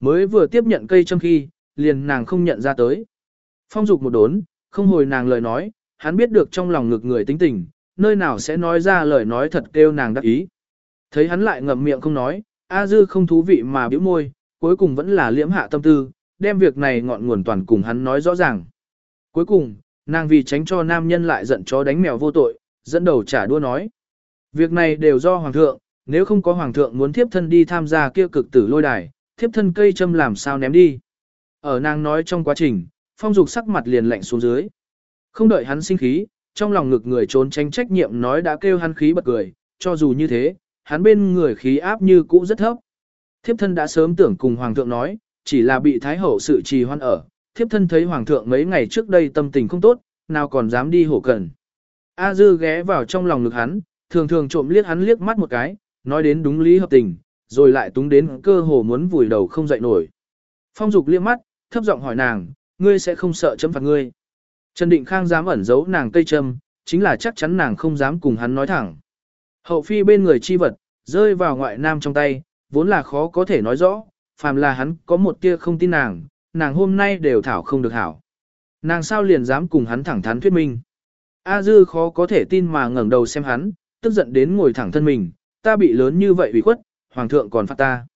Mới vừa tiếp nhận cây châm khi, liền nàng không nhận ra tới. Phong dục một đốn, không hồi nàng lời nói, hắn biết được trong lòng ngực người tính tình, nơi nào sẽ nói ra lời nói thật kêu nàng đắc ý. Thấy hắn lại ngậm miệng không nói, A Dư không thú vị mà biểu môi, cuối cùng vẫn là liễm hạ tâm tư, đem việc này ngọn nguồn toàn cùng hắn nói rõ ràng. Cuối cùng, nàng vì tránh cho nam nhân lại giận chó đánh mèo vô tội, dẫn đầu trả đua nói. Việc này đều do hoàng thượng, nếu không có hoàng thượng muốn thiếp thân đi tham gia kia cực tử lôi đài, thiếp thân cây châm làm sao ném đi. Ở nàng nói trong quá trình, phong dục sắc mặt liền lạnh xuống dưới. Không đợi hắn sinh khí, trong lòng ngực người trốn tránh trách nhiệm nói đã kêu hắn khí bật cười, cho dù như thế, hắn bên người khí áp như cũ rất thấp. Thiếp thân đã sớm tưởng cùng hoàng thượng nói, chỉ là bị thái hậu sự trì hoan ở, thiếp thân thấy hoàng thượng mấy ngày trước đây tâm tình không tốt, nào còn dám đi hổ cần. A dư ghé vào trong lòng ngực hắn, thường thường trộm liếc hắn liếc mắt một cái, nói đến đúng lý hợp tình, rồi lại túng đến cơ hồ muốn vùi đầu không dậy nổi. Phong dục liếc mắt, thấp giọng hỏi nàng, ngươi sẽ không sợ chấm phạt ngươi. Trần Định Khang dám ẩn giấu nàng cây châm, chính là chắc chắn nàng không dám cùng hắn nói thẳng. Hậu phi bên người chi vật, rơi vào ngoại nam trong tay, vốn là khó có thể nói rõ, phàm là hắn có một tia không tin nàng, nàng hôm nay đều thảo không được hảo. Nàng sao liền dám cùng hắn thẳng thắn thuyết minh. A dư khó có thể tin mà ngẩng đầu xem hắn, tức giận đến ngồi thẳng thân mình, ta bị lớn như vậy ủy khuất, hoàng thượng còn phạt ta.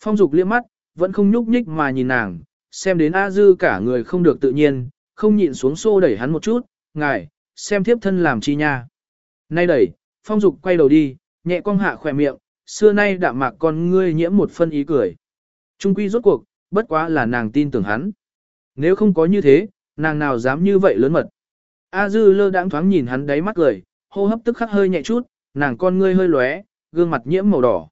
Phong dục liếc mắt, vẫn không nhúc nhích mà nhìn nàng, xem đến A dư cả người không được tự nhiên, không nhịn xuống xô đẩy hắn một chút, ngài, xem thiếp thân làm chi nha. Nay đẩy, phong dục quay đầu đi, nhẹ cong hạ khỏe miệng, xưa nay đạm mạc con ngươi nhiễm một phân ý cười. Trung quy rốt cuộc, bất quá là nàng tin tưởng hắn. Nếu không có như thế, nàng nào dám như vậy lớn mật. A dư lơ đãng thoáng nhìn hắn đáy mắt cười, hô hấp tức khắc hơi nhẹ chút, nàng con ngươi hơi lóe, gương mặt nhiễm màu đỏ.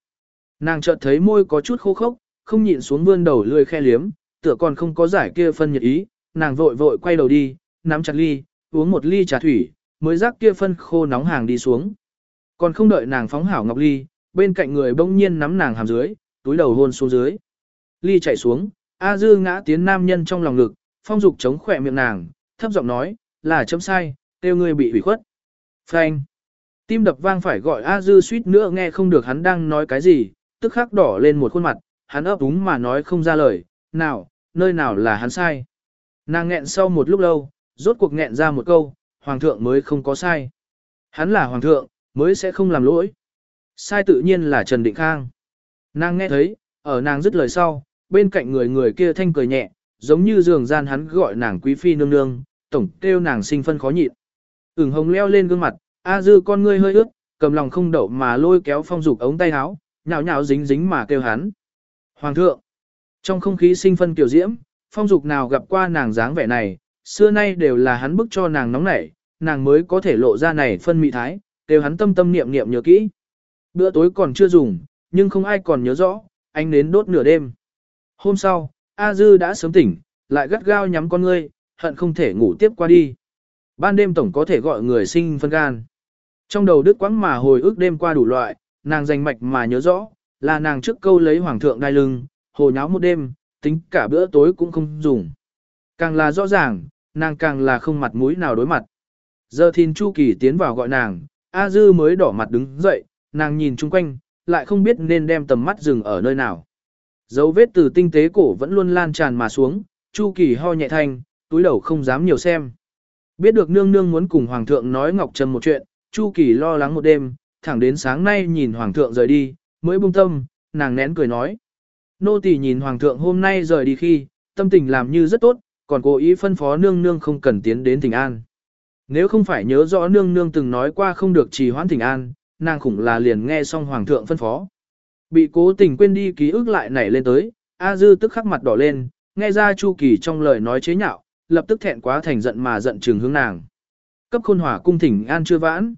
Nàng chợt thấy môi có chút khô khốc, không nhịn xuống vươn đầu lươi khe liếm, tựa còn không có giải kia phân nhiệt ý, nàng vội vội quay đầu đi, nắm chặt ly, uống một ly trà thủy, mới rắc kia phân khô nóng hàng đi xuống. Còn không đợi nàng phóng hảo ngọc ly, bên cạnh người bỗng nhiên nắm nàng hàm dưới, túi đầu hôn xuống dưới. Ly chạy xuống, A Dư ngã tiến nam nhân trong lòng ngực, phong dục chống khỏe miệng nàng, thấp giọng nói, là chấm sai, tiêu ngươi bị hủy khuất. Phanh. Tim đập vang phải gọi A Dư suýt nữa nghe không được hắn đang nói cái gì, tức khắc đỏ lên một khuôn mặt, hắn ấp úng mà nói không ra lời, nào, nơi nào là hắn sai. Nàng nghẹn sau một lúc lâu, rốt cuộc nghẹn ra một câu, hoàng thượng mới không có sai. Hắn là hoàng thượng, mới sẽ không làm lỗi. Sai tự nhiên là Trần Định Khang. Nàng nghe thấy, ở nàng dứt lời sau, bên cạnh người người kia thanh cười nhẹ, giống như giường gian hắn gọi nàng quý phi nương nương, tổng kêu nàng sinh phân khó nhịn. Ửng hồng leo lên gương mặt, A dư con ngươi hơi ướt, cầm lòng không đậu mà lôi kéo phong dục ống tay áo, nhào nhào dính dính mà kêu hắn. Hoàng thượng! Trong không khí sinh phân kiểu diễm, phong dục nào gặp qua nàng dáng vẻ này, xưa nay đều là hắn bức cho nàng nóng nảy, nàng mới có thể lộ ra này phân mị thái, đều hắn tâm tâm niệm niệm nhớ kỹ. Bữa tối còn chưa dùng, nhưng không ai còn nhớ rõ, anh đến đốt nửa đêm. Hôm sau, A Dư đã sớm tỉnh, lại gắt gao nhắm con ngươi, hận không thể ngủ tiếp qua đi. Ban đêm tổng có thể gọi người sinh phân gan. Trong đầu đức quãng mà hồi ức đêm qua đủ loại, nàng danh mạch mà nhớ rõ, là nàng trước câu lấy hoàng thượng đai lưng, hồ nháo một đêm, tính cả bữa tối cũng không dùng. Càng là rõ ràng, nàng càng là không mặt mũi nào đối mặt. Giờ thìn Chu Kỳ tiến vào gọi nàng, A Dư mới đỏ mặt đứng dậy, nàng nhìn chung quanh, lại không biết nên đem tầm mắt dừng ở nơi nào. Dấu vết từ tinh tế cổ vẫn luôn lan tràn mà xuống, Chu Kỳ ho nhẹ thanh, túi đầu không dám nhiều xem. Biết được nương nương muốn cùng Hoàng thượng nói Ngọc Trầm một chuyện, Chu Kỳ lo lắng một đêm, thẳng đến sáng nay nhìn Hoàng thượng rời đi, mới buông tâm, nàng nén cười nói. Nô tỳ nhìn Hoàng thượng hôm nay rời đi khi, tâm tình làm như rất tốt, còn cố ý phân phó nương nương không cần tiến đến thỉnh an. Nếu không phải nhớ rõ nương nương từng nói qua không được trì hoãn thỉnh an, nàng khủng là liền nghe xong Hoàng thượng phân phó. Bị cố tình quên đi ký ức lại nảy lên tới, A Dư tức khắc mặt đỏ lên, nghe ra Chu Kỳ trong lời nói chế nhạo, lập tức thẹn quá thành giận mà giận trừng hướng nàng. Cấp khôn hỏa cung thỉnh an chưa vãn.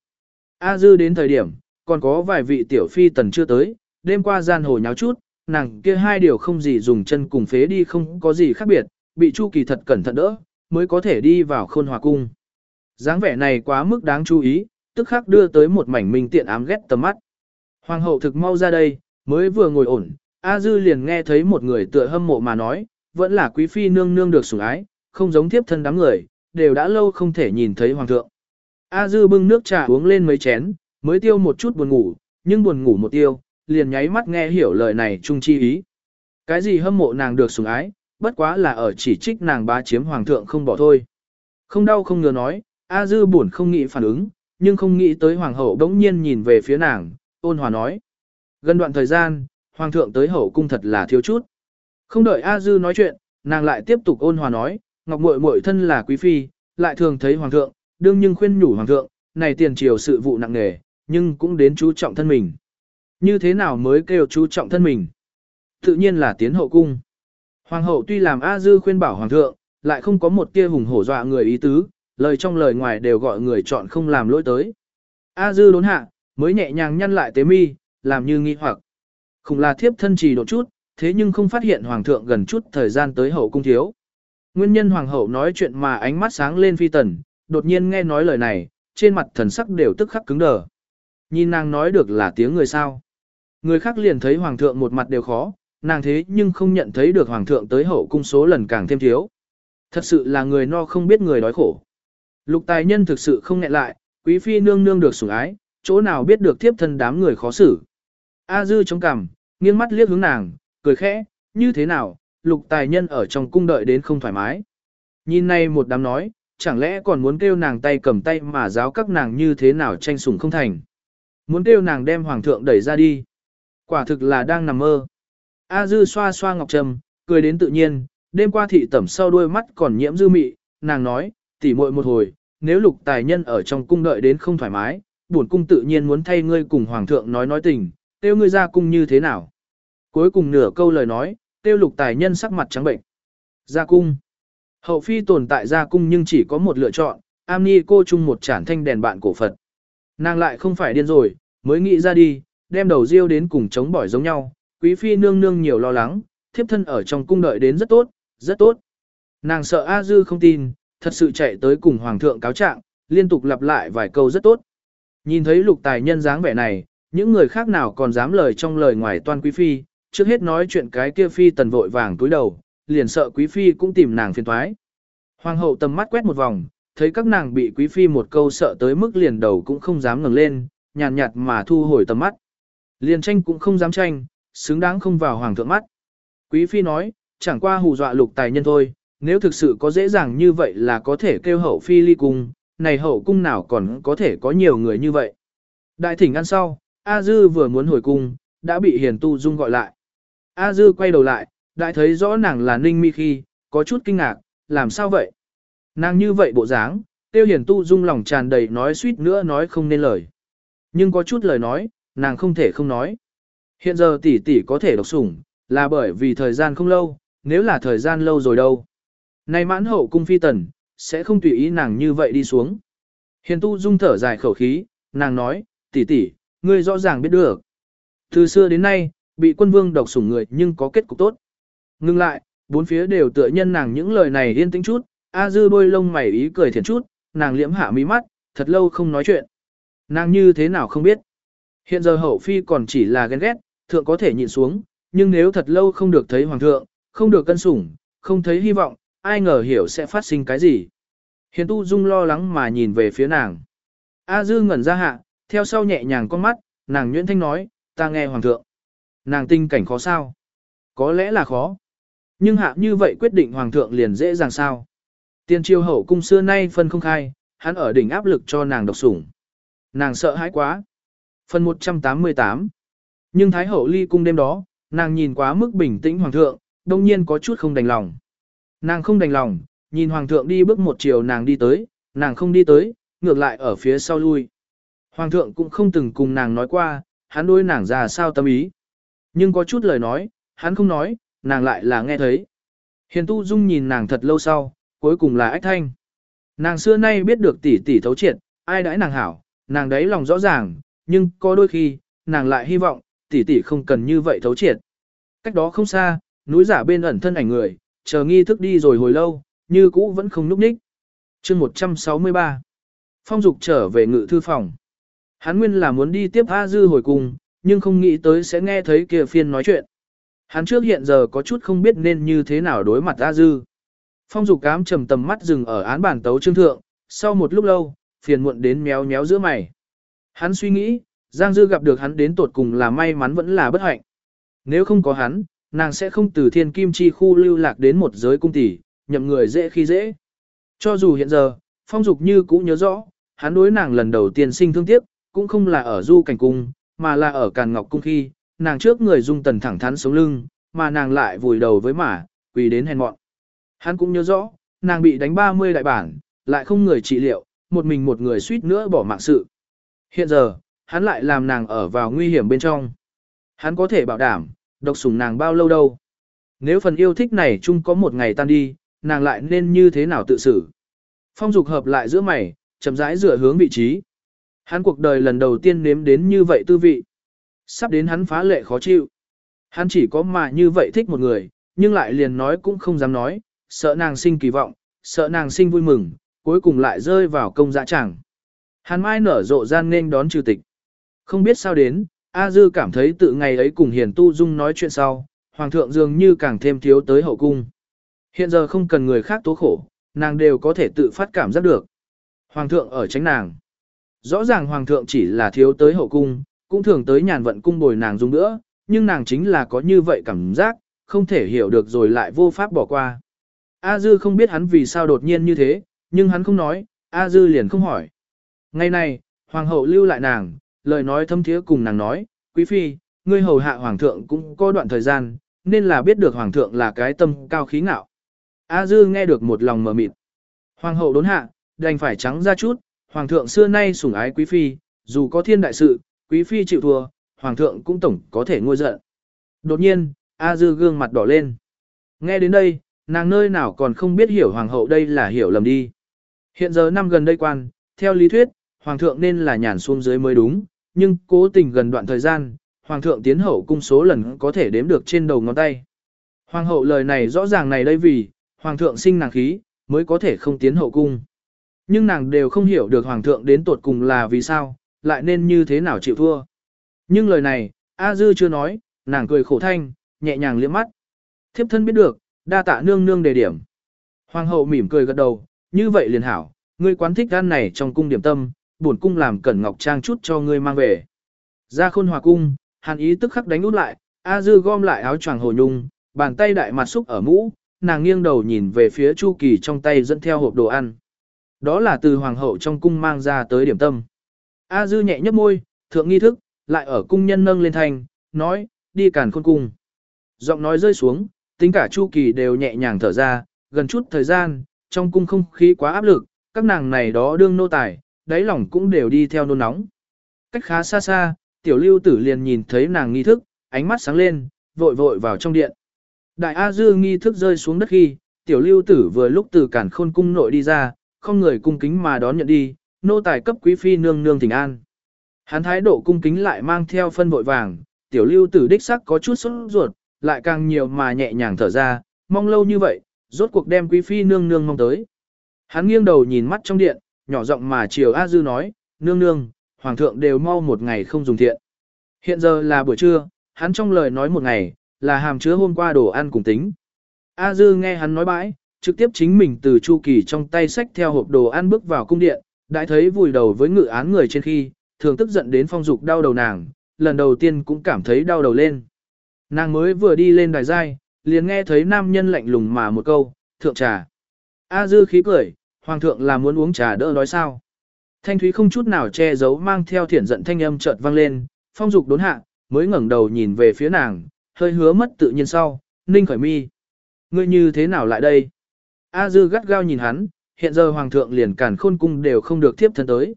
A Dư đến thời điểm, còn có vài vị tiểu phi tần chưa tới, đêm qua gian hồ nháo chút, nàng kia hai điều không gì dùng chân cùng phế đi không có gì khác biệt, bị Chu Kỳ thật cẩn thận đỡ, mới có thể đi vào khôn hòa cung. dáng vẻ này quá mức đáng chú ý, tức khắc đưa tới một mảnh minh tiện ám ghét tầm mắt. Hoàng hậu thực mau ra đây, mới vừa ngồi ổn, A Dư liền nghe thấy một người tựa hâm mộ mà nói, vẫn là quý phi nương nương được sủng ái, không giống thiếp thân đám người, đều đã lâu không thể nhìn thấy hoàng thượng. A Dư bưng nước trà uống lên mấy chén, mới tiêu một chút buồn ngủ, nhưng buồn ngủ một tiêu, liền nháy mắt nghe hiểu lời này Chung chi ý. Cái gì hâm mộ nàng được sủng ái, bất quá là ở chỉ trích nàng bá chiếm hoàng thượng không bỏ thôi. Không đau không ngừa nói, A Dư buồn không nghĩ phản ứng, nhưng không nghĩ tới hoàng hậu đống nhiên nhìn về phía nàng, ôn hòa nói. Gần đoạn thời gian, hoàng thượng tới hậu cung thật là thiếu chút. Không đợi A Dư nói chuyện, nàng lại tiếp tục ôn hòa nói, ngọc muội muội thân là quý phi, lại thường thấy hoàng thượng, đương nhưng khuyên nhủ hoàng thượng, này tiền triều sự vụ nặng nề, nhưng cũng đến chú trọng thân mình. Như thế nào mới kêu chú trọng thân mình? Tự nhiên là tiến hậu cung. Hoàng hậu tuy làm A Dư khuyên bảo hoàng thượng, lại không có một tia hùng hổ dọa người ý tứ, lời trong lời ngoài đều gọi người chọn không làm lỗi tới. A Dư đốn hạ, mới nhẹ nhàng nhăn lại tế mi, làm như nghi hoặc. Không là thiếp thân trì độ chút, thế nhưng không phát hiện hoàng thượng gần chút thời gian tới hậu cung thiếu. Nguyên nhân hoàng hậu nói chuyện mà ánh mắt sáng lên phi tần, đột nhiên nghe nói lời này, trên mặt thần sắc đều tức khắc cứng đờ. Nhìn nàng nói được là tiếng người sao. Người khác liền thấy hoàng thượng một mặt đều khó, nàng thế nhưng không nhận thấy được hoàng thượng tới hậu cung số lần càng thêm thiếu. Thật sự là người no không biết người đói khổ. Lục tài nhân thực sự không ngại lại, quý phi nương nương được sủng ái, chỗ nào biết được tiếp thân đám người khó xử. A dư chống cằm, nghiêng mắt liếc hướng nàng, cười khẽ, như thế nào, lục tài nhân ở trong cung đợi đến không thoải mái. Nhìn này một đám nói, chẳng lẽ còn muốn kêu nàng tay cầm tay mà giáo các nàng như thế nào tranh sủng không thành. Muốn kêu nàng đem hoàng thượng đẩy ra đi. Quả thực là đang nằm mơ. A dư xoa xoa ngọc trầm, cười đến tự nhiên, đêm qua thị tẩm sau đôi mắt còn nhiễm dư mị, nàng nói, tỉ muội một hồi, nếu lục tài nhân ở trong cung đợi đến không thoải mái, bổn cung tự nhiên muốn thay ngươi cùng hoàng thượng nói nói tình, tiêu ngươi ra cung như thế nào. Cuối cùng nửa câu lời nói, tiêu lục tài nhân sắc mặt trắng bệnh. Ra cung. Hậu phi tồn tại ra cung nhưng chỉ có một lựa chọn, am ni cô chung một chản thanh đèn bạn cổ Phật. Nàng lại không phải điên rồi, mới nghĩ ra đi, đem đầu riêu đến cùng chống bỏi giống nhau, quý phi nương nương nhiều lo lắng, thiếp thân ở trong cung đợi đến rất tốt, rất tốt. Nàng sợ A Dư không tin, thật sự chạy tới cùng hoàng thượng cáo trạng, liên tục lặp lại vài câu rất tốt. Nhìn thấy lục tài nhân dáng vẻ này, những người khác nào còn dám lời trong lời ngoài toan quý phi, trước hết nói chuyện cái kia phi tần vội vàng túi đầu, liền sợ quý phi cũng tìm nàng phiền toái. Hoàng hậu tầm mắt quét một vòng, thấy các nàng bị quý phi một câu sợ tới mức liền đầu cũng không dám ngẩng lên, nhàn nhạt, nhạt mà thu hồi tầm mắt. Liền tranh cũng không dám tranh, xứng đáng không vào hoàng thượng mắt. Quý phi nói, chẳng qua hù dọa lục tài nhân thôi, nếu thực sự có dễ dàng như vậy là có thể kêu hậu phi ly cung, này hậu cung nào còn có thể có nhiều người như vậy. Đại thỉnh ăn sau, A Dư vừa muốn hồi cung, đã bị hiền tu dung gọi lại. A Dư quay đầu lại, đại thấy rõ nàng là ninh mi khi, có chút kinh ngạc, làm sao vậy? Nàng như vậy bộ dáng, tiêu hiền tu dung lòng tràn đầy nói suýt nữa nói không nên lời. Nhưng có chút lời nói, nàng không thể không nói. Hiện giờ tỷ tỷ có thể độc sủng, là bởi vì thời gian không lâu, nếu là thời gian lâu rồi đâu. Này mãn hậu cung phi tần, sẽ không tùy ý nàng như vậy đi xuống. Hiền tu dung thở dài khẩu khí, nàng nói, tỷ tỷ, ngươi rõ ràng biết được. Từ xưa đến nay, bị quân vương độc sủng người nhưng có kết cục tốt. Ngưng lại, bốn phía đều tựa nhân nàng những lời này yên tĩnh chút, A dư đôi lông mày ý cười thiền chút, nàng liễm hạ mí mắt, thật lâu không nói chuyện. Nàng như thế nào không biết. Hiện giờ hậu phi còn chỉ là ghen ghét, thượng có thể nhịn xuống, nhưng nếu thật lâu không được thấy hoàng thượng, không được cân sủng, không thấy hy vọng, ai ngờ hiểu sẽ phát sinh cái gì. Hiền tu dung lo lắng mà nhìn về phía nàng. A dư ngẩn ra hạ, theo sau nhẹ nhàng con mắt, nàng nhuyễn thanh nói, ta nghe hoàng thượng. Nàng tinh cảnh khó sao? Có lẽ là khó. Nhưng hạ như vậy quyết định hoàng thượng liền dễ dàng sao? Tiên triều hậu cung xưa nay phân không khai, hắn ở đỉnh áp lực cho nàng độc sủng. Nàng sợ hãi quá. Phần 188 Nhưng Thái hậu ly cung đêm đó, nàng nhìn quá mức bình tĩnh hoàng thượng, đông nhiên có chút không đành lòng. Nàng không đành lòng, nhìn hoàng thượng đi bước một chiều nàng đi tới, nàng không đi tới, ngược lại ở phía sau lui. Hoàng thượng cũng không từng cùng nàng nói qua, hắn đối nàng ra sao tâm ý. Nhưng có chút lời nói, hắn không nói, nàng lại là nghe thấy. Hiền tu dung nhìn nàng thật lâu sau, cuối cùng là ách thanh. Nàng xưa nay biết được tỷ tỷ thấu triệt, ai đãi nàng hảo, nàng đấy lòng rõ ràng, nhưng có đôi khi, nàng lại hy vọng, tỷ tỷ không cần như vậy thấu triệt. Cách đó không xa, núi giả bên ẩn thân ảnh người, chờ nghi thức đi rồi hồi lâu, như cũ vẫn không núp ních. chương 163 Phong Dục trở về ngự thư phòng. Hắn nguyên là muốn đi tiếp A Dư hồi cùng, nhưng không nghĩ tới sẽ nghe thấy kia phiên nói chuyện. Hắn trước hiện giờ có chút không biết nên như thế nào đối mặt A Dư. Phong Dục cám trầm tầm mắt dừng ở án bản tấu trương thượng, sau một lúc lâu, phiền muộn đến méo méo giữa mày. Hắn suy nghĩ, Giang Dư gặp được hắn đến tột cùng là may mắn vẫn là bất hạnh. Nếu không có hắn, nàng sẽ không từ thiên kim chi khu lưu lạc đến một giới cung tỷ, nhậm người dễ khi dễ. Cho dù hiện giờ, phong dục như cũ nhớ rõ, hắn đối nàng lần đầu tiên sinh thương tiếc, cũng không là ở du cảnh cung, mà là ở càn ngọc cung khi, nàng trước người dung tần thẳng thắn sống lưng, mà nàng lại vùi đầu với mả, quỳ đến hèn mọn. Hắn cũng nhớ rõ, nàng bị đánh 30 đại bản, lại không người trị liệu, một mình một người suýt nữa bỏ mạng sự. Hiện giờ, hắn lại làm nàng ở vào nguy hiểm bên trong. Hắn có thể bảo đảm, độc sủng nàng bao lâu đâu. Nếu phần yêu thích này chung có một ngày tan đi, nàng lại nên như thế nào tự xử. Phong dục hợp lại giữa mày, chậm rãi dựa hướng vị trí. Hắn cuộc đời lần đầu tiên nếm đến như vậy tư vị. Sắp đến hắn phá lệ khó chịu. Hắn chỉ có mà như vậy thích một người, nhưng lại liền nói cũng không dám nói, sợ nàng sinh kỳ vọng, sợ nàng sinh vui mừng, cuối cùng lại rơi vào công dã chẳng. Hàn Mai nở rộ gian nên đón trừ tịch. Không biết sao đến, A Dư cảm thấy tự ngày ấy cùng Hiền Tu Dung nói chuyện sau, Hoàng thượng dường như càng thêm thiếu tới hậu cung. Hiện giờ không cần người khác tố khổ, nàng đều có thể tự phát cảm giác được. Hoàng thượng ở tránh nàng. Rõ ràng Hoàng thượng chỉ là thiếu tới hậu cung, cũng thường tới nhàn vận cung bồi nàng dung nữa, nhưng nàng chính là có như vậy cảm giác, không thể hiểu được rồi lại vô pháp bỏ qua. A Dư không biết hắn vì sao đột nhiên như thế, nhưng hắn không nói, A Dư liền không hỏi. Ngày này, Hoàng hậu lưu lại nàng, lời nói thâm thiế cùng nàng nói, Quý Phi, ngươi hầu hạ Hoàng thượng cũng có đoạn thời gian, nên là biết được Hoàng thượng là cái tâm cao khí ngạo. A Dư nghe được một lòng mờ mịt. Hoàng hậu đốn hạ, đành phải trắng ra chút, Hoàng thượng xưa nay sủng ái Quý Phi, dù có thiên đại sự, Quý Phi chịu thua, Hoàng thượng cũng tổng có thể ngôi giận. Đột nhiên, A Dư gương mặt đỏ lên. Nghe đến đây, nàng nơi nào còn không biết hiểu Hoàng hậu đây là hiểu lầm đi. Hiện giờ năm gần đây quan, theo lý thuyết, Hoàng thượng nên là nhàn xuống dưới mới đúng, nhưng cố tình gần đoạn thời gian, Hoàng thượng tiến hậu cung số lần có thể đếm được trên đầu ngón tay. Hoàng hậu lời này rõ ràng này đây vì, Hoàng thượng sinh nàng khí, mới có thể không tiến hậu cung. Nhưng nàng đều không hiểu được Hoàng thượng đến tột cùng là vì sao, lại nên như thế nào chịu thua. Nhưng lời này, A Dư chưa nói, nàng cười khổ thanh, nhẹ nhàng liếc mắt. Thiếp thân biết được, đa tạ nương nương đề điểm. Hoàng hậu mỉm cười gật đầu, như vậy liền hảo, ngươi quán thích ăn này trong cung điểm tâm, bổn cung làm cẩn ngọc trang chút cho ngươi mang về. Ra khôn hòa cung, hàn ý tức khắc đánh út lại, A dư gom lại áo choàng hồ nhung, bàn tay đại mặt xúc ở mũ, nàng nghiêng đầu nhìn về phía Chu Kỳ trong tay dẫn theo hộp đồ ăn. Đó là từ hoàng hậu trong cung mang ra tới điểm tâm. A dư nhẹ nhấp môi, thượng nghi thức, lại ở cung nhân nâng lên thành, nói, đi càn khôn cung. Giọng nói rơi xuống, tính cả Chu Kỳ đều nhẹ nhàng thở ra, gần chút thời gian, trong cung không khí quá áp lực, các nàng này đó đương nô tài, đáy lòng cũng đều đi theo nôn nóng. Cách khá xa xa, tiểu lưu tử liền nhìn thấy nàng nghi thức, ánh mắt sáng lên, vội vội vào trong điện. Đại A Dư nghi thức rơi xuống đất khi, tiểu lưu tử vừa lúc từ cản khôn cung nội đi ra, không người cung kính mà đón nhận đi, nô tài cấp quý phi nương nương thỉnh an. Hắn thái độ cung kính lại mang theo phân vội vàng, tiểu lưu tử đích sắc có chút sốt ruột, lại càng nhiều mà nhẹ nhàng thở ra, mong lâu như vậy, rốt cuộc đem quý phi nương nương mong tới. Hắn nghiêng đầu nhìn mắt trong điện, nhỏ giọng mà chiều A Dư nói, nương nương, hoàng thượng đều mau một ngày không dùng thiện. Hiện giờ là buổi trưa, hắn trong lời nói một ngày, là hàm chứa hôm qua đồ ăn cùng tính. A Dư nghe hắn nói bãi, trực tiếp chính mình từ Chu Kỳ trong tay sách theo hộp đồ ăn bước vào cung điện, đã thấy vùi đầu với ngự án người trên khi, thường tức giận đến phong dục đau đầu nàng, lần đầu tiên cũng cảm thấy đau đầu lên. Nàng mới vừa đi lên đài giai, liền nghe thấy nam nhân lạnh lùng mà một câu, thượng trà. A dư khí cười, hoàng thượng là muốn uống trà đỡ nói sao. Thanh thúy không chút nào che giấu mang theo thiển giận thanh âm chợt vang lên, phong dục đốn hạ, mới ngẩng đầu nhìn về phía nàng, hơi hứa mất tự nhiên sau, ninh khởi mi. Ngươi như thế nào lại đây? A dư gắt gao nhìn hắn, hiện giờ hoàng thượng liền cản khôn cung đều không được tiếp thân tới.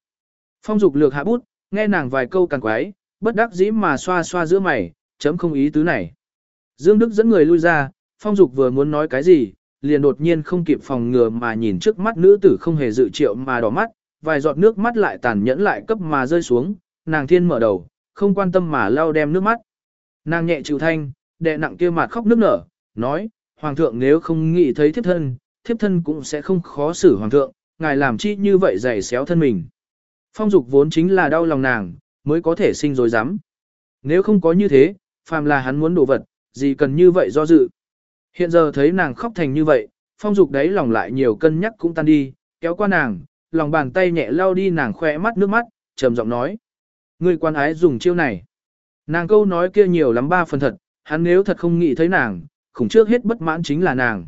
Phong dục lược hạ bút, nghe nàng vài câu càng quái, bất đắc dĩ mà xoa xoa giữa mày, chấm không ý tứ này. Dương Đức dẫn người lui ra, phong dục vừa muốn nói cái gì, liền đột nhiên không kịp phòng ngừa mà nhìn trước mắt nữ tử không hề dự triệu mà đỏ mắt, vài giọt nước mắt lại tàn nhẫn lại cấp mà rơi xuống, nàng thiên mở đầu, không quan tâm mà lau đem nước mắt. Nàng nhẹ chịu thanh, đệ nặng kia mặt khóc nước nở, nói, Hoàng thượng nếu không nghĩ thấy thiếp thân, thiếp thân cũng sẽ không khó xử Hoàng thượng, ngài làm chi như vậy dày xéo thân mình. Phong dục vốn chính là đau lòng nàng, mới có thể sinh rồi dám. Nếu không có như thế, phàm là hắn muốn đồ vật, gì cần như vậy do dự. Hiện giờ thấy nàng khóc thành như vậy, phong dục đấy lòng lại nhiều cân nhắc cũng tan đi, kéo qua nàng, lòng bàn tay nhẹ lau đi nàng khoe mắt nước mắt, trầm giọng nói. Người quan ái dùng chiêu này. Nàng câu nói kia nhiều lắm ba phần thật, hắn nếu thật không nghĩ thấy nàng, khủng trước hết bất mãn chính là nàng.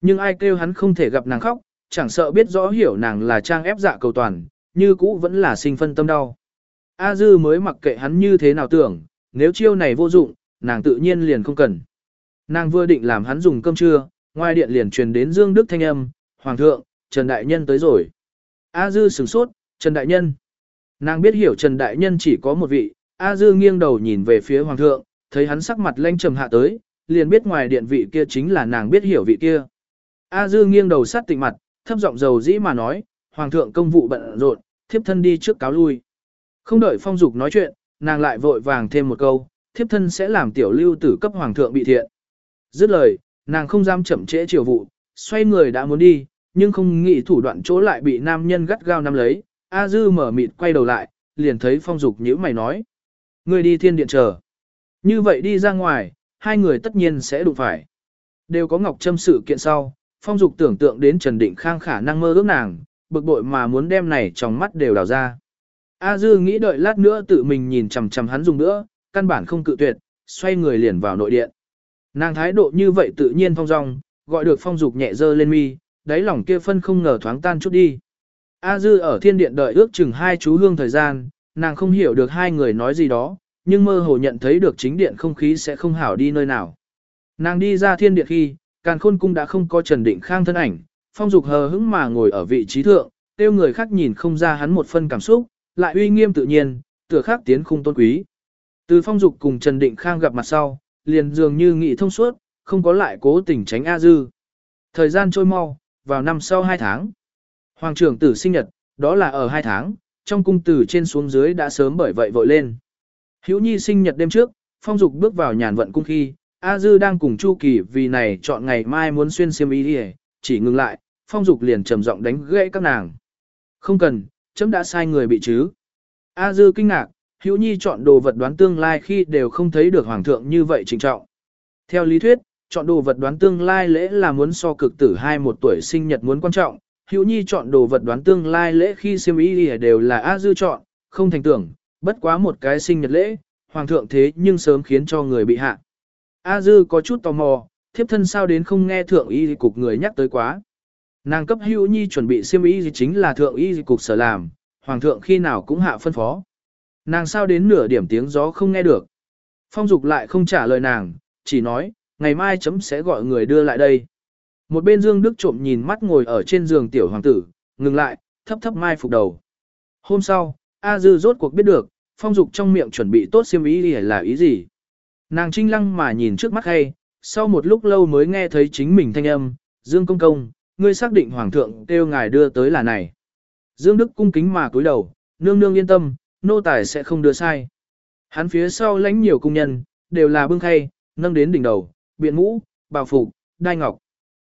Nhưng ai kêu hắn không thể gặp nàng khóc, chẳng sợ biết rõ hiểu nàng là trang ép dạ cầu toàn, như cũ vẫn là sinh phân tâm đau. A Dư mới mặc kệ hắn như thế nào tưởng, nếu chiêu này vô dụng, nàng tự nhiên liền không cần. Nàng vừa định làm hắn dùng cơm trưa, ngoài điện liền truyền đến Dương Đức thanh âm, Hoàng thượng, Trần Đại Nhân tới rồi. A Dư sửng sốt, Trần Đại Nhân. Nàng biết hiểu Trần Đại Nhân chỉ có một vị, A Dư nghiêng đầu nhìn về phía Hoàng thượng, thấy hắn sắc mặt lanh trầm hạ tới, liền biết ngoài điện vị kia chính là nàng biết hiểu vị kia. A Dư nghiêng đầu sát tịnh mặt, thấp giọng dầu dĩ mà nói, Hoàng thượng công vụ bận rộn, thiếp thân đi trước cáo lui. Không đợi phong dục nói chuyện, nàng lại vội vàng thêm một câu, thiếp thân sẽ làm tiểu lưu tử cấp Hoàng thượng bị thiện. Dứt lời, nàng không dám chậm trễ chiều vụ, xoay người đã muốn đi, nhưng không nghĩ thủ đoạn chỗ lại bị nam nhân gắt gao nắm lấy. A Dư mở mịt quay đầu lại, liền thấy phong dục nhíu mày nói. Người đi thiên điện chờ. Như vậy đi ra ngoài, hai người tất nhiên sẽ đụng phải. Đều có ngọc châm sự kiện sau, phong dục tưởng tượng đến Trần Định Khang khả năng mơ ước nàng, bực bội mà muốn đem này trong mắt đều đào ra. A Dư nghĩ đợi lát nữa tự mình nhìn chằm chằm hắn dùng nữa, căn bản không cự tuyệt, xoay người liền vào nội điện. Nàng thái độ như vậy tự nhiên phong dong, gọi được phong dục nhẹ dơ lên mi, đáy lòng kia phân không ngờ thoáng tan chút đi. A Dư ở thiên điện đợi ước chừng hai chú hương thời gian, nàng không hiểu được hai người nói gì đó, nhưng mơ hồ nhận thấy được chính điện không khí sẽ không hảo đi nơi nào. Nàng đi ra thiên điện khi, càn khôn cung đã không có Trần Định Khang thân ảnh, phong dục hờ hững mà ngồi ở vị trí thượng, tiêu người khác nhìn không ra hắn một phân cảm xúc, lại uy nghiêm tự nhiên, tựa khác tiến khung tôn quý. Từ phong dục cùng Trần Định Khang gặp mặt sau, liền dường như nghị thông suốt, không có lại cố tình tránh A Dư. Thời gian trôi mau, vào năm sau 2 tháng. Hoàng trưởng tử sinh nhật, đó là ở 2 tháng, trong cung tử trên xuống dưới đã sớm bởi vậy vội lên. Hữu Nhi sinh nhật đêm trước, Phong Dục bước vào nhàn vận cung khi, A Dư đang cùng Chu Kỳ vì này chọn ngày mai muốn xuyên xiêm y đi chỉ ngừng lại, Phong Dục liền trầm giọng đánh gãy các nàng. Không cần, chấm đã sai người bị chứ. A Dư kinh ngạc, Hữu Nhi chọn đồ vật đoán tương lai khi đều không thấy được Hoàng thượng như vậy trình trọng. Theo lý thuyết, chọn đồ vật đoán tương lai lễ là muốn so cực tử hai một tuổi sinh nhật muốn quan trọng. Hữu Nhi chọn đồ vật đoán tương lai lễ khi xiêm y đều là A Dư chọn, không thành tưởng, bất quá một cái sinh nhật lễ, hoàng thượng thế nhưng sớm khiến cho người bị hạ. A Dư có chút tò mò, thiếp thân sao đến không nghe thượng y cục người nhắc tới quá. Nàng cấp hữu nhi chuẩn bị siêm y gì chính là thượng y cục sở làm, hoàng thượng khi nào cũng hạ phân phó. Nàng sao đến nửa điểm tiếng gió không nghe được. Phong dục lại không trả lời nàng, chỉ nói, ngày mai chấm sẽ gọi người đưa lại đây. Một bên Dương Đức trộm nhìn mắt ngồi ở trên giường tiểu hoàng tử, ngừng lại, thấp thấp mai phục đầu. Hôm sau, A Dư rốt cuộc biết được, phong dục trong miệng chuẩn bị tốt xiêm ý là ý gì. Nàng trinh lăng mà nhìn trước mắt hay, sau một lúc lâu mới nghe thấy chính mình thanh âm, Dương Công Công, ngươi xác định Hoàng thượng kêu ngài đưa tới là này. Dương Đức cung kính mà cúi đầu, nương nương yên tâm, nô tài sẽ không đưa sai. Hắn phía sau lãnh nhiều cung nhân, đều là bưng khay, nâng đến đỉnh đầu, biện mũ, bào phục, đai ngọc.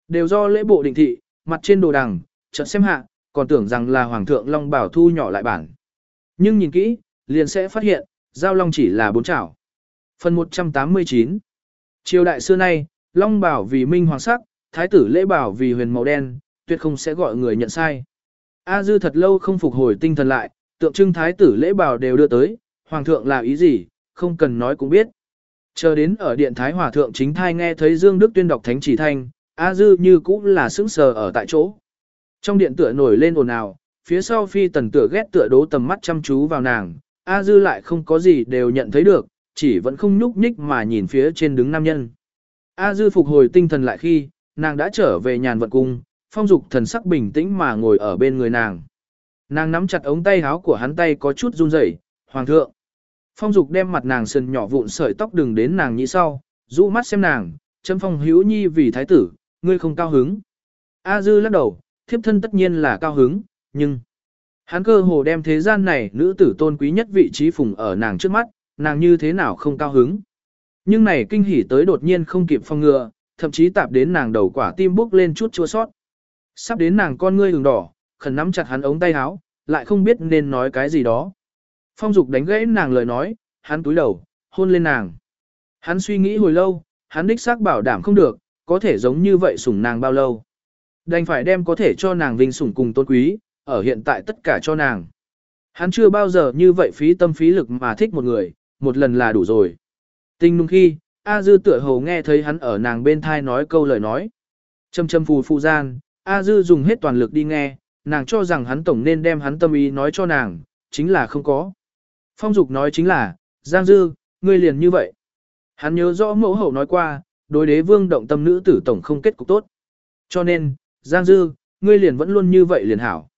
Đều do lễ bộ định thị, mặt trên đồ đằng, chợt xem hạ, còn tưởng rằng là Hoàng thượng Long Bảo thu nhỏ lại bản. Nhưng nhìn kỹ, liền sẽ phát hiện, giao long chỉ là bốn chảo. Phần 189 Triều đại xưa nay, long bảo vì minh hoàng sắc, thái tử lễ bảo vì huyền màu đen, tuyệt không sẽ gọi người nhận sai. A dư thật lâu không phục hồi tinh thần lại, tượng trưng thái tử lễ bảo đều đưa tới, hoàng thượng là ý gì, không cần nói cũng biết. Chờ đến ở điện thái hòa thượng chính thai nghe thấy Dương Đức tuyên đọc thánh chỉ thanh, A dư như cũng là sững sờ ở tại chỗ. Trong điện tựa nổi lên ồn ào, phía sau phi tần tựa ghét tựa đố tầm mắt chăm chú vào nàng, A Dư lại không có gì đều nhận thấy được, chỉ vẫn không nhúc nhích mà nhìn phía trên đứng nam nhân. A Dư phục hồi tinh thần lại khi, nàng đã trở về nhàn vận cung, phong dục thần sắc bình tĩnh mà ngồi ở bên người nàng. Nàng nắm chặt ống tay áo của hắn tay có chút run rẩy, hoàng thượng. Phong dục đem mặt nàng sần nhỏ vụn sợi tóc đừng đến nàng nhĩ sau, rũ mắt xem nàng, châm phong hữu nhi vì thái tử, ngươi không cao hứng. A Dư lắc đầu, thiếp thân tất nhiên là cao hứng, nhưng... Hắn cơ hồ đem thế gian này nữ tử tôn quý nhất vị trí phùng ở nàng trước mắt, nàng như thế nào không cao hứng. Nhưng này kinh hỉ tới đột nhiên không kịp phong ngừa, thậm chí tạp đến nàng đầu quả tim bốc lên chút chua sót. Sắp đến nàng con ngươi hừng đỏ, khẩn nắm chặt hắn ống tay áo, lại không biết nên nói cái gì đó. Phong dục đánh gãy nàng lời nói, hắn túi đầu, hôn lên nàng. Hắn suy nghĩ hồi lâu, hắn đích xác bảo đảm không được, có thể giống như vậy sủng nàng bao lâu. Đành phải đem có thể cho nàng vinh sủng cùng tôn quý, ở hiện tại tất cả cho nàng. Hắn chưa bao giờ như vậy phí tâm phí lực mà thích một người, một lần là đủ rồi. Tình nung khi, A Dư tựa hồ nghe thấy hắn ở nàng bên thai nói câu lời nói. Châm châm phù phù gian, A Dư dùng hết toàn lực đi nghe, nàng cho rằng hắn tổng nên đem hắn tâm ý nói cho nàng, chính là không có. Phong Dục nói chính là, Giang Dư, ngươi liền như vậy. Hắn nhớ rõ mẫu hậu nói qua, đối đế vương động tâm nữ tử tổng không kết cục tốt. Cho nên, Giang Dư, ngươi liền vẫn luôn như vậy liền hảo.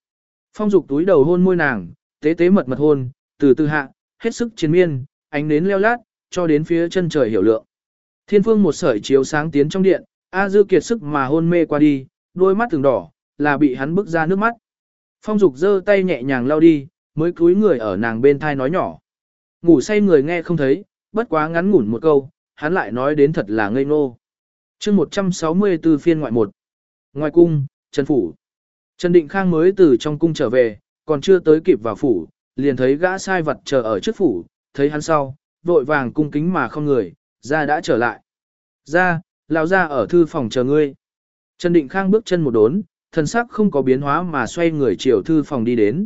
Phong Dục túi đầu hôn môi nàng, tế tế mật mật hôn, từ từ hạ, hết sức chiến miên, ánh nến leo lát, cho đến phía chân trời hiểu lượng. Thiên phương một sợi chiếu sáng tiến trong điện, A Dư kiệt sức mà hôn mê qua đi, đôi mắt từng đỏ, là bị hắn bức ra nước mắt. Phong Dục giơ tay nhẹ nhàng lau đi, mới cúi người ở nàng bên thai nói nhỏ. Ngủ say người nghe không thấy, bất quá ngắn ngủn một câu, hắn lại nói đến thật là ngây ngô. chương 164 phiên ngoại một Ngoài cung, Trần Phủ. Trần Định Khang mới từ trong cung trở về, còn chưa tới kịp vào phủ, liền thấy gã sai vật chờ ở trước phủ, thấy hắn sau, vội vàng cung kính mà không người, ra đã trở lại. Ra, lão ra ở thư phòng chờ ngươi. Trần Định Khang bước chân một đốn, thần sắc không có biến hóa mà xoay người chiều thư phòng đi đến.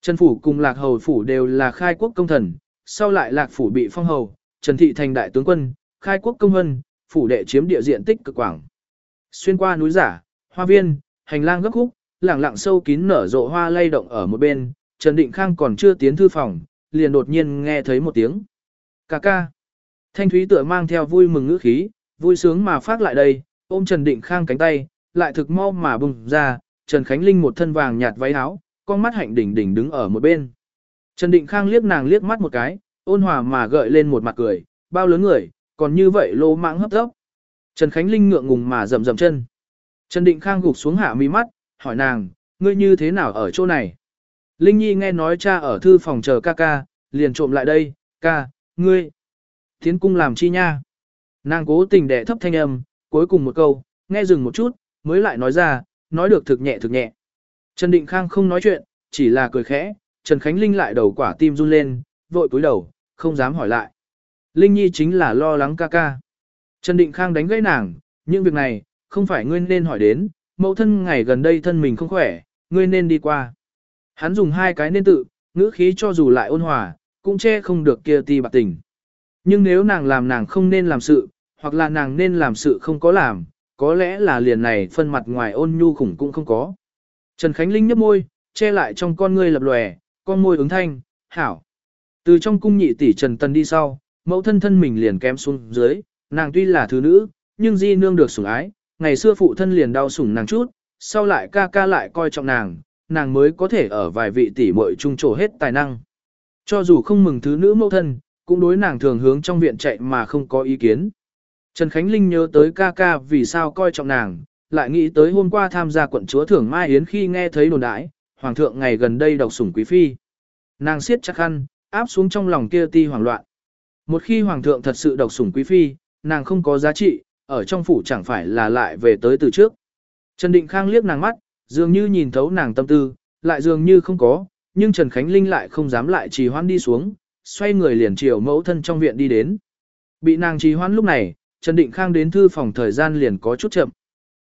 Trần Phủ cùng Lạc Hầu Phủ đều là khai quốc công thần, sau lại Lạc Phủ bị phong hầu, Trần Thị thành đại tướng quân, khai quốc công hân, phủ đệ chiếm địa diện tích cực quảng. Xuyên qua núi giả, hoa viên, hành lang gấp khúc, lẳng lặng sâu kín nở rộ hoa lay động ở một bên, Trần Định Khang còn chưa tiến thư phòng, liền đột nhiên nghe thấy một tiếng. Cà ca. Thanh Thúy tựa mang theo vui mừng ngữ khí, vui sướng mà phát lại đây, ôm Trần Định Khang cánh tay, lại thực mau mà bùng ra, Trần Khánh Linh một thân vàng nhạt váy áo, con mắt hạnh đỉnh đỉnh đứng ở một bên. Trần Định Khang liếc nàng liếc mắt một cái, ôn hòa mà gợi lên một mặt cười, bao lớn người, còn như vậy lô mãng hấp tấp. Trần Khánh Linh ngượng ngùng mà rầm rầm chân. Trần Định Khang gục xuống hạ mi mắt, hỏi nàng, ngươi như thế nào ở chỗ này? Linh Nhi nghe nói cha ở thư phòng chờ ca ca, liền trộm lại đây, ca, ngươi. Tiến cung làm chi nha? Nàng cố tình đẻ thấp thanh âm, cuối cùng một câu, nghe dừng một chút, mới lại nói ra, nói được thực nhẹ thực nhẹ. Trần Định Khang không nói chuyện, chỉ là cười khẽ, Trần Khánh Linh lại đầu quả tim run lên, vội cúi đầu, không dám hỏi lại. Linh Nhi chính là lo lắng ca ca. Trần Định Khang đánh gãy nàng, những việc này, không phải ngươi nên hỏi đến, mẫu thân ngày gần đây thân mình không khỏe, ngươi nên đi qua. Hắn dùng hai cái nên tự, ngữ khí cho dù lại ôn hòa, cũng che không được kia ti bạc tình. Nhưng nếu nàng làm nàng không nên làm sự, hoặc là nàng nên làm sự không có làm, có lẽ là liền này phân mặt ngoài ôn nhu khủng cũng không có. Trần Khánh Linh nhấp môi, che lại trong con ngươi lập lòe, con môi ứng thanh, hảo. Từ trong cung nhị tỷ Trần Tần đi sau, mẫu thân thân mình liền kém xuống dưới, nàng tuy là thứ nữ, nhưng di nương được sủng ái, ngày xưa phụ thân liền đau sủng nàng chút, sau lại ca ca lại coi trọng nàng, nàng mới có thể ở vài vị tỷ muội trung trổ hết tài năng. Cho dù không mừng thứ nữ mẫu thân, cũng đối nàng thường hướng trong viện chạy mà không có ý kiến. Trần Khánh Linh nhớ tới ca ca vì sao coi trọng nàng, lại nghĩ tới hôm qua tham gia quận chúa thưởng Mai Yến khi nghe thấy đồn đãi, hoàng thượng ngày gần đây độc sủng quý phi. Nàng siết chặt khăn, áp xuống trong lòng kia ti hoảng loạn. Một khi hoàng thượng thật sự độc sủng quý phi, nàng không có giá trị, ở trong phủ chẳng phải là lại về tới từ trước. Trần Định Khang liếc nàng mắt, dường như nhìn thấu nàng tâm tư, lại dường như không có, nhưng Trần Khánh Linh lại không dám lại trì hoãn đi xuống, xoay người liền chiều mẫu thân trong viện đi đến. Bị nàng trì hoãn lúc này, Trần Định Khang đến thư phòng thời gian liền có chút chậm.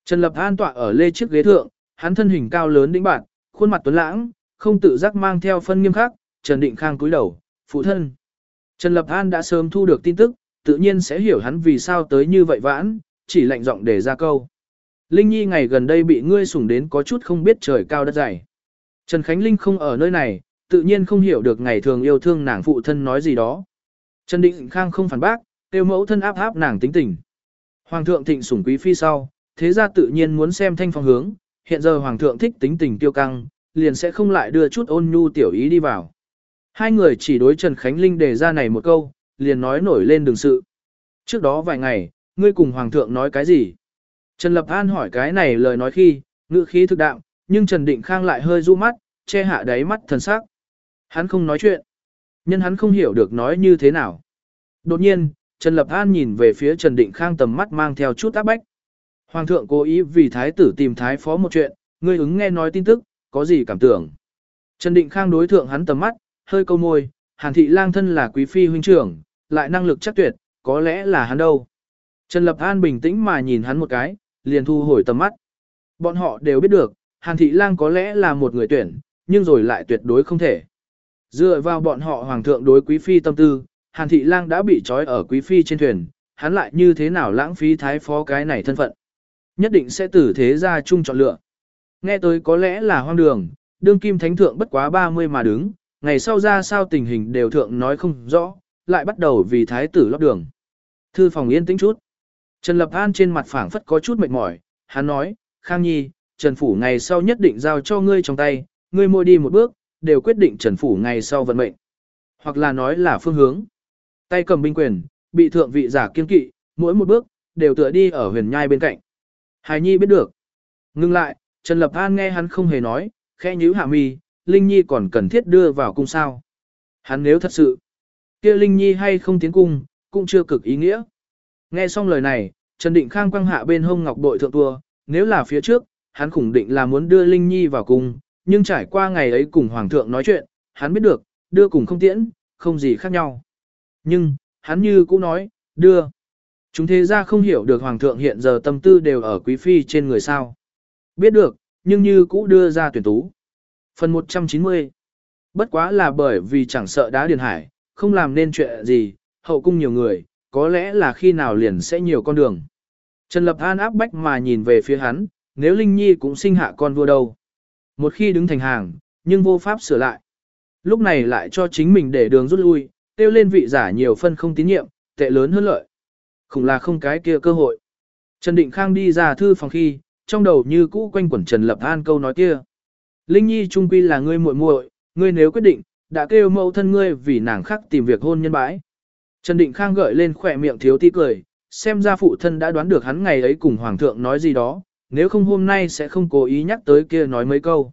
Trần Lập An tọa ở lê chiếc ghế thượng, hắn thân hình cao lớn đĩnh bạn, khuôn mặt tuấn lãng, không tự giác mang theo phân nghiêm khắc, Trần Định Khang cúi đầu, phụ thân. Trần Lập An đã sớm thu được tin tức, tự nhiên sẽ hiểu hắn vì sao tới như vậy vãn, chỉ lạnh giọng để ra câu. Linh Nhi ngày gần đây bị ngươi sủng đến có chút không biết trời cao đất dày. Trần Khánh Linh không ở nơi này, tự nhiên không hiểu được ngày thường yêu thương nàng phụ thân nói gì đó. Trần Định Khang không phản bác, tiêu mẫu thân áp áp nàng tính tình. Hoàng thượng thịnh sủng quý phi sau, thế ra tự nhiên muốn xem thanh phong hướng, hiện giờ hoàng thượng thích tính tình tiêu căng, liền sẽ không lại đưa chút ôn nhu tiểu ý đi vào. Hai người chỉ đối Trần Khánh Linh đề ra này một câu, liền nói nổi lên đường sự. Trước đó vài ngày, ngươi cùng hoàng thượng nói cái gì? Trần Lập An hỏi cái này lời nói khi, ngữ khí thực đạo, nhưng Trần Định Khang lại hơi du mắt, che hạ đáy mắt thần sắc. Hắn không nói chuyện. Nhân hắn không hiểu được nói như thế nào. Đột nhiên, Trần Lập An nhìn về phía Trần Định Khang tầm mắt mang theo chút áp bách. Hoàng thượng cố ý vì thái tử tìm thái phó một chuyện, ngươi ứng nghe nói tin tức, có gì cảm tưởng. Trần Định Khang đối thượng hắn tầm mắt, hơi câu môi, Hàn Thị Lang thân là quý phi huynh trưởng, lại năng lực chắc tuyệt, có lẽ là hắn đâu. Trần Lập An bình tĩnh mà nhìn hắn một cái, liền thu hồi tầm mắt. Bọn họ đều biết được, Hàn Thị Lang có lẽ là một người tuyển, nhưng rồi lại tuyệt đối không thể. Dựa vào bọn họ hoàng thượng đối quý phi tâm tư, Hàn Thị Lang đã bị trói ở quý phi trên thuyền, hắn lại như thế nào lãng phí thái phó cái này thân phận. Nhất định sẽ tử thế ra chung chọn lựa. Nghe tới có lẽ là hoang đường, đương kim thánh thượng bất quá 30 mà đứng, ngày sau ra sao tình hình đều thượng nói không rõ, lại bắt đầu vì thái tử lót đường. Thư phòng yên tĩnh chút. Trần Lập An trên mặt phảng phất có chút mệt mỏi, hắn nói, Khang Nhi, Trần Phủ ngày sau nhất định giao cho ngươi trong tay, ngươi mua đi một bước, đều quyết định Trần Phủ ngày sau vận mệnh. Hoặc là nói là phương hướng. Tay cầm binh quyền, bị thượng vị giả kiên kỵ, mỗi một bước, đều tựa đi ở huyền nhai bên cạnh. Hải Nhi biết được. Ngưng lại, Trần Lập An nghe hắn không hề nói, khẽ nhíu hạ mi, Linh Nhi còn cần thiết đưa vào cung sao. Hắn nếu thật sự, kia Linh Nhi hay không tiến cung, cũng chưa cực ý nghĩa. Nghe xong lời này, Trần Định Khang quăng hạ bên hông ngọc bội thượng tua, nếu là phía trước, hắn khủng định là muốn đưa Linh Nhi vào cung, nhưng trải qua ngày ấy cùng Hoàng thượng nói chuyện, hắn biết được, đưa cùng không tiễn, không gì khác nhau. Nhưng, hắn như cũ nói, đưa. Chúng thế ra không hiểu được Hoàng thượng hiện giờ tâm tư đều ở quý phi trên người sao. Biết được, nhưng như cũ đưa ra tuyển tú. Phần 190 Bất quá là bởi vì chẳng sợ đá điền hải, không làm nên chuyện gì, hậu cung nhiều người, có lẽ là khi nào liền sẽ nhiều con đường. Trần Lập An áp bách mà nhìn về phía hắn, nếu Linh Nhi cũng sinh hạ con vua đâu. Một khi đứng thành hàng, nhưng vô pháp sửa lại. Lúc này lại cho chính mình để đường rút lui, tiêu lên vị giả nhiều phân không tín nhiệm, tệ lớn hơn lợi. Không là không cái kia cơ hội. Trần Định Khang đi ra thư phòng khi, trong đầu như cũ quanh quẩn Trần Lập An câu nói kia. Linh Nhi trung quy là ngươi muội muội, ngươi nếu quyết định, đã kêu mẫu thân ngươi vì nàng khác tìm việc hôn nhân bãi. Trần Định Khang gợi lên khỏe miệng thiếu ti cười, xem ra phụ thân đã đoán được hắn ngày ấy cùng Hoàng thượng nói gì đó, nếu không hôm nay sẽ không cố ý nhắc tới kia nói mấy câu.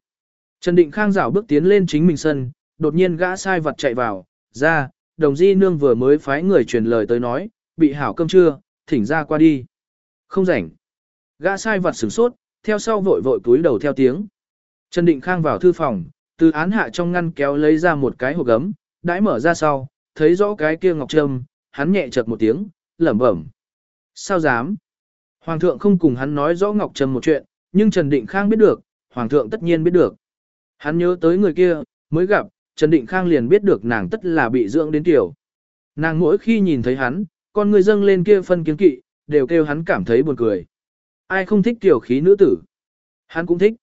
Trần Định Khang rảo bước tiến lên chính mình sân, đột nhiên gã sai vật chạy vào, ra, đồng di nương vừa mới phái người truyền lời tới nói, bị hảo cơm trưa, thỉnh ra qua đi. Không rảnh. Gã sai vật sửng sốt, theo sau vội vội túi đầu theo tiếng. Trần Định Khang vào thư phòng, từ án hạ trong ngăn kéo lấy ra một cái hộp gấm, đãi mở ra sau, thấy rõ cái kia ngọc trâm, hắn nhẹ chợt một tiếng, lẩm bẩm. Sao dám? Hoàng thượng không cùng hắn nói rõ ngọc trâm một chuyện, nhưng Trần Định Khang biết được, Hoàng thượng tất nhiên biết được. Hắn nhớ tới người kia, mới gặp, Trần Định Khang liền biết được nàng tất là bị dưỡng đến tiểu. Nàng mỗi khi nhìn thấy hắn, con người dâng lên kia phân kiến kỵ, đều kêu hắn cảm thấy buồn cười. Ai không thích tiểu khí nữ tử? Hắn cũng thích.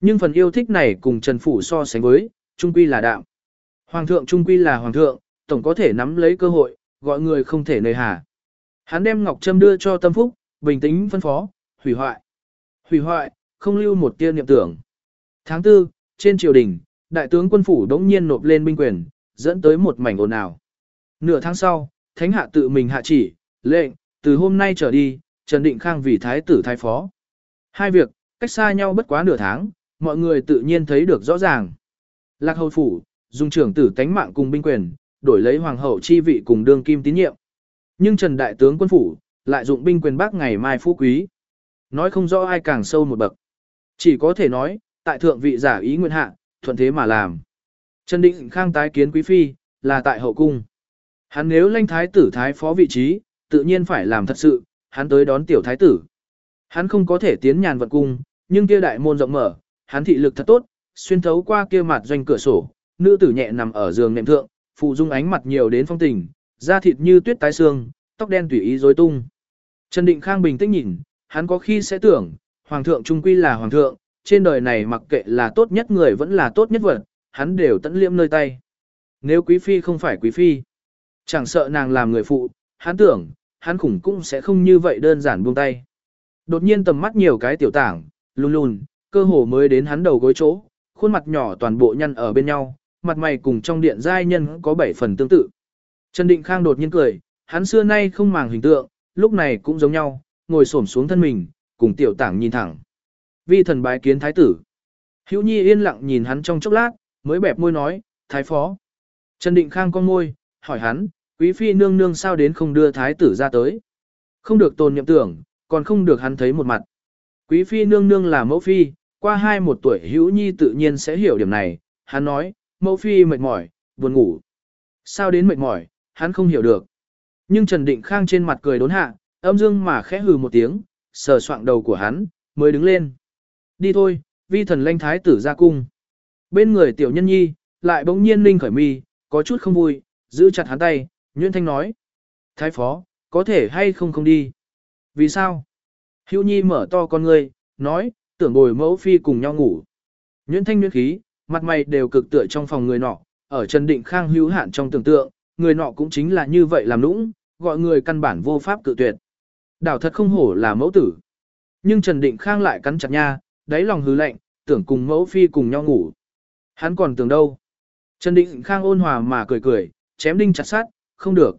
Nhưng phần yêu thích này cùng Trần Phủ so sánh với, trung quy là đạo. Hoàng thượng trung quy là hoàng thượng, tổng có thể nắm lấy cơ hội, gọi người không thể nơi hà. Hắn đem Ngọc Trâm đưa cho Tâm Phúc, bình tĩnh phân phó, hủy hoại. Hủy hoại, không lưu một tia niệm tưởng. Tháng 4, trên triều đình, đại tướng quân phủ đống nhiên nộp lên binh quyền, dẫn tới một mảnh ồn ào. Nửa tháng sau, thánh hạ tự mình hạ chỉ, lệnh, từ hôm nay trở đi, Trần Định Khang vì thái tử thái phó. Hai việc, cách xa nhau bất quá nửa tháng, mọi người tự nhiên thấy được rõ ràng. Lạc hầu phủ, dùng trưởng tử tánh mạng cùng binh quyền, đổi lấy hoàng hậu chi vị cùng đương kim tín nhiệm. Nhưng Trần Đại tướng quân phủ, lại dụng binh quyền bác ngày mai phú quý. Nói không rõ ai càng sâu một bậc. Chỉ có thể nói, tại thượng vị giả ý nguyện hạ, thuận thế mà làm. Trần Định Khang tái kiến quý phi, là tại hậu cung. Hắn nếu lanh thái tử thái phó vị trí, tự nhiên phải làm thật sự, hắn tới đón tiểu thái tử. Hắn không có thể tiến nhàn vận cung, nhưng kia đại môn rộng mở, hắn thị lực thật tốt, xuyên thấu qua kia mặt doanh cửa sổ, nữ tử nhẹ nằm ở giường nệm thượng, phụ dung ánh mặt nhiều đến phong tình, da thịt như tuyết tái xương, tóc đen tùy ý rối tung. Trần Định Khang bình tĩnh nhìn, hắn có khi sẽ tưởng, hoàng thượng trung quy là hoàng thượng, trên đời này mặc kệ là tốt nhất người vẫn là tốt nhất vật, hắn đều tận liễm nơi tay. Nếu quý phi không phải quý phi, chẳng sợ nàng làm người phụ, hắn tưởng, hắn khủng cũng sẽ không như vậy đơn giản buông tay. Đột nhiên tầm mắt nhiều cái tiểu tảng, lùn lùn, cơ hồ mới đến hắn đầu gối chỗ, khuôn mặt nhỏ toàn bộ nhăn ở bên nhau, mặt mày cùng trong điện giai nhân có bảy phần tương tự. Trần Định Khang đột nhiên cười, hắn xưa nay không màng hình tượng, lúc này cũng giống nhau, ngồi xổm xuống thân mình, cùng tiểu tảng nhìn thẳng. Vi thần bái kiến thái tử. Hữu Nhi yên lặng nhìn hắn trong chốc lát, mới bẹp môi nói, thái phó. Trần Định Khang con môi, hỏi hắn, quý phi nương nương sao đến không đưa thái tử ra tới. Không được tồn niệm tưởng, còn không được hắn thấy một mặt. Quý phi nương nương là mẫu phi, qua hai một tuổi hữu nhi tự nhiên sẽ hiểu điểm này, hắn nói, mẫu phi mệt mỏi, buồn ngủ. Sao đến mệt mỏi, hắn không hiểu được. Nhưng Trần Định Khang trên mặt cười đốn hạ, âm dương mà khẽ hừ một tiếng, sờ soạng đầu của hắn, mới đứng lên. Đi thôi, vi thần lanh thái tử ra cung. Bên người tiểu nhân nhi, lại bỗng nhiên linh khởi mi, có chút không vui, giữ chặt hắn tay, Nguyễn Thanh nói. Thái phó, có thể hay không không đi. Vì sao? Hữu Nhi mở to con ngươi, nói, tưởng bồi mẫu phi cùng nhau ngủ. Nhuyễn thanh nhuyễn khí, mặt mày đều cực tựa trong phòng người nọ, ở Trần Định Khang hữu hạn trong tưởng tượng, người nọ cũng chính là như vậy làm lũng gọi người căn bản vô pháp cự tuyệt. Đảo thật không hổ là mẫu tử. Nhưng Trần Định Khang lại cắn chặt nha, đáy lòng hứ lạnh, tưởng cùng mẫu phi cùng nhau ngủ. Hắn còn tưởng đâu. Trần Định Khang ôn hòa mà cười cười, chém đinh chặt sát, không được.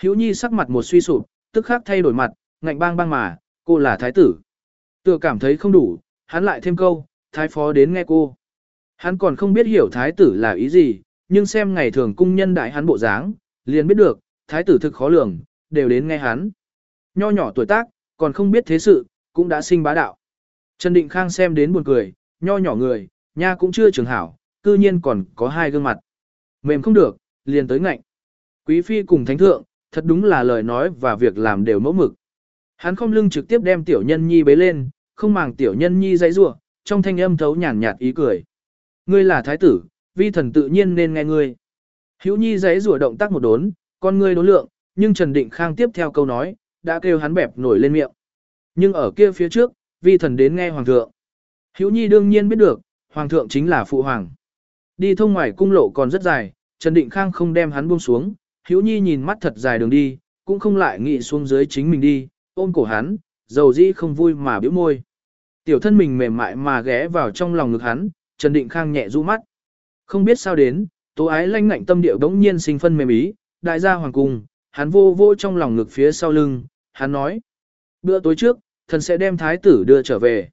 Hữu Nhi sắc mặt một suy sụp, tức khắc thay đổi mặt, ngạnh bang bang mà, cô là thái tử. Tựa cảm thấy không đủ, hắn lại thêm câu, thái phó đến nghe cô. Hắn còn không biết hiểu thái tử là ý gì, nhưng xem ngày thường cung nhân đại hắn bộ dáng, liền biết được, thái tử thực khó lường, đều đến nghe hắn. Nho nhỏ tuổi tác, còn không biết thế sự, cũng đã sinh bá đạo. Trần Định Khang xem đến buồn cười, nho nhỏ người, nha cũng chưa trường hảo, cư nhiên còn có hai gương mặt. Mềm không được, liền tới ngạnh. Quý phi cùng thánh thượng, thật đúng là lời nói và việc làm đều mẫu mực. Hắn không lưng trực tiếp đem tiểu nhân nhi bế lên, không màng tiểu nhân nhi dãy rủa, trong thanh âm thấu nhàn nhạt ý cười. Ngươi là thái tử, vi thần tự nhiên nên nghe ngươi. Hữu nhi giấy rủa động tác một đốn, con ngươi đốn lượng, nhưng Trần Định Khang tiếp theo câu nói, đã kêu hắn bẹp nổi lên miệng. Nhưng ở kia phía trước, vi thần đến nghe hoàng thượng. Hữu nhi đương nhiên biết được, hoàng thượng chính là phụ hoàng. Đi thông ngoài cung lộ còn rất dài, Trần Định Khang không đem hắn buông xuống, Hữu nhi nhìn mắt thật dài đường đi, cũng không lại nghĩ xuống dưới chính mình đi, ôm cổ hắn, dầu dĩ không vui mà biểu môi. Tiểu thân mình mềm mại mà ghé vào trong lòng ngực hắn, Trần Định Khang nhẹ du mắt. Không biết sao đến, tố ái lanh ngạnh tâm điệu đống nhiên sinh phân mềm ý, đại gia hoàng cung, hắn vô vô trong lòng ngực phía sau lưng, hắn nói. Bữa tối trước, thần sẽ đem thái tử đưa trở về.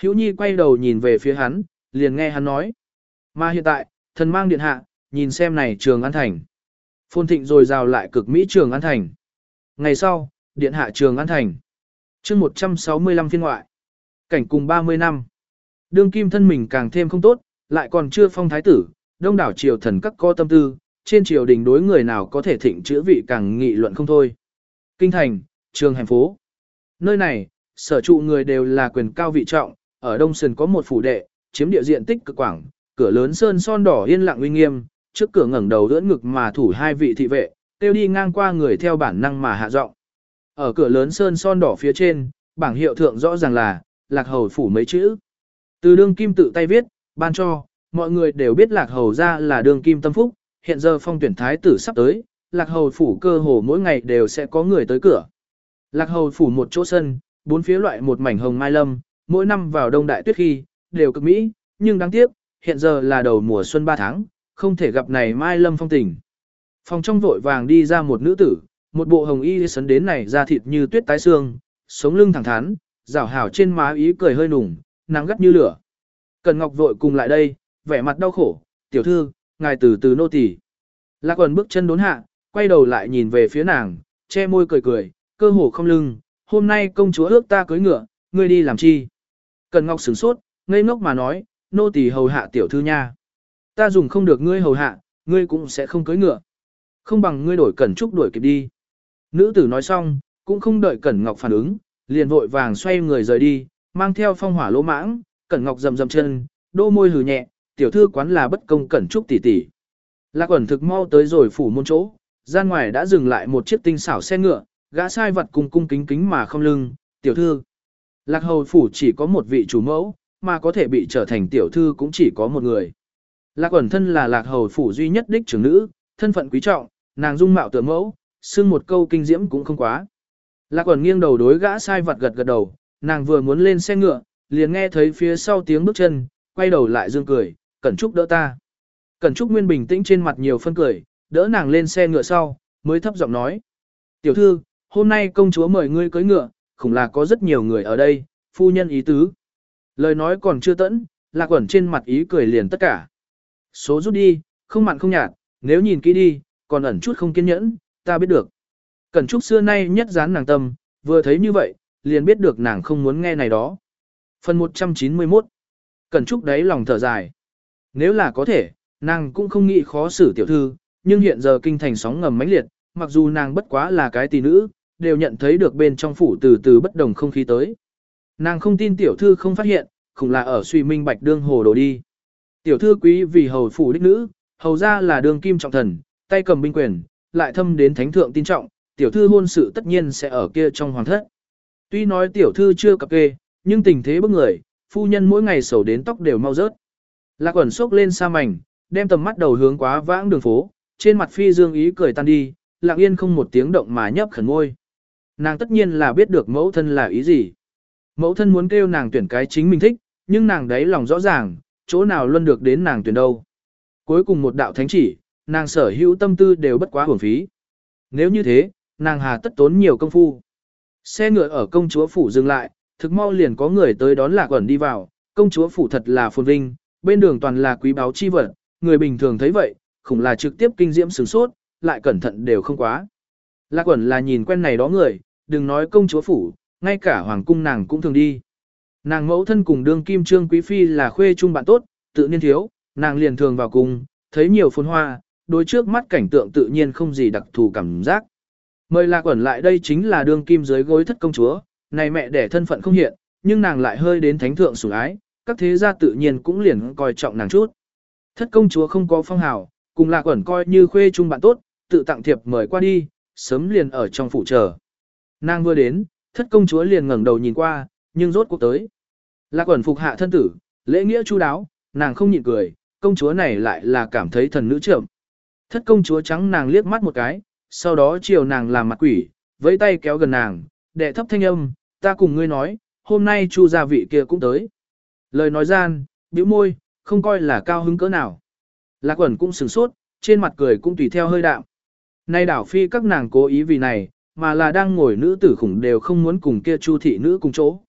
Hữu Nhi quay đầu nhìn về phía hắn, liền nghe hắn nói. Mà hiện tại, thần mang điện hạ, nhìn xem này trường an thành. Phôn thịnh rồi rào lại cực Mỹ trường an thành. Ngày sau, điện hạ trường an thành. chương 165 phiên ngoại. Cảnh cùng 30 năm. Đương kim thân mình càng thêm không tốt, lại còn chưa phong thái tử, đông đảo triều thần các co tâm tư, trên triều đình đối người nào có thể thịnh chữa vị càng nghị luận không thôi. Kinh thành, trường hành phố. Nơi này, sở trụ người đều là quyền cao vị trọng, ở Đông Sơn có một phủ đệ, chiếm địa diện tích cực quảng, cửa lớn sơn son đỏ yên lặng uy nghiêm, trước cửa ngẩng đầu đỡ ngực mà thủ hai vị thị vệ, tiêu đi ngang qua người theo bản năng mà hạ giọng. Ở cửa lớn sơn son đỏ phía trên, bảng hiệu thượng rõ ràng là, lạc hầu phủ mấy chữ. Từ đương kim tự tay viết, ban cho, mọi người đều biết lạc hầu ra là đường kim tâm phúc, hiện giờ phong tuyển thái tử sắp tới, lạc hầu phủ cơ hồ mỗi ngày đều sẽ có người tới cửa. Lạc hầu phủ một chỗ sân, bốn phía loại một mảnh hồng mai lâm, mỗi năm vào đông đại tuyết khi, đều cực mỹ, nhưng đáng tiếc, hiện giờ là đầu mùa xuân 3 tháng, không thể gặp này mai lâm phong tình. Phòng trong vội vàng đi ra một nữ tử, một bộ hồng y sấn đến này da thịt như tuyết tái xương, sống lưng thẳng thắn, rảo hảo trên má ý cười hơi nùng, nắng gắt như lửa. Cần Ngọc vội cùng lại đây, vẻ mặt đau khổ, tiểu thư, ngài từ từ nô tỳ. Lạc quần bước chân đốn hạ, quay đầu lại nhìn về phía nàng, che môi cười cười, cơ hồ không lưng, hôm nay công chúa ước ta cưới ngựa, ngươi đi làm chi? Cần Ngọc sửng sốt, ngây ngốc mà nói, nô tỳ hầu hạ tiểu thư nha. Ta dùng không được ngươi hầu hạ, ngươi cũng sẽ không cưới ngựa. Không bằng ngươi đổi Cẩn Trúc đuổi kịp đi. Nữ tử nói xong, cũng không đợi Cẩn Ngọc phản ứng, liền vội vàng xoay người rời đi, mang theo phong hỏa lỗ mãng, Cẩn Ngọc rầm rầm chân, đô môi hừ nhẹ, tiểu thư quán là bất công Cẩn Trúc tỷ tỷ. Lạc ẩn thực mau tới rồi phủ môn chỗ, gian ngoài đã dừng lại một chiếc tinh xảo xe ngựa, gã sai vật cùng cung kính kính mà không lưng, tiểu thư. Lạc hầu phủ chỉ có một vị chủ mẫu, mà có thể bị trở thành tiểu thư cũng chỉ có một người. Lạc ẩn thân là lạc hầu phủ duy nhất đích trưởng nữ, thân phận quý trọng, nàng dung mạo tựa mẫu, xưng một câu kinh diễm cũng không quá. Lạc ẩn nghiêng đầu đối gã sai vật gật gật đầu, nàng vừa muốn lên xe ngựa, liền nghe thấy phía sau tiếng bước chân, quay đầu lại dương cười, cẩn trúc đỡ ta. Cẩn trúc nguyên bình tĩnh trên mặt nhiều phân cười, đỡ nàng lên xe ngựa sau, mới thấp giọng nói. Tiểu thư, hôm nay công chúa mời ngươi cưới ngựa, khủng là có rất nhiều người ở đây, phu nhân ý tứ. Lời nói còn chưa tẫn, lạc quẩn trên mặt ý cười liền tất cả. Số rút đi, không mặn không nhạt, nếu nhìn kỹ đi, còn ẩn chút không kiên nhẫn, ta biết được. Cẩn Trúc xưa nay nhất dán nàng tâm, vừa thấy như vậy, liền biết được nàng không muốn nghe này đó. Phần 191 Cẩn Trúc đấy lòng thở dài. Nếu là có thể, nàng cũng không nghĩ khó xử tiểu thư, nhưng hiện giờ kinh thành sóng ngầm mãnh liệt, mặc dù nàng bất quá là cái tỷ nữ, đều nhận thấy được bên trong phủ từ từ bất đồng không khí tới. Nàng không tin tiểu thư không phát hiện, khủng là ở suy minh bạch đương hồ đồ đi. Tiểu thư quý vì hầu phủ đích nữ, hầu ra là đương kim trọng thần, tay cầm binh quyền, lại thâm đến thánh thượng tin trọng, tiểu thư hôn sự tất nhiên sẽ ở kia trong hoàng thất. Tuy nói tiểu thư chưa cập kê, nhưng tình thế bức người, phu nhân mỗi ngày sầu đến tóc đều mau rớt. Lạc quẩn sốc lên xa mảnh, đem tầm mắt đầu hướng quá vãng đường phố, trên mặt phi dương ý cười tan đi, lặng yên không một tiếng động mà nhấp khẩn ngôi. Nàng tất nhiên là biết được mẫu thân là ý gì. Mẫu thân muốn kêu nàng tuyển cái chính mình thích, nhưng nàng đấy lòng rõ ràng, chỗ nào luôn được đến nàng tuyển đâu. Cuối cùng một đạo thánh chỉ, nàng sở hữu tâm tư đều bất quá hưởng phí. Nếu như thế, nàng hà tất tốn nhiều công phu. Xe ngựa ở công chúa phủ dừng lại, thực mau liền có người tới đón lạc ẩn đi vào, công chúa phủ thật là phồn vinh, bên đường toàn là quý báu chi vật, người bình thường thấy vậy, khủng là trực tiếp kinh diễm sửng sốt, lại cẩn thận đều không quá. Lạc ẩn là nhìn quen này đó người, đừng nói công chúa phủ, ngay cả hoàng cung nàng cũng thường đi. Nàng mẫu thân cùng đương kim trương quý phi là khuê trung bạn tốt, tự nhiên thiếu, nàng liền thường vào cùng thấy nhiều phồn hoa, đối trước mắt cảnh tượng tự nhiên không gì đặc thù cảm giác. Mời lạc ẩn lại đây chính là đương kim dưới gối thất công chúa, này mẹ đẻ thân phận không hiện, nhưng nàng lại hơi đến thánh thượng sủng ái, các thế gia tự nhiên cũng liền coi trọng nàng chút. Thất công chúa không có phong hào, cùng lạc ẩn coi như khuê chung bạn tốt, tự tặng thiệp mời qua đi, sớm liền ở trong phủ chờ. Nàng vừa đến, thất công chúa liền ngẩng đầu nhìn qua, nhưng rốt cuộc tới. Lạc ẩn phục hạ thân tử, lễ nghĩa chu đáo, nàng không nhịn cười, công chúa này lại là cảm thấy thần nữ trưởng. Thất công chúa trắng nàng liếc mắt một cái, sau đó chiều nàng làm mặt quỷ, với tay kéo gần nàng, đệ thấp thanh âm, ta cùng ngươi nói, hôm nay chu gia vị kia cũng tới. Lời nói gian, bĩu môi, không coi là cao hứng cỡ nào. Lạc quẩn cũng sửng sốt, trên mặt cười cũng tùy theo hơi đạm. Nay đảo phi các nàng cố ý vì này, mà là đang ngồi nữ tử khủng đều không muốn cùng kia chu thị nữ cùng chỗ.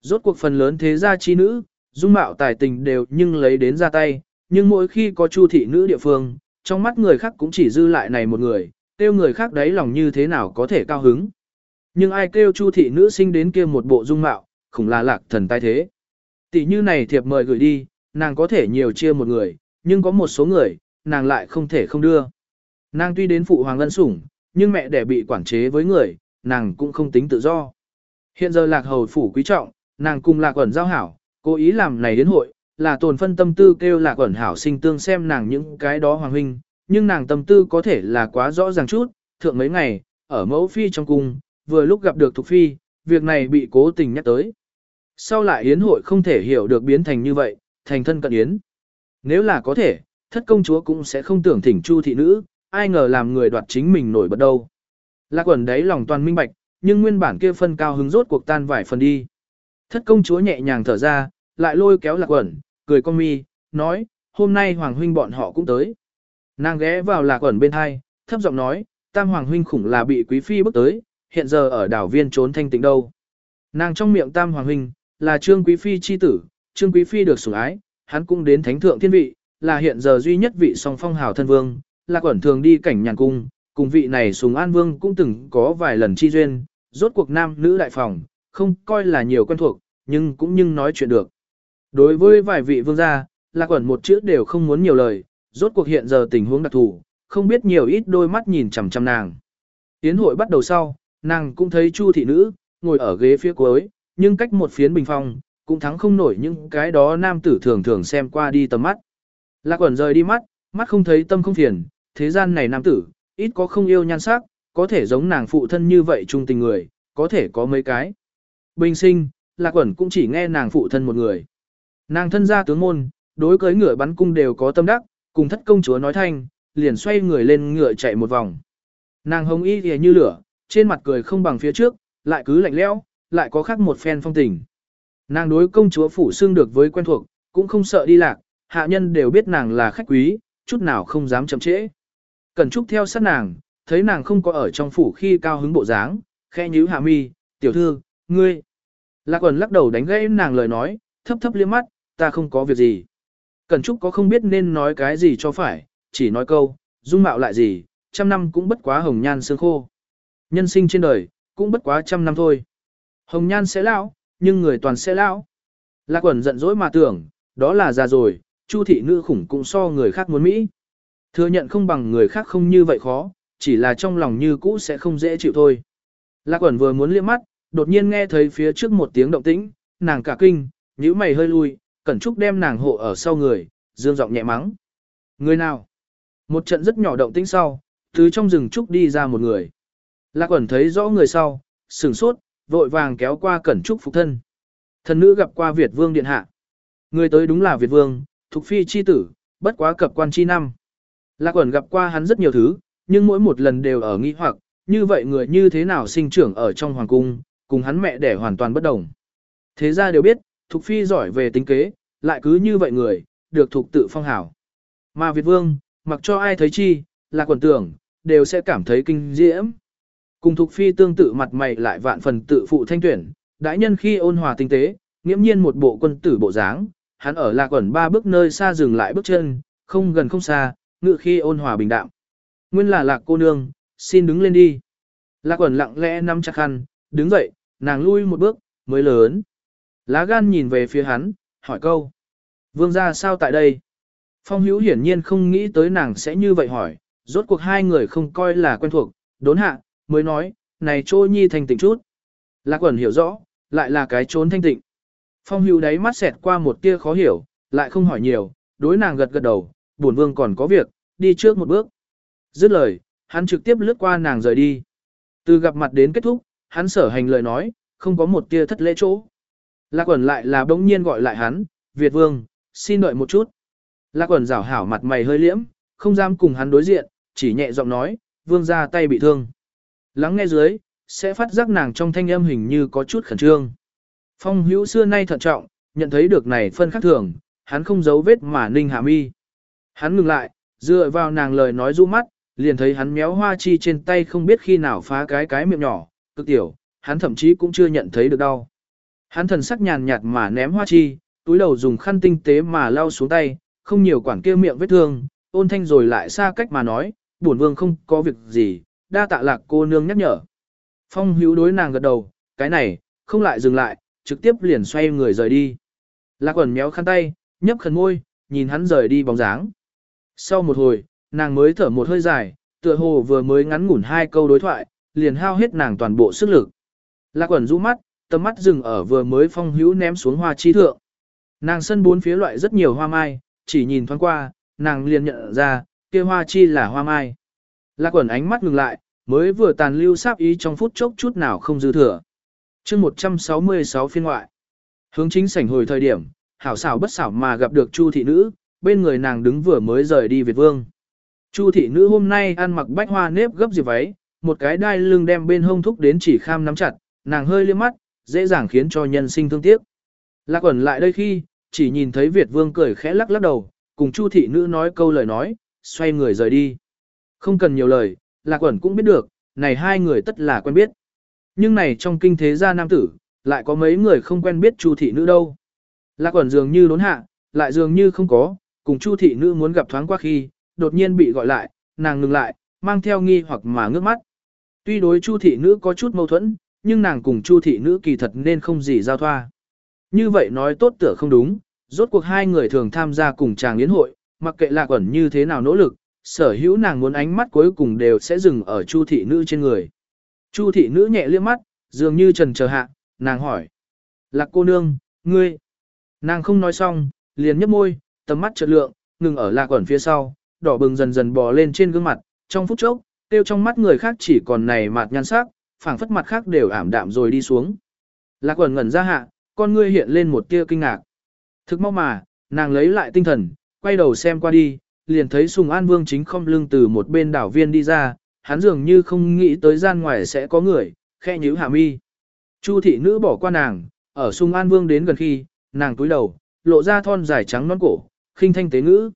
Rốt cuộc phần lớn thế gia chi nữ, dung mạo tài tình đều nhưng lấy đến ra tay, nhưng mỗi khi có chu thị nữ địa phương, trong mắt người khác cũng chỉ dư lại này một người, tiêu người khác đấy lòng như thế nào có thể cao hứng. Nhưng ai kêu chu thị nữ sinh đến kia một bộ dung mạo, khủng là lạc thần tai thế. Tỷ như này thiệp mời gửi đi, nàng có thể nhiều chia một người, nhưng có một số người, nàng lại không thể không đưa. Nàng tuy đến phụ hoàng lân sủng, nhưng mẹ đẻ bị quản chế với người, nàng cũng không tính tự do. Hiện giờ lạc hầu phủ quý trọng, nàng cùng lạc ẩn giao hảo, cố ý làm này đến hội, là tồn phân tâm tư kêu lạc ẩn hảo sinh tương xem nàng những cái đó hoàng huynh, nhưng nàng tâm tư có thể là quá rõ ràng chút, thượng mấy ngày, ở mẫu phi trong cung, vừa lúc gặp được Thục Phi, việc này bị cố tình nhắc tới. Sau lại yến hội không thể hiểu được biến thành như vậy, thành thân cận yến. Nếu là có thể, thất công chúa cũng sẽ không tưởng thỉnh chu thị nữ, ai ngờ làm người đoạt chính mình nổi bật đâu. Lạc quần đấy lòng toàn minh bạch, nhưng nguyên bản kia phân cao hứng rốt cuộc tan vải phần đi. Thất công chúa nhẹ nhàng thở ra, lại lôi kéo lạc quần, cười con mi, nói, hôm nay hoàng huynh bọn họ cũng tới. Nàng ghé vào lạc quần bên hai, thấp giọng nói, tam hoàng huynh khủng là bị quý phi bước tới, hiện giờ ở đảo viên trốn thanh tịnh đâu. Nàng trong miệng tam hoàng huynh, là trương quý phi chi tử, trương quý phi được sủng ái, hắn cũng đến thánh thượng thiên vị, là hiện giờ duy nhất vị song phong hào thân vương, là quẩn thường đi cảnh nhàn cung, cùng vị này sùng an vương cũng từng có vài lần chi duyên, rốt cuộc nam nữ đại phòng, không coi là nhiều quen thuộc, nhưng cũng nhưng nói chuyện được. Đối với vài vị vương gia, là quẩn một chữ đều không muốn nhiều lời, rốt cuộc hiện giờ tình huống đặc thù, không biết nhiều ít đôi mắt nhìn chằm chằm nàng. Tiến hội bắt đầu sau, nàng cũng thấy chu thị nữ, ngồi ở ghế phía cuối, nhưng cách một phiến bình phong, cũng thắng không nổi những cái đó nam tử thường thường xem qua đi tầm mắt. Lạc quẩn rời đi mắt, mắt không thấy tâm không phiền, thế gian này nam tử, ít có không yêu nhan sắc, có thể giống nàng phụ thân như vậy trung tình người, có thể có mấy cái. Bình sinh, Lạc quẩn cũng chỉ nghe nàng phụ thân một người. Nàng thân gia tướng môn, đối cưới ngựa bắn cung đều có tâm đắc, cùng thất công chúa nói thanh, liền xoay người lên ngựa chạy một vòng. Nàng hồng y thì như lửa, trên mặt cười không bằng phía trước, lại cứ lạnh lẽo, lại có khác một phen phong tình. Nàng đối công chúa phủ xương được với quen thuộc, cũng không sợ đi lạc, hạ nhân đều biết nàng là khách quý, chút nào không dám chậm trễ. Cẩn Trúc theo sát nàng, thấy nàng không có ở trong phủ khi cao hứng bộ dáng, khẽ nhíu hạ mi, tiểu thư, ngươi. Lạc quần lắc đầu đánh gãy nàng lời nói, thấp thấp liếc mắt, ta không có việc gì. Cẩn Trúc có không biết nên nói cái gì cho phải, chỉ nói câu, dung mạo lại gì, trăm năm cũng bất quá hồng nhan sương khô. Nhân sinh trên đời, cũng bất quá trăm năm thôi. Hồng nhan sẽ lão, nhưng người toàn sẽ lão. Lạc quẩn giận dỗi mà tưởng, đó là già rồi, chu thị nữ khủng cũng so người khác muốn Mỹ. Thừa nhận không bằng người khác không như vậy khó, chỉ là trong lòng như cũ sẽ không dễ chịu thôi. Lạc quẩn vừa muốn liếc mắt, đột nhiên nghe thấy phía trước một tiếng động tĩnh, nàng cả kinh, nhíu mày hơi lui, cẩn trúc đem nàng hộ ở sau người, dương giọng nhẹ mắng. Người nào? Một trận rất nhỏ động tĩnh sau, từ trong rừng trúc đi ra một người. Lạc Quẩn thấy rõ người sau, sửng sốt, vội vàng kéo qua cẩn trúc phục thân. Thần nữ gặp qua Việt Vương điện hạ. Người tới đúng là Việt Vương, thuộc phi chi tử, bất quá cập quan chi năm. Lạc Quẩn gặp qua hắn rất nhiều thứ, nhưng mỗi một lần đều ở nghi hoặc, như vậy người như thế nào sinh trưởng ở trong hoàng cung, cùng hắn mẹ đẻ hoàn toàn bất đồng. Thế ra đều biết, thuộc Phi giỏi về tính kế, lại cứ như vậy người, được thuộc tự phong hảo. Mà Việt Vương, mặc cho ai thấy chi, là quần tưởng, đều sẽ cảm thấy kinh diễm. Cùng Thục Phi tương tự mặt mày lại vạn phần tự phụ thanh tuyển, đại nhân khi ôn hòa tinh tế, nghiễm nhiên một bộ quân tử bộ dáng, hắn ở lạc quẩn ba bước nơi xa dừng lại bước chân, không gần không xa, ngự khi ôn hòa bình đạm. Nguyên là lạc cô nương, xin đứng lên đi. Lạc quẩn lặng lẽ nắm chặt khăn, đứng dậy, nàng lui một bước, mới lớn. Lá gan nhìn về phía hắn, hỏi câu. Vương gia sao tại đây? Phong hữu hiển nhiên không nghĩ tới nàng sẽ như vậy hỏi, rốt cuộc hai người không coi là quen thuộc, đốn hạ, mới nói, này trôi nhi thanh tịnh chút. Lạc quẩn hiểu rõ, lại là cái trốn thanh tịnh. Phong hữu đáy mắt xẹt qua một tia khó hiểu, lại không hỏi nhiều, đối nàng gật gật đầu, bổn vương còn có việc, đi trước một bước. Dứt lời, hắn trực tiếp lướt qua nàng rời đi. Từ gặp mặt đến kết thúc, hắn sở hành lời nói, không có một tia thất lễ chỗ. Lạc quẩn lại là bỗng nhiên gọi lại hắn, Việt vương, xin đợi một chút. Lạc quẩn rảo hảo mặt mày hơi liễm, không dám cùng hắn đối diện, chỉ nhẹ giọng nói, vương ra tay bị thương. Lắng nghe dưới, sẽ phát giác nàng trong thanh âm hình như có chút khẩn trương. Phong hữu xưa nay thận trọng, nhận thấy được này phân khác thường, hắn không giấu vết mà ninh hạ mi. Hắn ngừng lại, dựa vào nàng lời nói du mắt, liền thấy hắn méo hoa chi trên tay không biết khi nào phá cái cái miệng nhỏ, cực tiểu, hắn thậm chí cũng chưa nhận thấy được đau. Hắn thần sắc nhàn nhạt mà ném hoa chi, túi đầu dùng khăn tinh tế mà lau xuống tay, không nhiều quản kia miệng vết thương, ôn thanh rồi lại xa cách mà nói, bổn vương không có việc gì, đa tạ lạc cô nương nhắc nhở. Phong hữu đối nàng gật đầu, cái này, không lại dừng lại, trực tiếp liền xoay người rời đi. Lạc quần méo khăn tay, nhấp khẩn môi, nhìn hắn rời đi bóng dáng. Sau một hồi, nàng mới thở một hơi dài, tựa hồ vừa mới ngắn ngủn hai câu đối thoại, liền hao hết nàng toàn bộ sức lực. Lạc quần rũ mắt, tầm mắt dừng ở vừa mới phong hữu ném xuống hoa chi thượng. Nàng sân bốn phía loại rất nhiều hoa mai, chỉ nhìn thoáng qua, nàng liền nhận ra, kia hoa chi là hoa mai. Lạc quần ánh mắt ngừng lại, mới vừa tàn lưu sáp ý trong phút chốc chút nào không dư thừa. chương 166 phiên ngoại. Hướng chính sảnh hồi thời điểm, hảo xảo bất xảo mà gặp được Chu thị nữ, bên người nàng đứng vừa mới rời đi Việt Vương. Chu thị nữ hôm nay ăn mặc bách hoa nếp gấp diệp váy, một cái đai lưng đem bên hông thúc đến chỉ kham nắm chặt, nàng hơi liếc mắt, dễ dàng khiến cho nhân sinh thương tiếc. Lạc Quẩn lại đây khi, chỉ nhìn thấy Việt Vương cười khẽ lắc lắc đầu, cùng Chu thị nữ nói câu lời nói, xoay người rời đi. Không cần nhiều lời, Lạc Quẩn cũng biết được, này hai người tất là quen biết. Nhưng này trong kinh thế gia nam tử, lại có mấy người không quen biết Chu thị nữ đâu. Lạc Quẩn dường như đốn hạ, lại dường như không có, cùng Chu thị nữ muốn gặp thoáng qua khi, đột nhiên bị gọi lại, nàng ngừng lại, mang theo nghi hoặc mà ngước mắt. Tuy đối Chu thị nữ có chút mâu thuẫn, nhưng nàng cùng Chu thị nữ kỳ thật nên không gì giao thoa. Như vậy nói tốt tựa không đúng, rốt cuộc hai người thường tham gia cùng chàng yến hội, mặc kệ lạc Quẩn như thế nào nỗ lực, sở hữu nàng muốn ánh mắt cuối cùng đều sẽ dừng ở Chu thị nữ trên người. Chu thị nữ nhẹ liếc mắt, dường như trần chờ hạ, nàng hỏi. Lạc cô nương, ngươi. Nàng không nói xong, liền nhấp môi, tầm mắt chợt lượng, ngừng ở lạc Quẩn phía sau, đỏ bừng dần dần bò lên trên gương mặt, trong phút chốc, tiêu trong mắt người khác chỉ còn này mặt nhan sắc, phảng phất mặt khác đều ảm đạm rồi đi xuống. Lạc quẩn ngẩn ra hạ, con ngươi hiện lên một tia kinh ngạc. Thực mau mà, nàng lấy lại tinh thần, quay đầu xem qua đi, liền thấy Sùng An Vương chính không lưng từ một bên đảo viên đi ra, hắn dường như không nghĩ tới gian ngoài sẽ có người, khe nhíu hạ mi. Chu thị nữ bỏ qua nàng, ở Sùng An Vương đến gần khi, nàng túi đầu, lộ ra thon dài trắng non cổ, khinh thanh tế ngữ.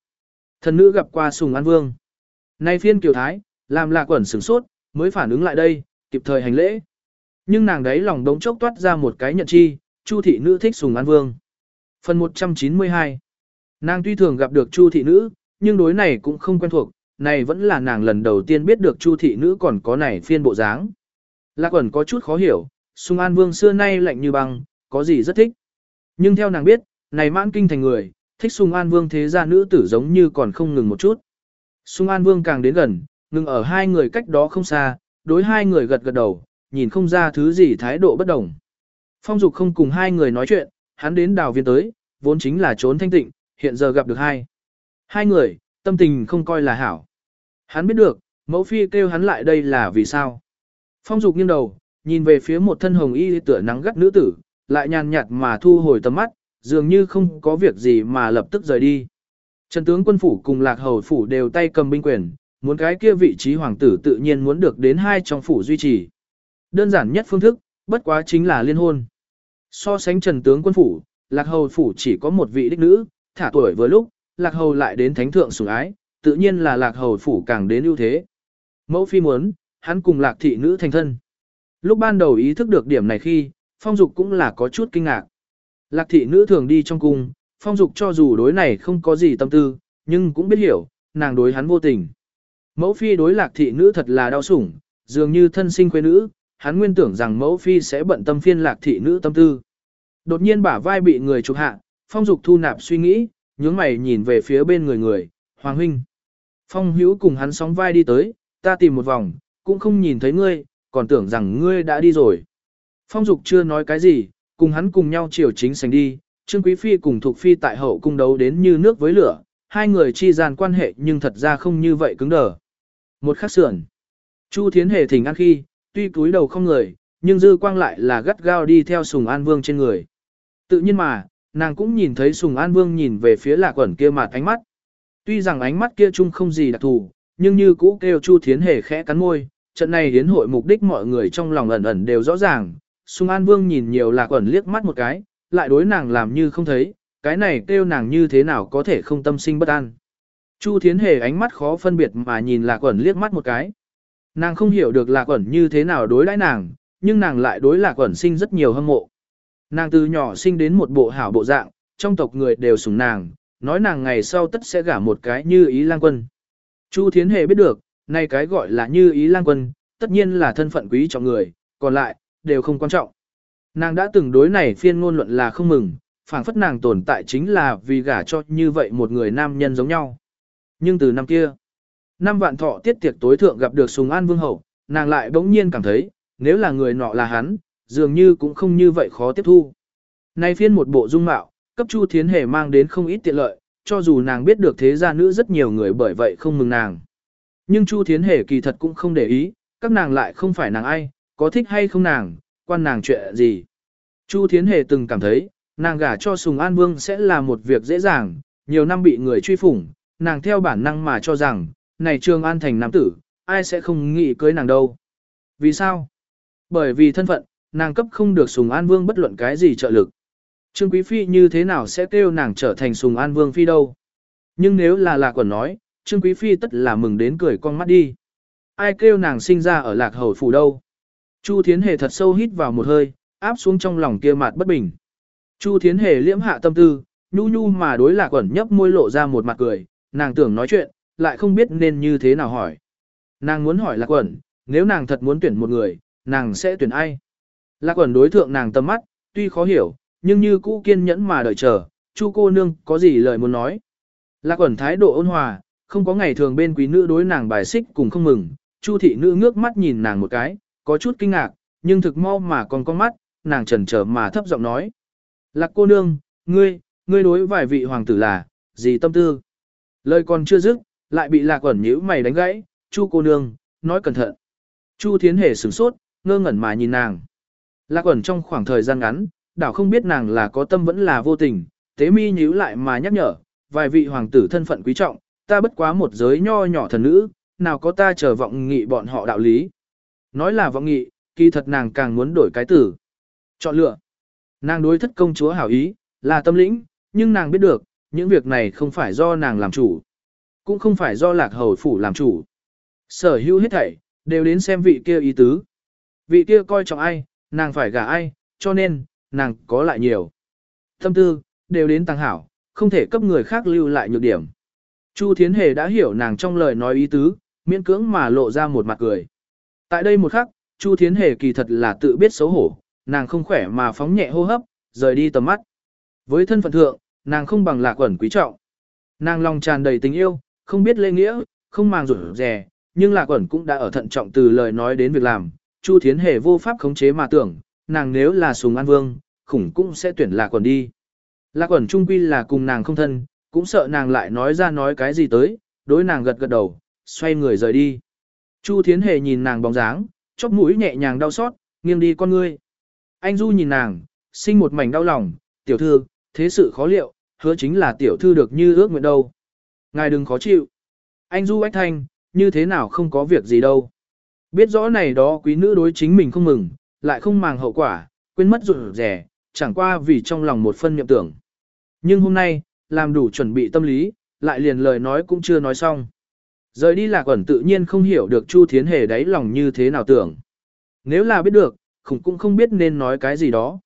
Thần nữ gặp qua Sùng An Vương. Nay phiên kiều thái, làm lạc quẩn sửng sốt, mới phản ứng lại đây, kịp thời hành lễ. Nhưng nàng đấy lòng đống chốc toát ra một cái nhận chi, Chu thị nữ thích Sùng An Vương. Phần 192 Nàng tuy thường gặp được Chu thị nữ, nhưng đối này cũng không quen thuộc, này vẫn là nàng lần đầu tiên biết được Chu thị nữ còn có này phiên bộ dáng. Lạc Quẩn có chút khó hiểu, Sung An Vương xưa nay lạnh như băng, có gì rất thích. Nhưng theo nàng biết, này mãn kinh thành người, thích Sung An Vương thế gia nữ tử giống như còn không ngừng một chút. Sung An Vương càng đến gần, ngừng ở hai người cách đó không xa, đối hai người gật gật đầu, nhìn không ra thứ gì thái độ bất đồng. Phong Dục không cùng hai người nói chuyện, hắn đến đào viên tới, vốn chính là trốn thanh tịnh, hiện giờ gặp được hai. Hai người, tâm tình không coi là hảo. Hắn biết được, mẫu phi kêu hắn lại đây là vì sao. Phong dục nghiêng đầu, nhìn về phía một thân hồng y tựa nắng gắt nữ tử, lại nhàn nhạt mà thu hồi tầm mắt, dường như không có việc gì mà lập tức rời đi. Trần tướng quân phủ cùng lạc hầu phủ đều tay cầm binh quyền, muốn cái kia vị trí hoàng tử tự nhiên muốn được đến hai trong phủ duy trì. Đơn giản nhất phương thức, bất quá chính là liên hôn. So sánh trần tướng quân phủ, lạc hầu phủ chỉ có một vị đích nữ, thả tuổi vừa lúc, lạc hầu lại đến thánh thượng sủng ái, tự nhiên là lạc hầu phủ càng đến ưu thế. Mẫu phi muốn, hắn cùng lạc thị nữ thành thân. Lúc ban đầu ý thức được điểm này khi, phong dục cũng là có chút kinh ngạc. Lạc thị nữ thường đi trong cung, phong dục cho dù đối này không có gì tâm tư, nhưng cũng biết hiểu, nàng đối hắn vô tình. Mẫu phi đối lạc thị nữ thật là đau sủng, dường như thân sinh quê nữ, hắn nguyên tưởng rằng mẫu phi sẽ bận tâm phiên lạc thị nữ tâm tư. Đột nhiên bả vai bị người chụp hạ, phong dục thu nạp suy nghĩ, nhướng mày nhìn về phía bên người người, Hoàng huynh. Phong hữu cùng hắn sóng vai đi tới, ta tìm một vòng, cũng không nhìn thấy ngươi, còn tưởng rằng ngươi đã đi rồi. Phong dục chưa nói cái gì, cùng hắn cùng nhau chiều chính sành đi, Trương Quý Phi cùng Thục Phi tại hậu cung đấu đến như nước với lửa, hai người chi gian quan hệ nhưng thật ra không như vậy cứng đờ. Một khắc sườn. Chu Thiến Hề thỉnh ăn khi, tuy cúi đầu không người, nhưng dư quang lại là gắt gao đi theo Sùng An Vương trên người. Tự nhiên mà, nàng cũng nhìn thấy Sùng An Vương nhìn về phía lạc quẩn kia mặt ánh mắt. Tuy rằng ánh mắt kia chung không gì đặc thù, nhưng như cũ kêu Chu Thiến Hề khẽ cắn môi, trận này hiến hội mục đích mọi người trong lòng ẩn ẩn đều rõ ràng. Sùng An Vương nhìn nhiều lạc quẩn liếc mắt một cái, lại đối nàng làm như không thấy, cái này kêu nàng như thế nào có thể không tâm sinh bất an. Chu Thiến Hề ánh mắt khó phân biệt mà nhìn lạc quẩn liếc mắt một cái. Nàng không hiểu được lạc quẩn như thế nào đối đãi nàng, nhưng nàng lại đối lạc quẩn sinh rất nhiều hâm mộ. Nàng từ nhỏ sinh đến một bộ hảo bộ dạng, trong tộc người đều sủng nàng, nói nàng ngày sau tất sẽ gả một cái như ý lang quân. Chu Thiến Hề biết được, nay cái gọi là như ý lang quân, tất nhiên là thân phận quý trọng người, còn lại, đều không quan trọng. Nàng đã từng đối này phiên ngôn luận là không mừng, phảng phất nàng tồn tại chính là vì gả cho như vậy một người nam nhân giống nhau. Nhưng từ năm kia, năm vạn thọ tiết tiệc tối thượng gặp được Sùng An Vương Hậu, nàng lại bỗng nhiên cảm thấy, nếu là người nọ là hắn, dường như cũng không như vậy khó tiếp thu. Nay phiên một bộ dung mạo, cấp Chu Thiến Hề mang đến không ít tiện lợi, cho dù nàng biết được thế gia nữ rất nhiều người bởi vậy không mừng nàng. Nhưng Chu Thiến Hề kỳ thật cũng không để ý, các nàng lại không phải nàng ai, có thích hay không nàng, quan nàng chuyện gì. Chu Thiến Hề từng cảm thấy, nàng gả cho Sùng An Vương sẽ là một việc dễ dàng, nhiều năm bị người truy phủng, nàng theo bản năng mà cho rằng, này Trương An thành nam tử, ai sẽ không nghĩ cưới nàng đâu. Vì sao? Bởi vì thân phận, nàng cấp không được Sùng An Vương bất luận cái gì trợ lực. Trương Quý Phi như thế nào sẽ kêu nàng trở thành Sùng An Vương Phi đâu? Nhưng nếu là lạc quần nói, Trương Quý Phi tất là mừng đến cười con mắt đi. Ai kêu nàng sinh ra ở lạc hầu phủ đâu? Chu Thiến Hề thật sâu hít vào một hơi, áp xuống trong lòng kia mặt bất bình. Chu Thiến Hề liễm hạ tâm tư, nhu nhu mà đối lạc quẩn nhấp môi lộ ra một mặt cười, nàng tưởng nói chuyện, lại không biết nên như thế nào hỏi. Nàng muốn hỏi lạc quẩn, nếu nàng thật muốn tuyển một người, nàng sẽ tuyển ai? Lạc ẩn đối thượng nàng tầm mắt, tuy khó hiểu, nhưng như cũ kiên nhẫn mà đợi chờ, chu cô nương có gì lời muốn nói. Lạc ẩn thái độ ôn hòa, không có ngày thường bên quý nữ đối nàng bài xích cùng không mừng, chu thị nữ ngước mắt nhìn nàng một cái, có chút kinh ngạc, nhưng thực mau mà còn con mắt, nàng trần trở mà thấp giọng nói. Lạc cô nương, ngươi, ngươi đối vài vị hoàng tử là, gì tâm tư? Lời còn chưa dứt, lại bị lạc ẩn nhíu mày đánh gãy, chu cô nương, nói cẩn thận. Chu thiến hề sửng sốt, ngơ ngẩn mà nhìn nàng. Lạc ẩn trong khoảng thời gian ngắn, đảo không biết nàng là có tâm vẫn là vô tình, tế mi nhíu lại mà nhắc nhở, vài vị hoàng tử thân phận quý trọng, ta bất quá một giới nho nhỏ thần nữ, nào có ta chờ vọng nghị bọn họ đạo lý. Nói là vọng nghị, kỳ thật nàng càng muốn đổi cái tử. Chọn lựa. Nàng đối thất công chúa hảo ý, là tâm lĩnh, nhưng nàng biết được, những việc này không phải do nàng làm chủ. Cũng không phải do lạc hầu phủ làm chủ. Sở hữu hết thảy, đều đến xem vị kia ý tứ. Vị kia coi trọng ai, nàng phải gả ai, cho nên, nàng có lại nhiều. Tâm tư, đều đến tăng hảo, không thể cấp người khác lưu lại nhược điểm. Chu Thiến Hề đã hiểu nàng trong lời nói ý tứ, miễn cưỡng mà lộ ra một mặt cười. Tại đây một khắc, Chu Thiến Hề kỳ thật là tự biết xấu hổ, nàng không khỏe mà phóng nhẹ hô hấp, rời đi tầm mắt. Với thân phận thượng, nàng không bằng lạc quẩn quý trọng. Nàng lòng tràn đầy tình yêu, không biết lễ nghĩa, không màng rủi rè, nhưng lạc quẩn cũng đã ở thận trọng từ lời nói đến việc làm. Chu Thiến Hề vô pháp khống chế mà tưởng, nàng nếu là sùng an vương, khủng cũng sẽ tuyển lạc quẩn đi. Lạc quẩn trung quy là cùng nàng không thân, cũng sợ nàng lại nói ra nói cái gì tới, đối nàng gật gật đầu, xoay người rời đi. Chu Thiến Hề nhìn nàng bóng dáng, chóp mũi nhẹ nhàng đau xót, nghiêng đi con ngươi. Anh Du nhìn nàng, sinh một mảnh đau lòng, tiểu thư, thế sự khó liệu, hứa chính là tiểu thư được như ước nguyện đâu. Ngài đừng khó chịu. Anh Du ách thanh, như thế nào không có việc gì đâu. Biết rõ này đó quý nữ đối chính mình không mừng, lại không màng hậu quả, quên mất rụt rẻ, chẳng qua vì trong lòng một phân niệm tưởng. Nhưng hôm nay, làm đủ chuẩn bị tâm lý, lại liền lời nói cũng chưa nói xong. Rời đi lạc ẩn tự nhiên không hiểu được Chu Thiến Hề đáy lòng như thế nào tưởng. Nếu là biết được, khủng cũng không biết nên nói cái gì đó.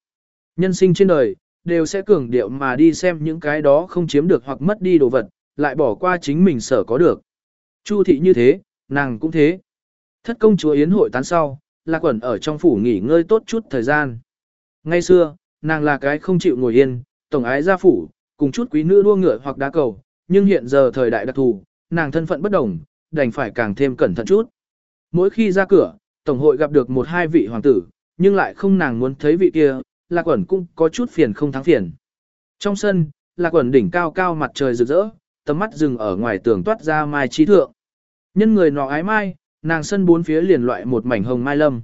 Nhân sinh trên đời, đều sẽ cường điệu mà đi xem những cái đó không chiếm được hoặc mất đi đồ vật, lại bỏ qua chính mình sở có được. Chu thị như thế, nàng cũng thế. Thất công chúa Yến hội tán sau, Lạc Quẩn ở trong phủ nghỉ ngơi tốt chút thời gian. Ngay xưa, nàng là cái không chịu ngồi yên, tổng ái gia phủ, cùng chút quý nữ đua ngựa hoặc đá cầu, nhưng hiện giờ thời đại đặc thù, nàng thân phận bất đồng, đành phải càng thêm cẩn thận chút. Mỗi khi ra cửa, tổng hội gặp được một hai vị hoàng tử, nhưng lại không nàng muốn thấy vị kia, Lạc Quẩn cũng có chút phiền không thắng phiền. Trong sân, Lạc Quẩn đỉnh cao cao mặt trời rực rỡ, tầm mắt dừng ở ngoài tường toát ra mai trí thượng. Nhân người nọ ái mai, nàng sân bốn phía liền loại một mảnh hồng mai lâm.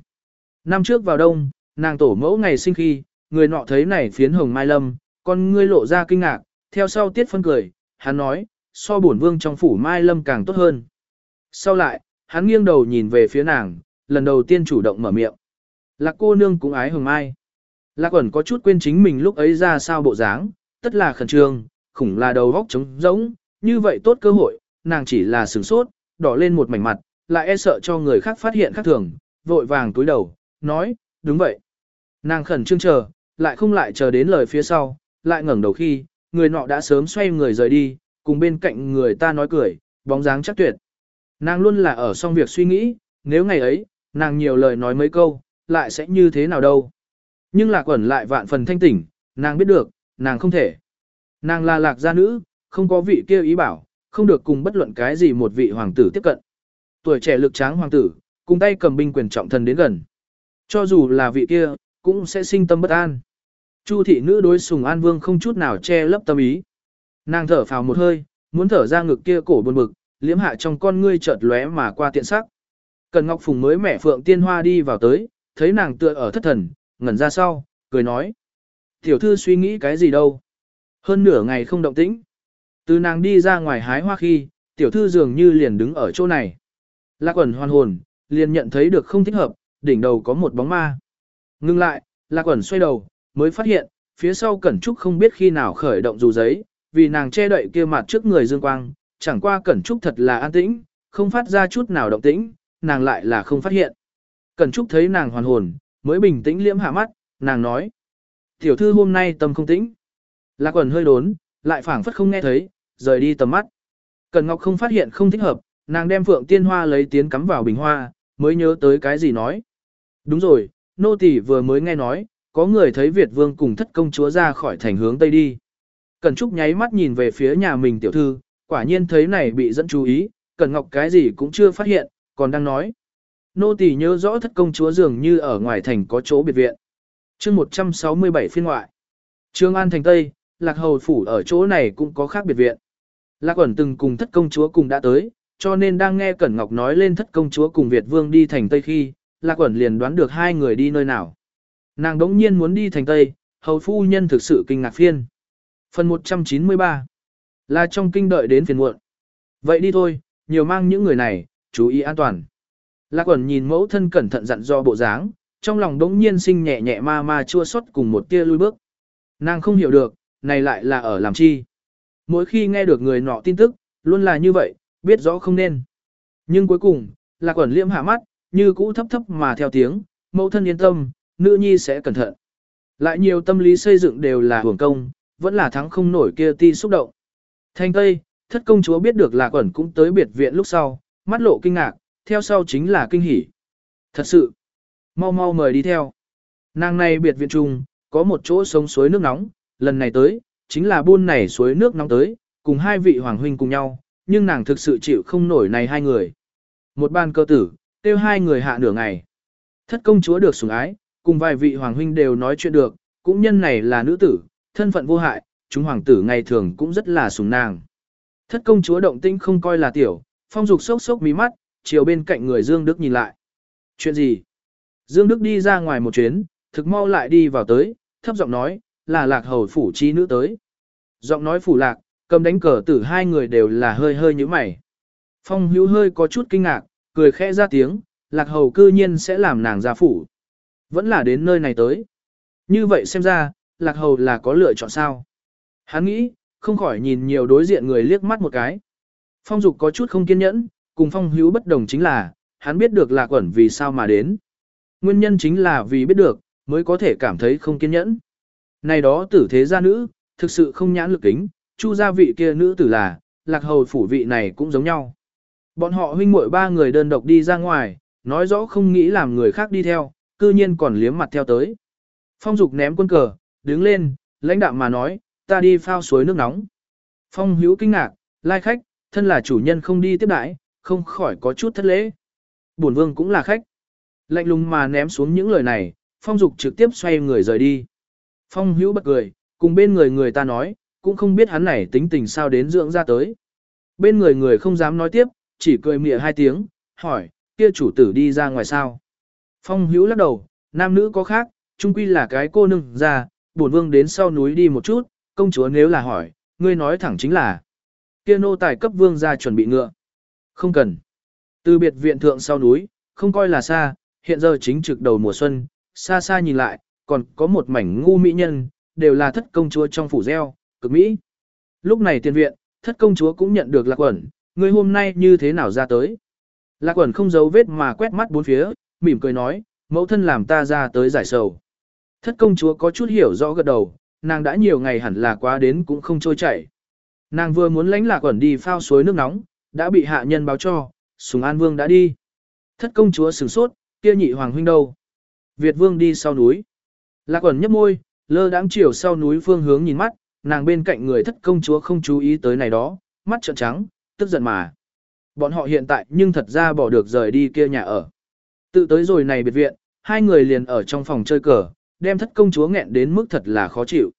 Năm trước vào đông, nàng tổ mẫu ngày sinh khi, người nọ thấy này phiến hồng mai lâm, con ngươi lộ ra kinh ngạc, theo sau tiết phân cười, hắn nói, so bổn vương trong phủ mai lâm càng tốt hơn. Sau lại, hắn nghiêng đầu nhìn về phía nàng, lần đầu tiên chủ động mở miệng. Lạc cô nương cũng ái hồng mai. Lạc ẩn có chút quên chính mình lúc ấy ra sao bộ dáng, tất là khẩn trương, khủng là đầu góc trống rỗng, như vậy tốt cơ hội, nàng chỉ là sửng sốt, đỏ lên một mảnh mặt, lại e sợ cho người khác phát hiện khác thường, vội vàng túi đầu, nói, đúng vậy. Nàng khẩn trương chờ, lại không lại chờ đến lời phía sau, lại ngẩng đầu khi, người nọ đã sớm xoay người rời đi, cùng bên cạnh người ta nói cười, bóng dáng chắc tuyệt. Nàng luôn là ở xong việc suy nghĩ, nếu ngày ấy, nàng nhiều lời nói mấy câu, lại sẽ như thế nào đâu. Nhưng lạc quẩn lại vạn phần thanh tỉnh, nàng biết được, nàng không thể. Nàng là lạc gia nữ, không có vị kia ý bảo, không được cùng bất luận cái gì một vị hoàng tử tiếp cận. Tuổi trẻ lực tráng hoàng tử, cùng tay cầm binh quyền trọng thần đến gần. Cho dù là vị kia, cũng sẽ sinh tâm bất an. Chu thị nữ đối sùng an vương không chút nào che lấp tâm ý. Nàng thở phào một hơi, muốn thở ra ngực kia cổ buồn bực, liếm hạ trong con ngươi chợt lóe mà qua tiện sắc. Cần Ngọc Phùng mới mẻ phượng tiên hoa đi vào tới, thấy nàng tựa ở thất thần, ngẩn ra sau, cười nói. Tiểu thư suy nghĩ cái gì đâu. Hơn nửa ngày không động tĩnh. Từ nàng đi ra ngoài hái hoa khi, tiểu thư dường như liền đứng ở chỗ này. Lạc ẩn hoàn hồn, liền nhận thấy được không thích hợp, đỉnh đầu có một bóng ma. Ngưng lại, lạc ẩn xoay đầu, mới phát hiện, phía sau cẩn trúc không biết khi nào khởi động dù giấy, vì nàng che đậy kia mặt trước người dương quang, chẳng qua cẩn trúc thật là an tĩnh, không phát ra chút nào động tĩnh, nàng lại là không phát hiện. Cẩn trúc thấy nàng hoàn hồn, mới bình tĩnh liễm hạ mắt, nàng nói. Tiểu thư hôm nay tâm không tĩnh. Lạc ẩn hơi đốn, lại phảng phất không nghe thấy, rời đi tầm mắt. Cẩn Ngọc không phát hiện không thích hợp, nàng đem phượng tiên hoa lấy tiến cắm vào bình hoa, mới nhớ tới cái gì nói. Đúng rồi, nô tỳ vừa mới nghe nói, có người thấy Việt vương cùng thất công chúa ra khỏi thành hướng tây đi. Cẩn Trúc nháy mắt nhìn về phía nhà mình tiểu thư, quả nhiên thấy này bị dẫn chú ý, Cẩn Ngọc cái gì cũng chưa phát hiện, còn đang nói. Nô tỳ nhớ rõ thất công chúa dường như ở ngoài thành có chỗ biệt viện. chương 167 phiên ngoại. Trương An thành Tây, Lạc Hầu Phủ ở chỗ này cũng có khác biệt viện. Lạc ẩn từng cùng thất công chúa cùng đã tới, cho nên đang nghe Cẩn Ngọc nói lên thất công chúa cùng Việt Vương đi thành Tây khi, Lạc Quẩn liền đoán được hai người đi nơi nào. Nàng đống nhiên muốn đi thành Tây, hầu phu nhân thực sự kinh ngạc phiên. Phần 193 là trong kinh đợi đến phiền muộn. Vậy đi thôi, nhiều mang những người này, chú ý an toàn. Lạc Quẩn nhìn mẫu thân cẩn thận dặn do bộ dáng, trong lòng đống nhiên sinh nhẹ nhẹ ma ma chua xót cùng một tia lui bước. Nàng không hiểu được, này lại là ở làm chi. Mỗi khi nghe được người nọ tin tức, luôn là như vậy, biết rõ không nên. Nhưng cuối cùng, Lạc ẩn liễm hạ mắt, như cũ thấp thấp mà theo tiếng, mẫu thân yên tâm, nữ nhi sẽ cẩn thận. Lại nhiều tâm lý xây dựng đều là hưởng công, vẫn là thắng không nổi kia ti xúc động. Thanh Tây, thất công chúa biết được Lạc ẩn cũng tới biệt viện lúc sau, mắt lộ kinh ngạc, theo sau chính là kinh hỉ. Thật sự, mau mau mời đi theo. Nàng này biệt viện trung, có một chỗ sống suối nước nóng, lần này tới, chính là buôn này suối nước nóng tới, cùng hai vị hoàng huynh cùng nhau, nhưng nàng thực sự chịu không nổi này hai người. Một ban cơ tử, tiêu hai người hạ nửa ngày. Thất công chúa được sủng ái, cùng vài vị hoàng huynh đều nói chuyện được, cũng nhân này là nữ tử, thân phận vô hại, chúng hoàng tử ngày thường cũng rất là sủng nàng. Thất công chúa động tinh không coi là tiểu, phong dục sốc sốc mí mắt, chiều bên cạnh người Dương Đức nhìn lại. Chuyện gì? Dương Đức đi ra ngoài một chuyến, thực mau lại đi vào tới, thấp giọng nói, là lạc hầu phủ chi nữ tới. Giọng nói phủ lạc, cầm đánh cờ tử hai người đều là hơi hơi như mày. Phong hữu hơi có chút kinh ngạc, cười khẽ ra tiếng, lạc hầu cư nhiên sẽ làm nàng ra phủ. Vẫn là đến nơi này tới. Như vậy xem ra, lạc hầu là có lựa chọn sao. Hắn nghĩ, không khỏi nhìn nhiều đối diện người liếc mắt một cái. Phong dục có chút không kiên nhẫn, cùng phong hữu bất đồng chính là, hắn biết được lạc ẩn vì sao mà đến. Nguyên nhân chính là vì biết được, mới có thể cảm thấy không kiên nhẫn. Này đó tử thế gia nữ, thực sự không nhãn lực kính, chu gia vị kia nữ tử là, lạc hầu phủ vị này cũng giống nhau. Bọn họ huynh muội ba người đơn độc đi ra ngoài, nói rõ không nghĩ làm người khác đi theo, cư nhiên còn liếm mặt theo tới. Phong dục ném quân cờ, đứng lên, lãnh đạm mà nói, ta đi phao suối nước nóng. Phong hữu kinh ngạc, lai khách, thân là chủ nhân không đi tiếp đãi, không khỏi có chút thất lễ. Bổn vương cũng là khách. Lạnh lùng mà ném xuống những lời này, phong dục trực tiếp xoay người rời đi. Phong hữu bật cười, cùng bên người người ta nói, cũng không biết hắn này tính tình sao đến dưỡng ra tới. Bên người người không dám nói tiếp, chỉ cười mỉa hai tiếng, hỏi, kia chủ tử đi ra ngoài sao. Phong hữu lắc đầu, nam nữ có khác, chung quy là cái cô nương ra, bổn vương đến sau núi đi một chút, công chúa nếu là hỏi, ngươi nói thẳng chính là, kia nô tài cấp vương ra chuẩn bị ngựa. Không cần. Từ biệt viện thượng sau núi, không coi là xa, hiện giờ chính trực đầu mùa xuân, xa xa nhìn lại, còn có một mảnh ngu mỹ nhân, đều là thất công chúa trong phủ gieo, cực mỹ. Lúc này tiền viện, thất công chúa cũng nhận được lạc quẩn, người hôm nay như thế nào ra tới. Lạc quẩn không giấu vết mà quét mắt bốn phía, mỉm cười nói, mẫu thân làm ta ra tới giải sầu. Thất công chúa có chút hiểu rõ gật đầu, nàng đã nhiều ngày hẳn là quá đến cũng không trôi chảy. Nàng vừa muốn lánh lạc quẩn đi phao suối nước nóng, đã bị hạ nhân báo cho, Sùng An Vương đã đi. Thất công chúa sửng sốt, kia nhị hoàng huynh đâu? Việt Vương đi sau núi. Lạc quẩn nhấp môi, lơ đãng chiều sau núi phương hướng nhìn mắt, nàng bên cạnh người thất công chúa không chú ý tới này đó, mắt trợn trắng, tức giận mà. Bọn họ hiện tại nhưng thật ra bỏ được rời đi kia nhà ở. Tự tới rồi này biệt viện, hai người liền ở trong phòng chơi cờ, đem thất công chúa nghẹn đến mức thật là khó chịu.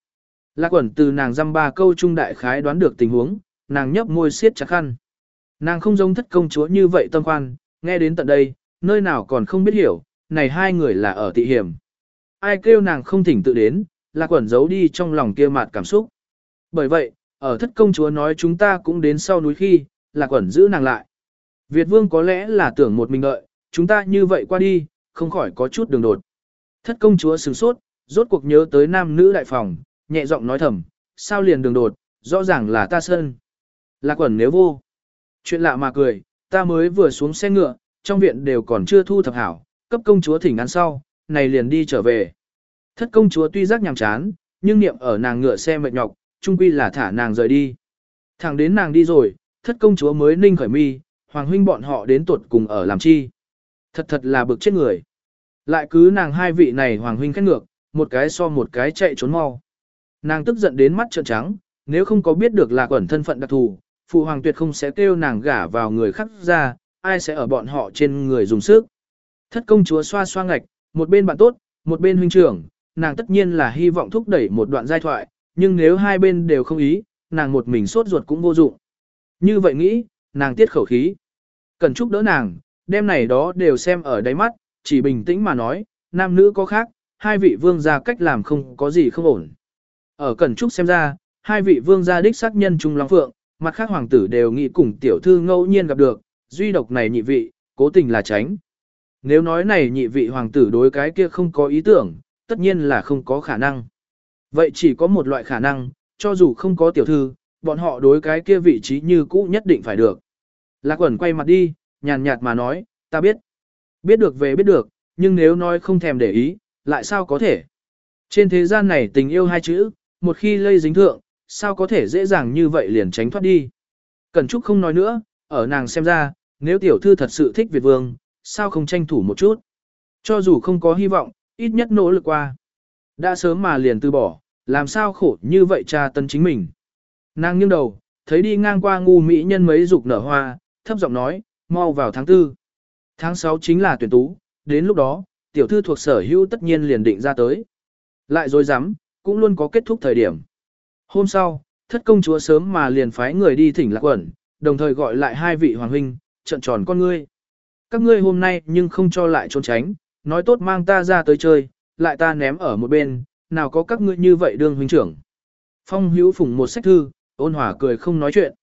Lạc quẩn từ nàng dăm ba câu trung đại khái đoán được tình huống, nàng nhấp môi siết chặt khăn. Nàng không giống thất công chúa như vậy tâm khoan, nghe đến tận đây, nơi nào còn không biết hiểu, này hai người là ở tị hiểm. Ai kêu nàng không thỉnh tự đến, lạc quẩn giấu đi trong lòng kia mạt cảm xúc. Bởi vậy, ở thất công chúa nói chúng ta cũng đến sau núi khi, là quẩn giữ nàng lại. Việt vương có lẽ là tưởng một mình đợi, chúng ta như vậy qua đi, không khỏi có chút đường đột. Thất công chúa sửng sốt, rốt cuộc nhớ tới nam nữ đại phòng, nhẹ giọng nói thầm, sao liền đường đột, rõ ràng là ta sơn. Lạc quẩn nếu vô. Chuyện lạ mà cười, ta mới vừa xuống xe ngựa, trong viện đều còn chưa thu thập hảo, cấp công chúa thỉnh ăn sau, này liền đi trở về. Thất công chúa tuy giác nhàm chán, nhưng niệm ở nàng ngựa xe mệt nhọc, chung quy là thả nàng rời đi. Thẳng đến nàng đi rồi, thất công chúa mới ninh khởi mi, hoàng huynh bọn họ đến tuột cùng ở làm chi. Thật thật là bực chết người. Lại cứ nàng hai vị này hoàng huynh khét ngược, một cái so một cái chạy trốn mau. Nàng tức giận đến mắt trợn trắng, nếu không có biết được là quẩn thân phận đặc thù, phụ hoàng tuyệt không sẽ kêu nàng gả vào người khác ra, ai sẽ ở bọn họ trên người dùng sức. Thất công chúa xoa xoa ngạch, một bên bạn tốt, một bên huynh trưởng, nàng tất nhiên là hy vọng thúc đẩy một đoạn giai thoại, nhưng nếu hai bên đều không ý, nàng một mình sốt ruột cũng vô dụng. Như vậy nghĩ, nàng tiết khẩu khí. Cần chúc đỡ nàng, đêm này đó đều xem ở đáy mắt, chỉ bình tĩnh mà nói, nam nữ có khác, hai vị vương gia cách làm không có gì không ổn. Ở Cẩn Trúc xem ra, hai vị vương gia đích xác nhân trung long phượng, mặt khác hoàng tử đều nghĩ cùng tiểu thư ngẫu nhiên gặp được, duy độc này nhị vị, cố tình là tránh. Nếu nói này nhị vị hoàng tử đối cái kia không có ý tưởng, tất nhiên là không có khả năng. Vậy chỉ có một loại khả năng, cho dù không có tiểu thư, bọn họ đối cái kia vị trí như cũ nhất định phải được. Lạc quẩn quay mặt đi, nhàn nhạt mà nói, ta biết. Biết được về biết được, nhưng nếu nói không thèm để ý, lại sao có thể? Trên thế gian này tình yêu hai chữ, một khi lây dính thượng, sao có thể dễ dàng như vậy liền tránh thoát đi? Cẩn Trúc không nói nữa, ở nàng xem ra, nếu tiểu thư thật sự thích Việt Vương, sao không tranh thủ một chút? Cho dù không có hy vọng, ít nhất nỗ lực qua. Đã sớm mà liền từ bỏ, làm sao khổ như vậy cha tân chính mình. Nàng nghiêng đầu, thấy đi ngang qua ngu mỹ nhân mấy dục nở hoa, thấp giọng nói, mau vào tháng tư. Tháng 6 chính là tuyển tú, đến lúc đó, tiểu thư thuộc sở hữu tất nhiên liền định ra tới. Lại dối rắm cũng luôn có kết thúc thời điểm. Hôm sau, thất công chúa sớm mà liền phái người đi thỉnh lạc quẩn, đồng thời gọi lại hai vị hoàng huynh, trận tròn con ngươi. Các ngươi hôm nay nhưng không cho lại trốn tránh, nói tốt mang ta ra tới chơi, lại ta ném ở một bên, nào có các ngươi như vậy đương huynh trưởng. Phong hữu phủng một sách thư, ôn hòa cười không nói chuyện.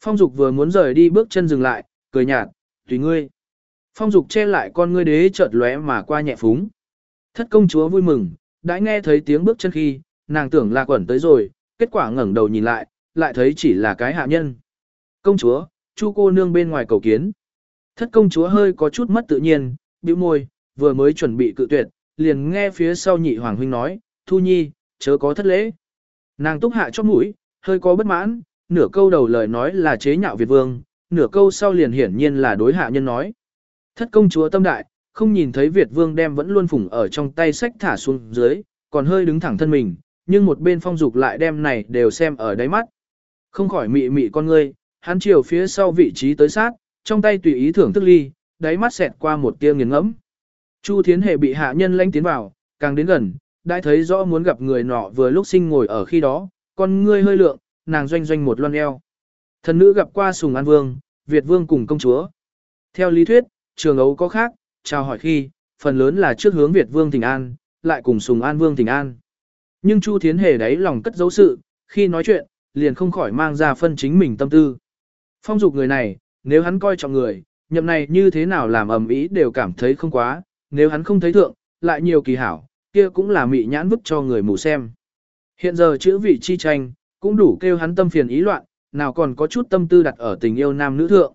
Phong dục vừa muốn rời đi bước chân dừng lại, cười nhạt, tùy ngươi. Phong dục che lại con ngươi đế chợt lóe mà qua nhẹ phúng. Thất công chúa vui mừng, đã nghe thấy tiếng bước chân khi, nàng tưởng là quẩn tới rồi, kết quả ngẩng đầu nhìn lại, lại thấy chỉ là cái hạ nhân. Công chúa, chu cô nương bên ngoài cầu kiến. Thất công chúa hơi có chút mất tự nhiên, bĩu môi, vừa mới chuẩn bị cự tuyệt, liền nghe phía sau nhị hoàng huynh nói, thu nhi, chớ có thất lễ. Nàng túc hạ chót mũi, hơi có bất mãn, nửa câu đầu lời nói là chế nhạo Việt vương, nửa câu sau liền hiển nhiên là đối hạ nhân nói. Thất công chúa tâm đại, không nhìn thấy Việt vương đem vẫn luôn phủng ở trong tay sách thả xuống dưới, còn hơi đứng thẳng thân mình, nhưng một bên phong dục lại đem này đều xem ở đáy mắt. Không khỏi mị mị con ngươi, hắn chiều phía sau vị trí tới sát, trong tay tùy ý thưởng thức ly, đáy mắt xẹt qua một tia nghiền ngẫm. Chu Thiến hệ bị hạ nhân lanh tiến vào, càng đến gần, đã thấy rõ muốn gặp người nọ vừa lúc sinh ngồi ở khi đó, con ngươi hơi lượng, nàng doanh doanh một loan eo. Thần nữ gặp qua Sùng An Vương, Việt Vương cùng công chúa. Theo lý thuyết, trường ấu có khác, chào hỏi khi, phần lớn là trước hướng Việt Vương Thịnh An, lại cùng Sùng An Vương Thịnh An. Nhưng Chu Thiến Hề đáy lòng cất dấu sự, khi nói chuyện, liền không khỏi mang ra phân chính mình tâm tư. Phong dục người này, nếu hắn coi trọng người, nhậm này như thế nào làm ầm ĩ đều cảm thấy không quá, nếu hắn không thấy thượng, lại nhiều kỳ hảo, kia cũng là mị nhãn vứt cho người mù xem. Hiện giờ chữ vị chi tranh, cũng đủ kêu hắn tâm phiền ý loạn, nào còn có chút tâm tư đặt ở tình yêu nam nữ thượng.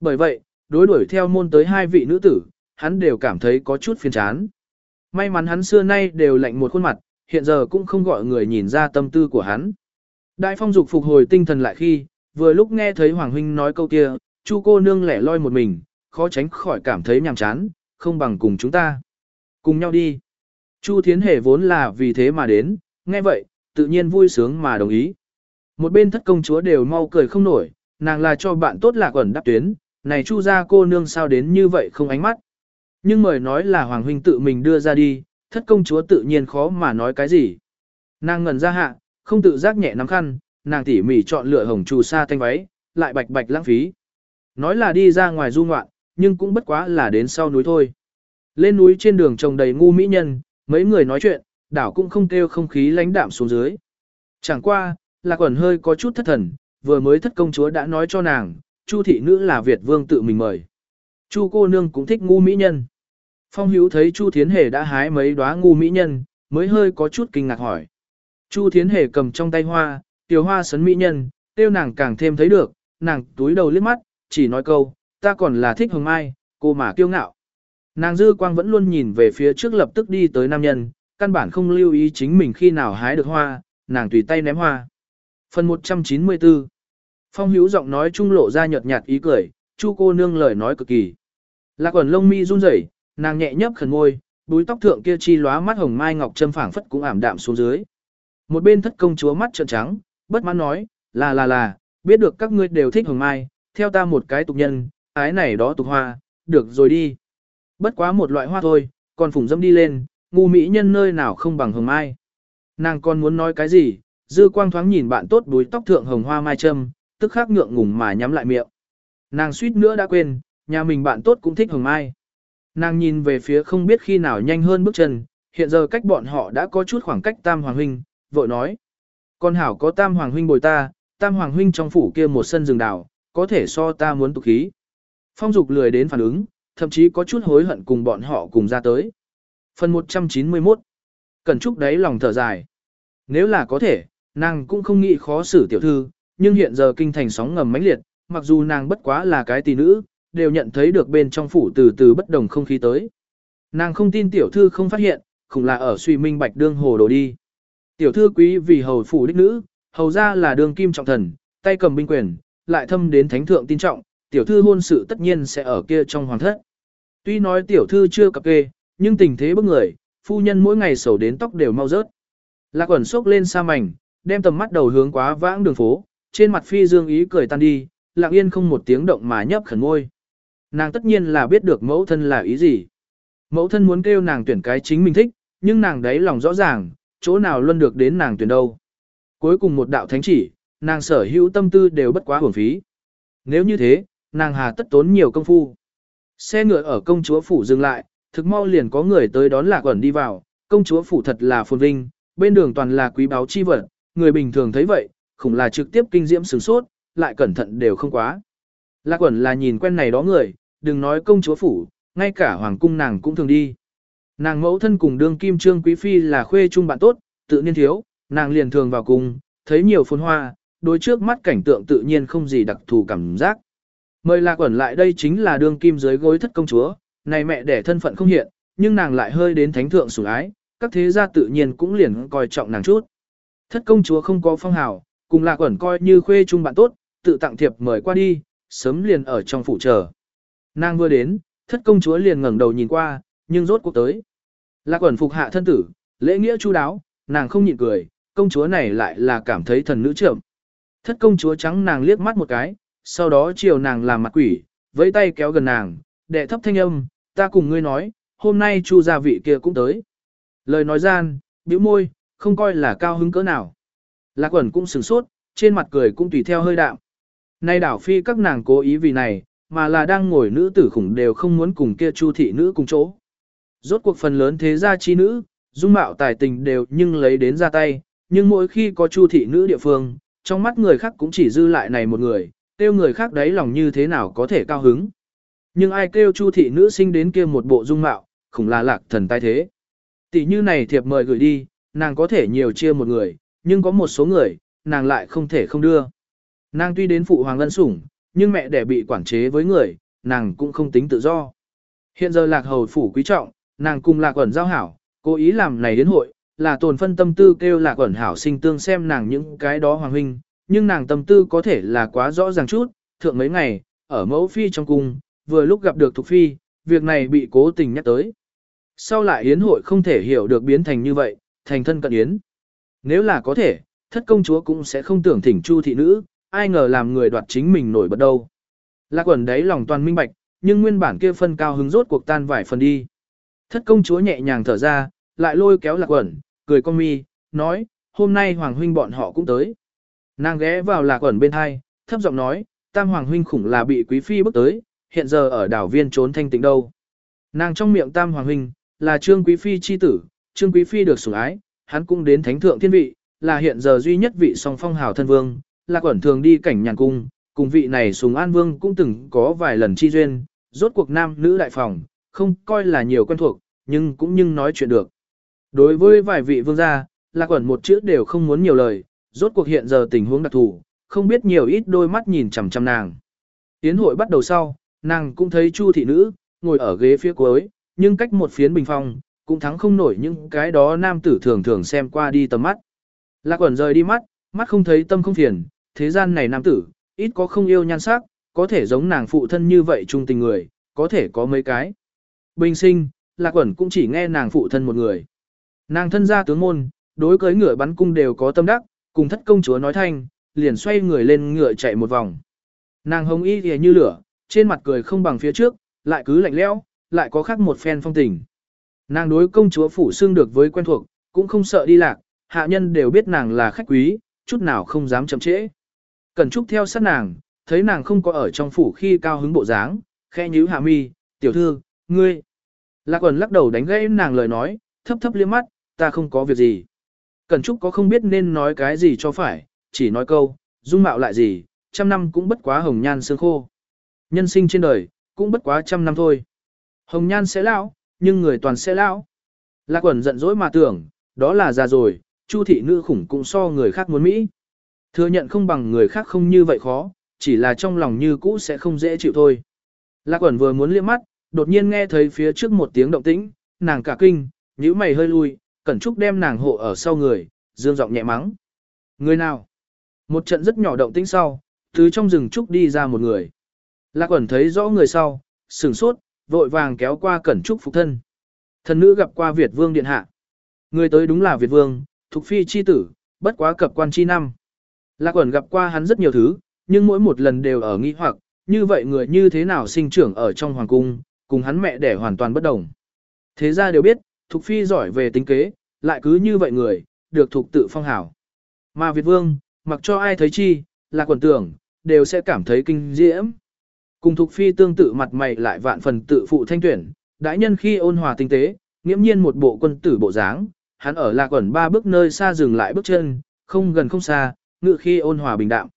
Bởi vậy, đối đuổi theo môn tới hai vị nữ tử, hắn đều cảm thấy có chút phiền chán. May mắn hắn xưa nay đều lạnh một khuôn mặt, hiện giờ cũng không gọi người nhìn ra tâm tư của hắn. Đại phong dục phục hồi tinh thần lại khi, vừa lúc nghe thấy Hoàng Huynh nói câu kia, chu cô nương lẻ loi một mình, khó tránh khỏi cảm thấy nhàm chán, không bằng cùng chúng ta. Cùng nhau đi. Chu Thiến Hề vốn là vì thế mà đến, nghe vậy, tự nhiên vui sướng mà đồng ý. Một bên thất công chúa đều mau cười không nổi, nàng là cho bạn tốt lạc ẩn đáp tuyến, này chu ra cô nương sao đến như vậy không ánh mắt. Nhưng mời nói là Hoàng Huynh tự mình đưa ra đi, thất công chúa tự nhiên khó mà nói cái gì. Nàng ngẩn ra hạ, không tự giác nhẹ nắm khăn, nàng tỉ mỉ chọn lựa hồng chu sa thanh váy, lại bạch bạch lãng phí. Nói là đi ra ngoài du ngoạn, nhưng cũng bất quá là đến sau núi thôi. Lên núi trên đường trồng đầy ngu mỹ nhân, mấy người nói chuyện, đảo cũng không kêu không khí lãnh đạm xuống dưới. Chẳng qua, lạc quẩn hơi có chút thất thần, vừa mới thất công chúa đã nói cho nàng, Chu thị nữ là Việt vương tự mình mời. Chu cô nương cũng thích ngu mỹ nhân. Phong hữu thấy Chu Thiến Hề đã hái mấy đóa ngu mỹ nhân, mới hơi có chút kinh ngạc hỏi. Chu Thiến Hề cầm trong tay hoa, tiểu hoa sấn mỹ nhân, tiêu nàng càng thêm thấy được, nàng túi đầu liếc mắt, chỉ nói câu, ta còn là thích hồng mai, cô mà kiêu ngạo. Nàng dư quang vẫn luôn nhìn về phía trước lập tức đi tới nam nhân, căn bản không lưu ý chính mình khi nào hái được hoa, nàng tùy tay ném hoa. Phần 194 Phong hữu giọng nói trung lộ ra nhợt nhạt ý cười, chu cô nương lời nói cực kỳ. Lạc quần lông mi run rẩy, nàng nhẹ nhấp khẩn ngôi, búi tóc thượng kia chi lóa mắt hồng mai ngọc châm phảng phất cũng ảm đạm xuống dưới. Một bên thất công chúa mắt trợn trắng, bất mãn nói, là là là, biết được các ngươi đều thích hồng mai, theo ta một cái tục nhân, ái này đó tục hoa, được rồi đi. Bất quá một loại hoa thôi, còn phủng dâm đi lên, ngu mỹ nhân nơi nào không bằng hồng mai. Nàng còn muốn nói cái gì, dư quang thoáng nhìn bạn tốt đuối tóc thượng hồng hoa mai châm, tức khắc ngượng ngùng mà nhắm lại miệng. Nàng suýt nữa đã quên, nhà mình bạn tốt cũng thích hồng mai. Nàng nhìn về phía không biết khi nào nhanh hơn bước chân, hiện giờ cách bọn họ đã có chút khoảng cách tam hoàng huynh, vội nói. Con hảo có tam hoàng huynh bồi ta, tam hoàng huynh trong phủ kia một sân rừng đảo, có thể so ta muốn tục khí. Phong dục lười đến phản ứng, thậm chí có chút hối hận cùng bọn họ cùng ra tới. Phần 191 Cẩn Trúc đấy lòng thở dài. Nếu là có thể, nàng cũng không nghĩ khó xử tiểu thư, nhưng hiện giờ kinh thành sóng ngầm mãnh liệt, mặc dù nàng bất quá là cái tỷ nữ, đều nhận thấy được bên trong phủ từ từ bất đồng không khí tới. Nàng không tin tiểu thư không phát hiện, cũng là ở suy minh bạch đương hồ đồ đi. Tiểu thư quý vì hầu phủ đích nữ, hầu ra là đương kim trọng thần, tay cầm binh quyền, lại thâm đến thánh thượng tin trọng, tiểu thư hôn sự tất nhiên sẽ ở kia trong hoàng thất. Tuy nói tiểu thư chưa cập kê, nhưng tình thế bức người, phu nhân mỗi ngày sầu đến tóc đều mau rớt. Lạc quẩn sốc lên xa mảnh, đem tầm mắt đầu hướng quá vãng đường phố, trên mặt phi dương ý cười tan đi, lặng yên không một tiếng động mà nhấp khẩn ngôi. Nàng tất nhiên là biết được mẫu thân là ý gì. Mẫu thân muốn kêu nàng tuyển cái chính mình thích, nhưng nàng đấy lòng rõ ràng, chỗ nào luôn được đến nàng tuyển đâu. Cuối cùng một đạo thánh chỉ, nàng sở hữu tâm tư đều bất quá hưởng phí. Nếu như thế, nàng hà tất tốn nhiều công phu. Xe ngựa ở công chúa phủ dừng lại, thực mau liền có người tới đón lạc ẩn đi vào, công chúa phủ thật là phồn vinh, bên đường toàn là quý báu chi vật, người bình thường thấy vậy, khủng là trực tiếp kinh diễm sửng sốt, lại cẩn thận đều không quá. Lạc ẩn là nhìn quen này đó người, đừng nói công chúa phủ, ngay cả hoàng cung nàng cũng thường đi. Nàng mẫu thân cùng đương kim trương quý phi là khuê chung bạn tốt, tự nhiên thiếu, nàng liền thường vào cùng thấy nhiều phồn hoa, đối trước mắt cảnh tượng tự nhiên không gì đặc thù cảm giác. Mời lạc ẩn lại đây chính là đương kim dưới gối thất công chúa, này mẹ đẻ thân phận không hiện, nhưng nàng lại hơi đến thánh thượng sủng ái, các thế gia tự nhiên cũng liền coi trọng nàng chút. Thất công chúa không có phong hào, cùng lạc ẩn coi như khuê chung bạn tốt, tự tặng thiệp mời qua đi, sớm liền ở trong phủ chờ. Nàng vừa đến, thất công chúa liền ngẩng đầu nhìn qua, nhưng rốt cuộc tới. Lạc ẩn phục hạ thân tử, lễ nghĩa chu đáo, nàng không nhịn cười, công chúa này lại là cảm thấy thần nữ trưởng. Thất công chúa trắng nàng liếc mắt một cái, sau đó chiều nàng làm mặt quỷ, với tay kéo gần nàng, đệ thấp thanh âm, ta cùng ngươi nói, hôm nay chu gia vị kia cũng tới. Lời nói gian, bĩu môi, không coi là cao hứng cỡ nào. Lạc quẩn cũng sửng sốt, trên mặt cười cũng tùy theo hơi đạm. Nay đảo phi các nàng cố ý vì này, mà là đang ngồi nữ tử khủng đều không muốn cùng kia chu thị nữ cùng chỗ. Rốt cuộc phần lớn thế gia chi nữ, dung mạo tài tình đều nhưng lấy đến ra tay, nhưng mỗi khi có chu thị nữ địa phương, trong mắt người khác cũng chỉ dư lại này một người, kêu người khác đấy lòng như thế nào có thể cao hứng. Nhưng ai kêu chu thị nữ sinh đến kia một bộ dung mạo, khủng là lạc thần tai thế. Tỷ như này thiệp mời gửi đi, nàng có thể nhiều chia một người, nhưng có một số người, nàng lại không thể không đưa. Nàng tuy đến phụ hoàng lân sủng, nhưng mẹ đẻ bị quản chế với người, nàng cũng không tính tự do. Hiện giờ lạc hầu phủ quý trọng, nàng cùng lạc ẩn giao hảo, cố ý làm này đến hội, là tồn phân tâm tư kêu lạc ẩn hảo sinh tương xem nàng những cái đó hoàng huynh, nhưng nàng tâm tư có thể là quá rõ ràng chút, thượng mấy ngày, ở mẫu phi trong cung, vừa lúc gặp được Thục Phi, việc này bị cố tình nhắc tới. Sau lại Yến hội không thể hiểu được biến thành như vậy, thành thân cận Yến. Nếu là có thể, thất công chúa cũng sẽ không tưởng thỉnh chu thị nữ, ai ngờ làm người đoạt chính mình nổi bật đâu. Lạc quần đấy lòng toàn minh bạch, nhưng nguyên bản kia phân cao hứng rốt cuộc tan vài phần đi. Thất công chúa nhẹ nhàng thở ra, lại lôi kéo lạc quần, cười con mi, nói, hôm nay hoàng huynh bọn họ cũng tới. Nàng ghé vào lạc ẩn bên hai, thấp giọng nói, tam hoàng huynh khủng là bị quý phi bước tới, hiện giờ ở đảo viên trốn thanh tịnh đâu. Nàng trong miệng tam hoàng huynh, là trương quý phi chi tử, trương quý phi được sủng ái, hắn cũng đến thánh thượng thiên vị, là hiện giờ duy nhất vị song phong hào thân vương, là ẩn thường đi cảnh nhàn cung, cùng vị này sùng an vương cũng từng có vài lần chi duyên, rốt cuộc nam nữ đại phòng, không coi là nhiều quen thuộc, nhưng cũng nhưng nói chuyện được. Đối với vài vị vương gia, lạc ẩn một chữ đều không muốn nhiều lời, rốt cuộc hiện giờ tình huống đặc thù, không biết nhiều ít đôi mắt nhìn chằm chằm nàng. Tiến hội bắt đầu sau, nàng cũng thấy Chu thị nữ, ngồi ở ghế phía cuối, nhưng cách một phiến bình phong, cũng thắng không nổi những cái đó nam tử thường thường xem qua đi tầm mắt. Lạc quẩn rời đi mắt, mắt không thấy tâm không phiền, thế gian này nam tử, ít có không yêu nhan sắc, có thể giống nàng phụ thân như vậy trung tình người, có thể có mấy cái. Bình sinh, Lạc quẩn cũng chỉ nghe nàng phụ thân một người. Nàng thân gia tướng môn, đối cưới ngựa bắn cung đều có tâm đắc, cùng thất công chúa nói thanh, liền xoay người lên ngựa chạy một vòng. Nàng hồng y thì như lửa, trên mặt cười không bằng phía trước, lại cứ lạnh lẽo, lại có khác một phen phong tình. Nàng đối công chúa phủ xương được với quen thuộc, cũng không sợ đi lạc, hạ nhân đều biết nàng là khách quý, chút nào không dám chậm trễ. Cẩn Trúc theo sát nàng, thấy nàng không có ở trong phủ khi cao hứng bộ dáng, khẽ nhíu hạ mi, tiểu thư, ngươi. Lạc quần lắc đầu đánh gãy nàng lời nói, thấp thấp liếc mắt, ta không có việc gì. Cẩn Trúc có không biết nên nói cái gì cho phải, chỉ nói câu, dung mạo lại gì, trăm năm cũng bất quá hồng nhan sương khô. Nhân sinh trên đời, cũng bất quá trăm năm thôi. Hồng nhan sẽ lão, nhưng người toàn sẽ lão. Lạc quẩn giận dỗi mà tưởng, đó là già rồi, chu thị nữ khủng cũng so người khác muốn Mỹ. Thừa nhận không bằng người khác không như vậy khó, chỉ là trong lòng như cũ sẽ không dễ chịu thôi. Lạc quẩn vừa muốn liếc mắt, đột nhiên nghe thấy phía trước một tiếng động tĩnh, nàng cả kinh, nhíu mày hơi lui, cẩn trúc đem nàng hộ ở sau người, dương giọng nhẹ mắng. Người nào? Một trận rất nhỏ động tĩnh sau, từ trong rừng trúc đi ra một người. Lạc quẩn thấy rõ người sau, sửng sốt, vội vàng kéo qua cẩn trúc phục thân. Thần nữ gặp qua Việt vương điện hạ. Người tới đúng là Việt vương, thuộc phi chi tử, bất quá cập quan chi năm. Lạc quẩn gặp qua hắn rất nhiều thứ, nhưng mỗi một lần đều ở nghi hoặc, như vậy người như thế nào sinh trưởng ở trong hoàng cung, cùng hắn mẹ đẻ hoàn toàn bất đồng. Thế ra đều biết, Thục Phi giỏi về tính kế, lại cứ như vậy người, được thuộc tự phong hảo. Mà Việt Vương, mặc cho ai thấy chi, là quần tưởng, đều sẽ cảm thấy kinh diễm. Cùng Thục Phi tương tự mặt mày lại vạn phần tự phụ thanh tuyển, Đại nhân khi ôn hòa tinh tế, nghiễm nhiên một bộ quân tử bộ dáng, hắn ở lạc quẩn ba bước nơi xa dừng lại bước chân, không gần không xa, ngự khi ôn hòa bình đạm.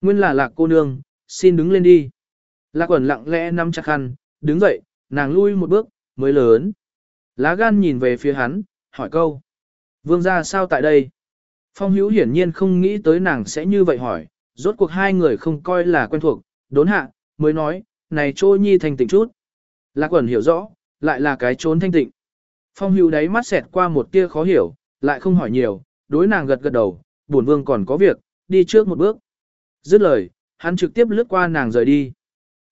Nguyên là lạc cô nương, xin đứng lên đi. Lạc quẩn lặng lẽ nắm chặt khăn, đứng dậy, nàng lui một bước, mới lớn. Lá gan nhìn về phía hắn, hỏi câu. Vương gia sao tại đây? Phong hữu hiển nhiên không nghĩ tới nàng sẽ như vậy hỏi, rốt cuộc hai người không coi là quen thuộc, đốn hạ, mới nói, này trôi nhi thành tịnh chút. Lạc quẩn hiểu rõ, lại là cái trốn thanh tịnh. Phong hữu đáy mắt xẹt qua một tia khó hiểu, lại không hỏi nhiều, đối nàng gật gật đầu, buồn vương còn có việc, đi trước một bước. Dứt lời, hắn trực tiếp lướt qua nàng rời đi.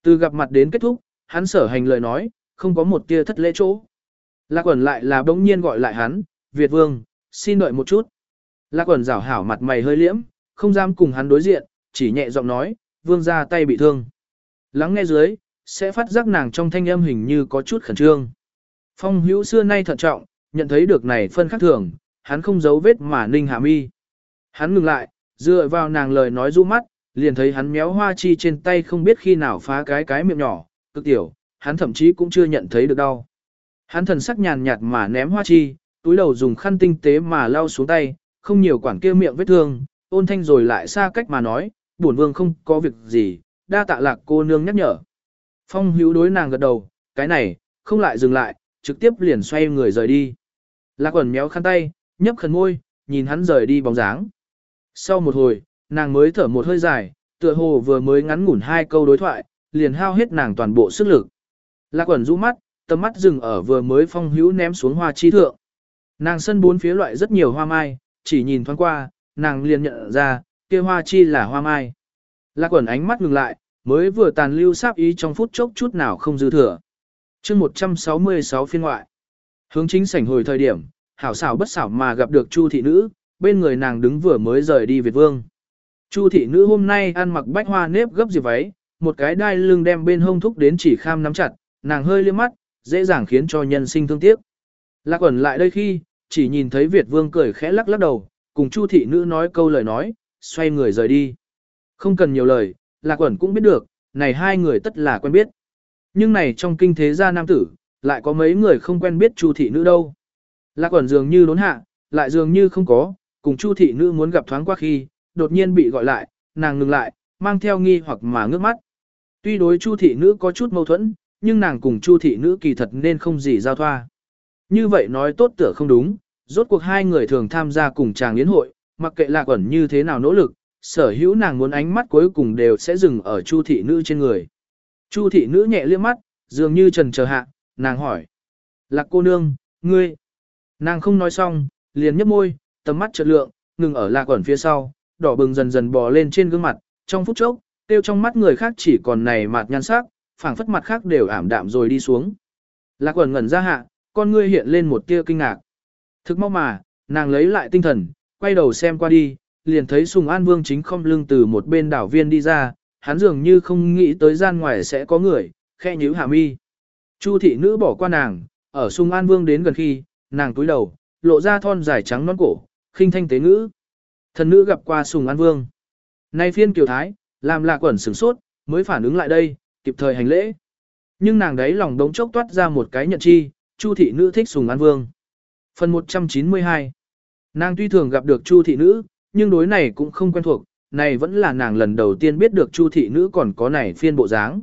Từ gặp mặt đến kết thúc, hắn sở hành lời nói, không có một tia thất lễ chỗ. Lạc quẩn lại là bỗng nhiên gọi lại hắn, Việt vương, xin đợi một chút. Lạc quẩn rảo hảo mặt mày hơi liễm, không dám cùng hắn đối diện, chỉ nhẹ giọng nói, vương ra tay bị thương. Lắng nghe dưới, sẽ phát giác nàng trong thanh âm hình như có chút khẩn trương. Phong hữu xưa nay thận trọng, nhận thấy được này phân khác thường, hắn không giấu vết mà ninh hạ mi. Hắn ngừng lại, dựa vào nàng lời nói du mắt, liền thấy hắn méo hoa chi trên tay không biết khi nào phá cái cái miệng nhỏ, cực tiểu, hắn thậm chí cũng chưa nhận thấy được đau. Hắn thần sắc nhàn nhạt mà ném hoa chi, túi đầu dùng khăn tinh tế mà lau xuống tay, không nhiều quản kia miệng vết thương, ôn thanh rồi lại xa cách mà nói, bổn vương không có việc gì, đa tạ lạc cô nương nhắc nhở. Phong hữu đối nàng gật đầu, cái này, không lại dừng lại, trực tiếp liền xoay người rời đi. Lạc quẩn méo khăn tay, nhấp khẩn môi, nhìn hắn rời đi bóng dáng. Sau một hồi, nàng mới thở một hơi dài, tựa hồ vừa mới ngắn ngủn hai câu đối thoại, liền hao hết nàng toàn bộ sức lực. Lạc quẩn rũ mắt, tầm mắt dừng ở vừa mới phong hữu ném xuống hoa chi thượng. Nàng sân bốn phía loại rất nhiều hoa mai, chỉ nhìn thoáng qua, nàng liền nhận ra, kia hoa chi là hoa mai. Lạc quẩn ánh mắt ngừng lại, mới vừa tàn lưu sáp ý trong phút chốc chút nào không dư thừa. chương 166 phiên ngoại. Hướng chính sảnh hồi thời điểm, hảo xảo bất xảo mà gặp được Chu thị nữ, bên người nàng đứng vừa mới rời đi Việt Vương. Chu thị nữ hôm nay ăn mặc bách hoa nếp gấp diệp váy, một cái đai lưng đem bên hông thúc đến chỉ kham nắm chặt, nàng hơi liếc mắt, dễ dàng khiến cho nhân sinh thương tiếc. Lạc ẩn lại đây khi, chỉ nhìn thấy Việt Vương cười khẽ lắc lắc đầu, cùng Chu thị nữ nói câu lời nói, xoay người rời đi. Không cần nhiều lời, Lạc ẩn cũng biết được, này hai người tất là quen biết. Nhưng này trong kinh thế gia nam tử, lại có mấy người không quen biết Chu thị nữ đâu. Lạc ẩn dường như đốn hạ, lại dường như không có, cùng Chu thị nữ muốn gặp thoáng qua khi, đột nhiên bị gọi lại, nàng ngừng lại, mang theo nghi hoặc mà ngước mắt. Tuy đối Chu thị nữ có chút mâu thuẫn, nhưng nàng cùng Chu thị nữ kỳ thật nên không gì giao thoa. Như vậy nói tốt tựa không đúng, rốt cuộc hai người thường tham gia cùng chàng yến hội, mặc kệ lạc ẩn như thế nào nỗ lực, sở hữu nàng muốn ánh mắt cuối cùng đều sẽ dừng ở chu thị nữ trên người. Chu thị nữ nhẹ liếc mắt, dường như trần chờ hạ, nàng hỏi. Lạc cô nương, ngươi. Nàng không nói xong, liền nhấp môi, tầm mắt chợt lượng, ngừng ở lạc ẩn phía sau, đỏ bừng dần dần bò lên trên gương mặt, trong phút chốc, tiêu trong mắt người khác chỉ còn này mặt nhan sắc, phảng phất mặt khác đều ảm đạm rồi đi xuống. Lạc quần ngẩn ra hạ, con ngươi hiện lên một tia kinh ngạc. Thực mau mà, nàng lấy lại tinh thần, quay đầu xem qua đi, liền thấy Sùng An Vương chính không lưng từ một bên đảo viên đi ra, hắn dường như không nghĩ tới gian ngoài sẽ có người, khe nhíu hạ mi. Chu thị nữ bỏ qua nàng, ở Sùng An Vương đến gần khi, nàng túi đầu, lộ ra thon dài trắng non cổ, khinh thanh tế ngữ. Thần nữ gặp qua Sùng An Vương. Nay phiên kiều thái, làm lạc quẩn sửng sốt, mới phản ứng lại đây, kịp thời hành lễ. Nhưng nàng đấy lòng đống chốc toát ra một cái nhận chi, Chu thị nữ thích Sùng An Vương. Phần 192 Nàng tuy thường gặp được Chu thị nữ, nhưng đối này cũng không quen thuộc, này vẫn là nàng lần đầu tiên biết được Chu thị nữ còn có này phiên bộ dáng.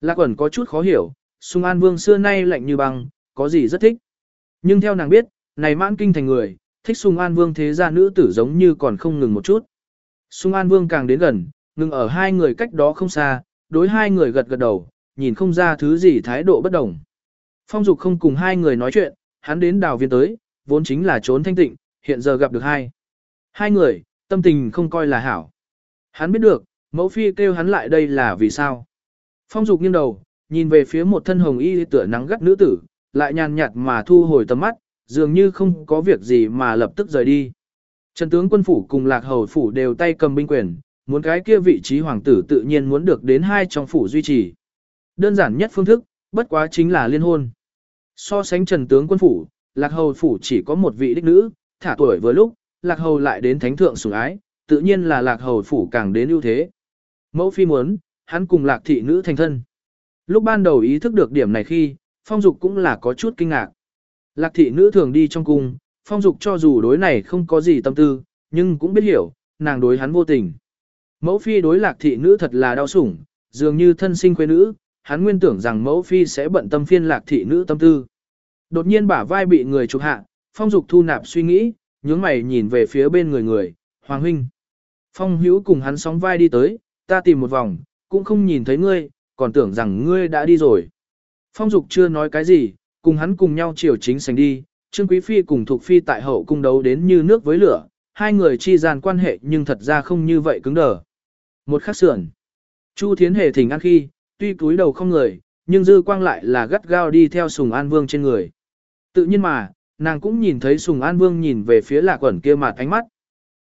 Lạc ẩn có chút khó hiểu, Sùng An Vương xưa nay lạnh như băng, có gì rất thích. Nhưng theo nàng biết, này mãn kinh thành người, thích Sùng An Vương thế gia nữ tử giống như còn không ngừng một chút. Sùng An Vương càng đến gần, ngừng ở hai người cách đó không xa, đối hai người gật gật đầu, nhìn không ra thứ gì thái độ bất đồng. Phong Dục không cùng hai người nói chuyện, hắn đến đào viên tới, vốn chính là trốn thanh tịnh, hiện giờ gặp được hai. Hai người, tâm tình không coi là hảo. Hắn biết được, mẫu phi kêu hắn lại đây là vì sao. Phong Dục nghiêng đầu, nhìn về phía một thân hồng y tựa nắng gắt nữ tử, lại nhàn nhạt mà thu hồi tầm mắt, dường như không có việc gì mà lập tức rời đi. Trần tướng quân phủ cùng lạc hầu phủ đều tay cầm binh quyền, muốn cái kia vị trí hoàng tử tự nhiên muốn được đến hai trong phủ duy trì. Đơn giản nhất phương thức, bất quá chính là liên hôn. So sánh trần tướng quân phủ, lạc hầu phủ chỉ có một vị đích nữ, thả tuổi vừa lúc, lạc hầu lại đến thánh thượng sủng ái, tự nhiên là lạc hầu phủ càng đến ưu thế. Mẫu phi muốn, hắn cùng lạc thị nữ thành thân. Lúc ban đầu ý thức được điểm này khi, Phong dục cũng là có chút kinh ngạc. Lạc thị nữ thường đi trong cung, phong dục cho dù đối này không có gì tâm tư, nhưng cũng biết hiểu, nàng đối hắn vô tình. Mẫu phi đối lạc thị nữ thật là đau sủng, dường như thân sinh quê nữ, hắn nguyên tưởng rằng mẫu phi sẽ bận tâm phiên lạc thị nữ tâm tư. Đột nhiên bả vai bị người chụp hạ, phong dục thu nạp suy nghĩ, nhướng mày nhìn về phía bên người người, Hoàng huynh. Phong hữu cùng hắn sóng vai đi tới, ta tìm một vòng, cũng không nhìn thấy ngươi, còn tưởng rằng ngươi đã đi rồi. Phong dục chưa nói cái gì, cùng hắn cùng nhau chiều chính sành đi, Trương Quý Phi cùng Thục Phi tại hậu cung đấu đến như nước với lửa, hai người chi gian quan hệ nhưng thật ra không như vậy cứng đờ. Một khắc sườn. Chu Thiến Hề thỉnh an khi, tuy cúi đầu không người, nhưng dư quang lại là gắt gao đi theo Sùng An Vương trên người. Tự nhiên mà, nàng cũng nhìn thấy Sùng An Vương nhìn về phía lạc quẩn kia mặt ánh mắt.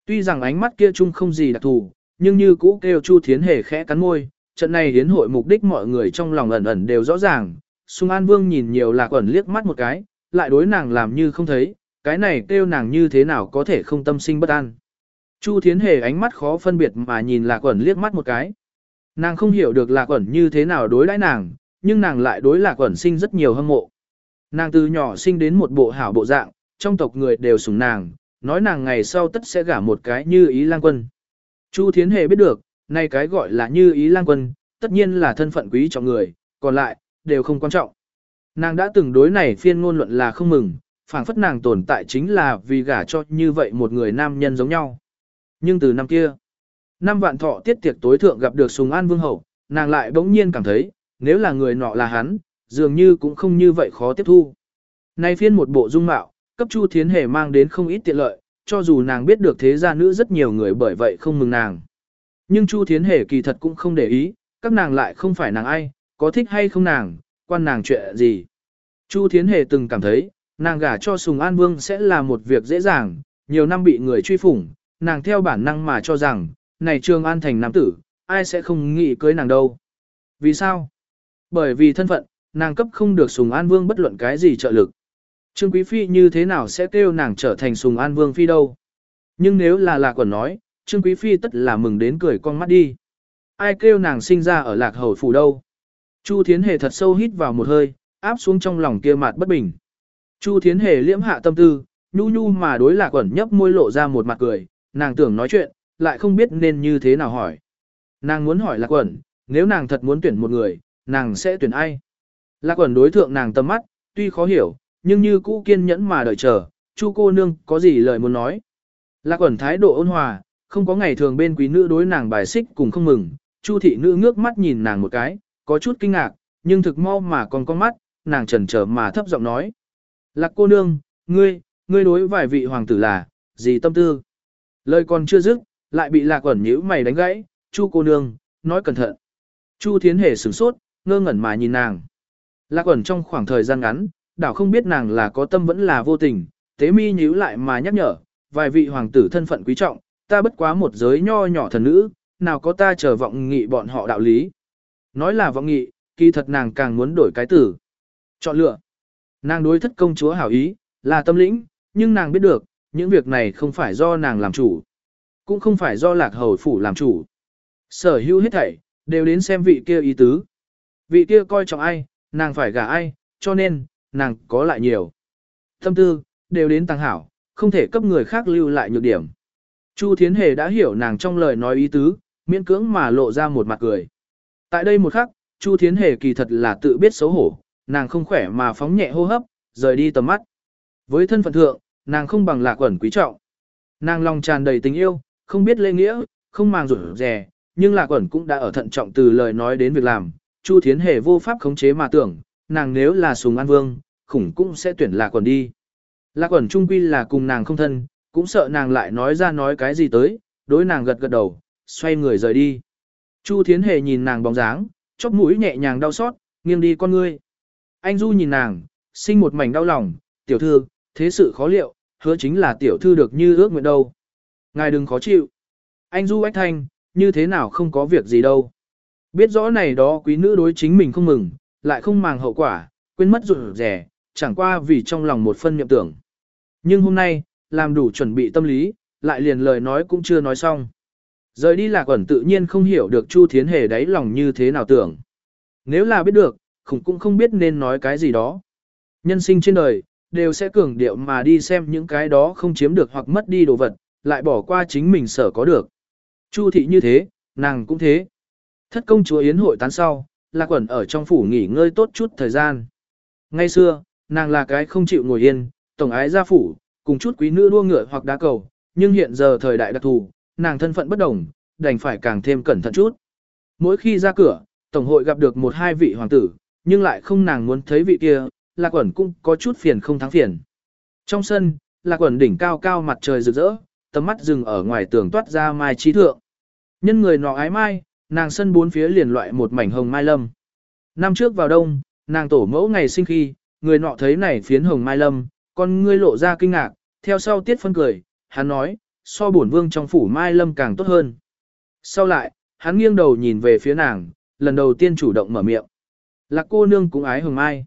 Tuy rằng ánh mắt kia chung không gì đặc thù, nhưng như cũ kêu Chu Thiến Hề khẽ cắn môi, trận này hiến hội mục đích mọi người trong lòng ẩn ẩn đều rõ ràng. Sùng An Vương nhìn nhiều lạc quẩn liếc mắt một cái, lại đối nàng làm như không thấy, cái này kêu nàng như thế nào có thể không tâm sinh bất an. Chu Thiến Hề ánh mắt khó phân biệt mà nhìn lạc quẩn liếc mắt một cái. Nàng không hiểu được lạc quẩn như thế nào đối đãi nàng, nhưng nàng lại đối lạc quẩn sinh rất nhiều hâm mộ. Nàng từ nhỏ sinh đến một bộ hảo bộ dạng, trong tộc người đều sủng nàng, nói nàng ngày sau tất sẽ gả một cái như ý lang quân. Chu Thiến Hề biết được, nay cái gọi là như ý lang quân, tất nhiên là thân phận quý trọng người, còn lại, đều không quan trọng. Nàng đã từng đối này phiên ngôn luận là không mừng, phảng phất nàng tồn tại chính là vì gả cho như vậy một người nam nhân giống nhau. Nhưng từ năm kia, năm vạn thọ tiết tiệc tối thượng gặp được Sùng An Vương Hậu, nàng lại bỗng nhiên cảm thấy, nếu là người nọ là hắn, dường như cũng không như vậy khó tiếp thu. Nay phiên một bộ dung mạo, cấp Chu Thiến Hề mang đến không ít tiện lợi, cho dù nàng biết được thế gia nữ rất nhiều người bởi vậy không mừng nàng. Nhưng Chu Thiến Hề kỳ thật cũng không để ý, các nàng lại không phải nàng ai, có thích hay không nàng, quan nàng chuyện gì. Chu Thiến Hề từng cảm thấy, nàng gả cho Sùng An Vương sẽ là một việc dễ dàng, nhiều năm bị người truy phủng, nàng theo bản năng mà cho rằng, này trương An thành nam tử, ai sẽ không nghĩ cưới nàng đâu. Vì sao? Bởi vì thân phận, nàng cấp không được Sùng An Vương bất luận cái gì trợ lực. Trương Quý Phi như thế nào sẽ kêu nàng trở thành Sùng An Vương Phi đâu? Nhưng nếu là lạc quần nói, Trương Quý Phi tất là mừng đến cười con mắt đi. Ai kêu nàng sinh ra ở lạc hầu phủ đâu? Chu Thiến Hề thật sâu hít vào một hơi, áp xuống trong lòng kia mặt bất bình. Chu Thiến Hề liễm hạ tâm tư, nhu nhu mà đối lạc quẩn nhấp môi lộ ra một mặt cười, nàng tưởng nói chuyện, lại không biết nên như thế nào hỏi. Nàng muốn hỏi lạc quẩn, nếu nàng thật muốn tuyển một người, nàng sẽ tuyển ai? Lạc quẩn đối thượng nàng tâm mắt, tuy khó hiểu, nhưng như cũ kiên nhẫn mà đợi chờ, chu cô nương có gì lời muốn nói. Lạc quẩn thái độ ôn hòa, không có ngày thường bên quý nữ đối nàng bài xích cùng không mừng, chu thị nữ ngước mắt nhìn nàng một cái, có chút kinh ngạc, nhưng thực mau mà còn con mắt, nàng chần chờ mà thấp giọng nói. Lạc cô nương, ngươi, ngươi đối vài vị hoàng tử là, gì tâm tư? Lời còn chưa dứt, lại bị lạc ẩn nhíu mày đánh gãy, chu cô nương, nói cẩn thận. Chu thiến hề sửng sốt, ngơ ngẩn mà nhìn nàng. Lạc ẩn trong khoảng thời gian ngắn, đảo không biết nàng là có tâm vẫn là vô tình, tế mi nhíu lại mà nhắc nhở, vài vị hoàng tử thân phận quý trọng, ta bất quá một giới nho nhỏ thần nữ, nào có ta chờ vọng nghị bọn họ đạo lý. Nói là vọng nghị, kỳ thật nàng càng muốn đổi cái tử. Chọn lựa. Nàng đối thất công chúa hảo ý, là tâm lĩnh, nhưng nàng biết được, những việc này không phải do nàng làm chủ. Cũng không phải do lạc hầu phủ làm chủ. Sở hữu hết thảy, đều đến xem vị kia ý tứ. Vị kia coi trọng ai, nàng phải gả ai, cho nên, nàng có lại nhiều. Tâm tư, đều đến tăng hảo, không thể cấp người khác lưu lại nhược điểm. Chu Thiến Hề đã hiểu nàng trong lời nói ý tứ, miễn cưỡng mà lộ ra một mặt cười. Tại đây một khắc, Chu Thiến Hề kỳ thật là tự biết xấu hổ, nàng không khỏe mà phóng nhẹ hô hấp, rời đi tầm mắt. Với thân phận thượng, nàng không bằng lạc quẩn quý trọng. Nàng lòng tràn đầy tình yêu, không biết lễ nghĩa, không màng rủi rè, nhưng lạc quẩn cũng đã ở thận trọng từ lời nói đến việc làm. Chu Thiến Hề vô pháp khống chế mà tưởng, nàng nếu là sùng an vương, khủng cũng sẽ tuyển lạc quẩn đi. Lạc quẩn trung quy là cùng nàng không thân, cũng sợ nàng lại nói ra nói cái gì tới, đối nàng gật gật đầu, xoay người rời đi. Chu Thiến Hề nhìn nàng bóng dáng, chóp mũi nhẹ nhàng đau xót, nghiêng đi con ngươi. Anh Du nhìn nàng, sinh một mảnh đau lòng, tiểu thư, thế sự khó liệu, hứa chính là tiểu thư được như ước nguyện đâu. Ngài đừng khó chịu. Anh Du ách thanh, như thế nào không có việc gì đâu. Biết rõ này đó quý nữ đối chính mình không mừng, lại không màng hậu quả, quên mất rụt rẻ, chẳng qua vì trong lòng một phân niệm tưởng. Nhưng hôm nay, làm đủ chuẩn bị tâm lý, lại liền lời nói cũng chưa nói xong. Rời đi lạc ẩn tự nhiên không hiểu được Chu Thiến Hề đáy lòng như thế nào tưởng. Nếu là biết được, khủng cũng không biết nên nói cái gì đó. Nhân sinh trên đời, đều sẽ cường điệu mà đi xem những cái đó không chiếm được hoặc mất đi đồ vật, lại bỏ qua chính mình sở có được. Chu thị như thế, nàng cũng thế. Thất công chúa Yến hội tán sau, Lạc Quẩn ở trong phủ nghỉ ngơi tốt chút thời gian. Ngay xưa, nàng là cái không chịu ngồi yên, tổng ái gia phủ, cùng chút quý nữ đua ngựa hoặc đá cầu, nhưng hiện giờ thời đại đặc thù, nàng thân phận bất đồng, đành phải càng thêm cẩn thận chút. Mỗi khi ra cửa, tổng hội gặp được một hai vị hoàng tử, nhưng lại không nàng muốn thấy vị kia, Lạc Quẩn cũng có chút phiền không thắng phiền. Trong sân, Lạc Quẩn đỉnh cao cao mặt trời rực rỡ, tầm mắt dừng ở ngoài tường toát ra mai trí thượng. Nhân người nọ ái mai, nàng sân bốn phía liền loại một mảnh hồng mai lâm. Năm trước vào đông, nàng tổ mẫu ngày sinh khi, người nọ thấy này phiến hồng mai lâm, con ngươi lộ ra kinh ngạc, theo sau tiết phân cười, hắn nói, so bổn vương trong phủ mai lâm càng tốt hơn. Sau lại, hắn nghiêng đầu nhìn về phía nàng, lần đầu tiên chủ động mở miệng. Lạc cô nương cũng ái hồng mai.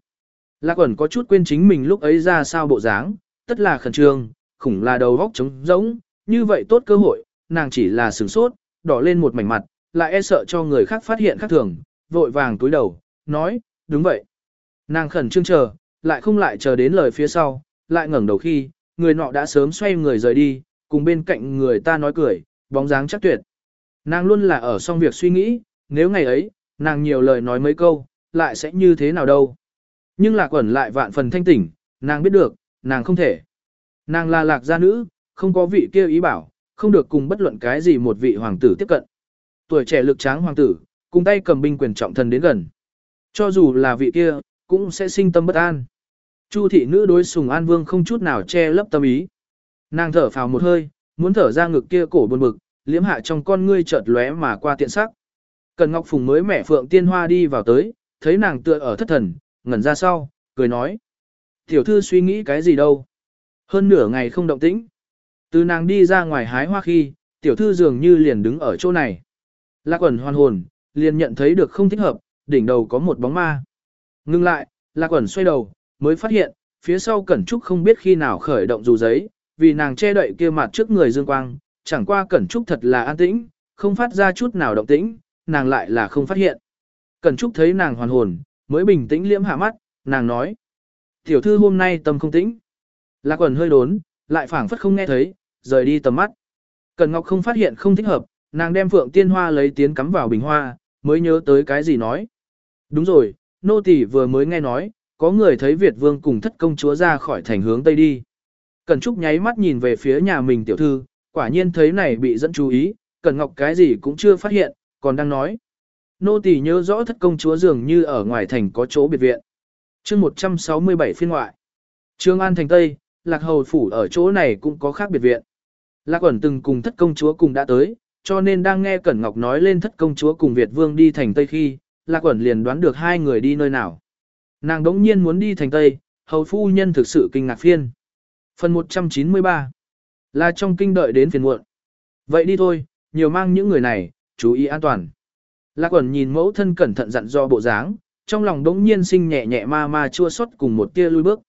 Lạc ẩn có chút quên chính mình lúc ấy ra sao bộ dáng, tất là khẩn trương, khủng là đầu góc trống rỗng, như vậy tốt cơ hội, nàng chỉ là sửng sốt, đỏ lên một mảnh mặt, lại e sợ cho người khác phát hiện khác thường, vội vàng túi đầu, nói, đúng vậy. Nàng khẩn trương chờ, lại không lại chờ đến lời phía sau, lại ngẩng đầu khi, người nọ đã sớm xoay người rời đi, cùng bên cạnh người ta nói cười, bóng dáng chắc tuyệt. Nàng luôn là ở xong việc suy nghĩ, nếu ngày ấy, nàng nhiều lời nói mấy câu, lại sẽ như thế nào đâu. Nhưng lạc ẩn lại vạn phần thanh tỉnh, nàng biết được, nàng không thể. Nàng là lạc gia nữ, không có vị kia ý bảo, không được cùng bất luận cái gì một vị hoàng tử tiếp cận. Tuổi trẻ lực tráng hoàng tử, cùng tay cầm binh quyền trọng thần đến gần. Cho dù là vị kia, cũng sẽ sinh tâm bất an. Chu thị nữ đối sùng an vương không chút nào che lấp tâm ý. Nàng thở phào một hơi, muốn thở ra ngực kia cổ buồn bực, liếm hạ trong con ngươi chợt lóe mà qua tiện sắc. Cần Ngọc Phùng mới mẹ Phượng Tiên Hoa đi vào tới, thấy nàng tựa ở thất thần, ngẩn ra sau, cười nói. Tiểu thư suy nghĩ cái gì đâu? Hơn nửa ngày không động tĩnh. Từ nàng đi ra ngoài hái hoa khi, tiểu thư dường như liền đứng ở chỗ này. Lạc quẩn hoàn hồn, liền nhận thấy được không thích hợp, đỉnh đầu có một bóng ma. Ngưng lại, lạc quẩn xoay đầu, mới phát hiện, phía sau cẩn trúc không biết khi nào khởi động dù giấy, vì nàng che đậy kia mặt trước người dương quang, chẳng qua cẩn trúc thật là an tĩnh, không phát ra chút nào động tĩnh, nàng lại là không phát hiện. Cẩn trúc thấy nàng hoàn hồn, mới bình tĩnh liễm hạ mắt, nàng nói. Tiểu thư hôm nay tâm không tĩnh. Lạc quần hơi đốn, lại phảng phất không nghe thấy, rời đi tầm mắt. Cẩn Ngọc không phát hiện không thích hợp, nàng đem phượng tiên hoa lấy tiến cắm vào bình hoa, mới nhớ tới cái gì nói. Đúng rồi, nô tỳ vừa mới nghe nói, có người thấy Việt vương cùng thất công chúa ra khỏi thành hướng Tây đi. Cẩn Trúc nháy mắt nhìn về phía nhà mình tiểu thư, quả nhiên thấy này bị dẫn chú ý, Cẩn Ngọc cái gì cũng chưa phát hiện, còn đang nói. Nô tỳ nhớ rõ thất công chúa dường như ở ngoài thành có chỗ biệt viện. chương 167 phiên ngoại. Trương An thành Tây, Lạc Hầu Phủ ở chỗ này cũng có khác biệt viện. Lạc Quẩn từng cùng thất công chúa cùng đã tới, cho nên đang nghe Cẩn Ngọc nói lên thất công chúa cùng Việt Vương đi thành Tây khi, Lạc Quẩn liền đoán được hai người đi nơi nào. Nàng đống nhiên muốn đi thành Tây, hầu phu nhân thực sự kinh ngạc phiên. Phần 193 Là trong kinh đợi đến phiền muộn. Vậy đi thôi, nhiều mang những người này, chú ý an toàn. Lạc Quần nhìn mẫu thân cẩn thận dặn do bộ dáng, trong lòng đống nhiên sinh nhẹ nhẹ ma ma chua xót cùng một tia lui bước.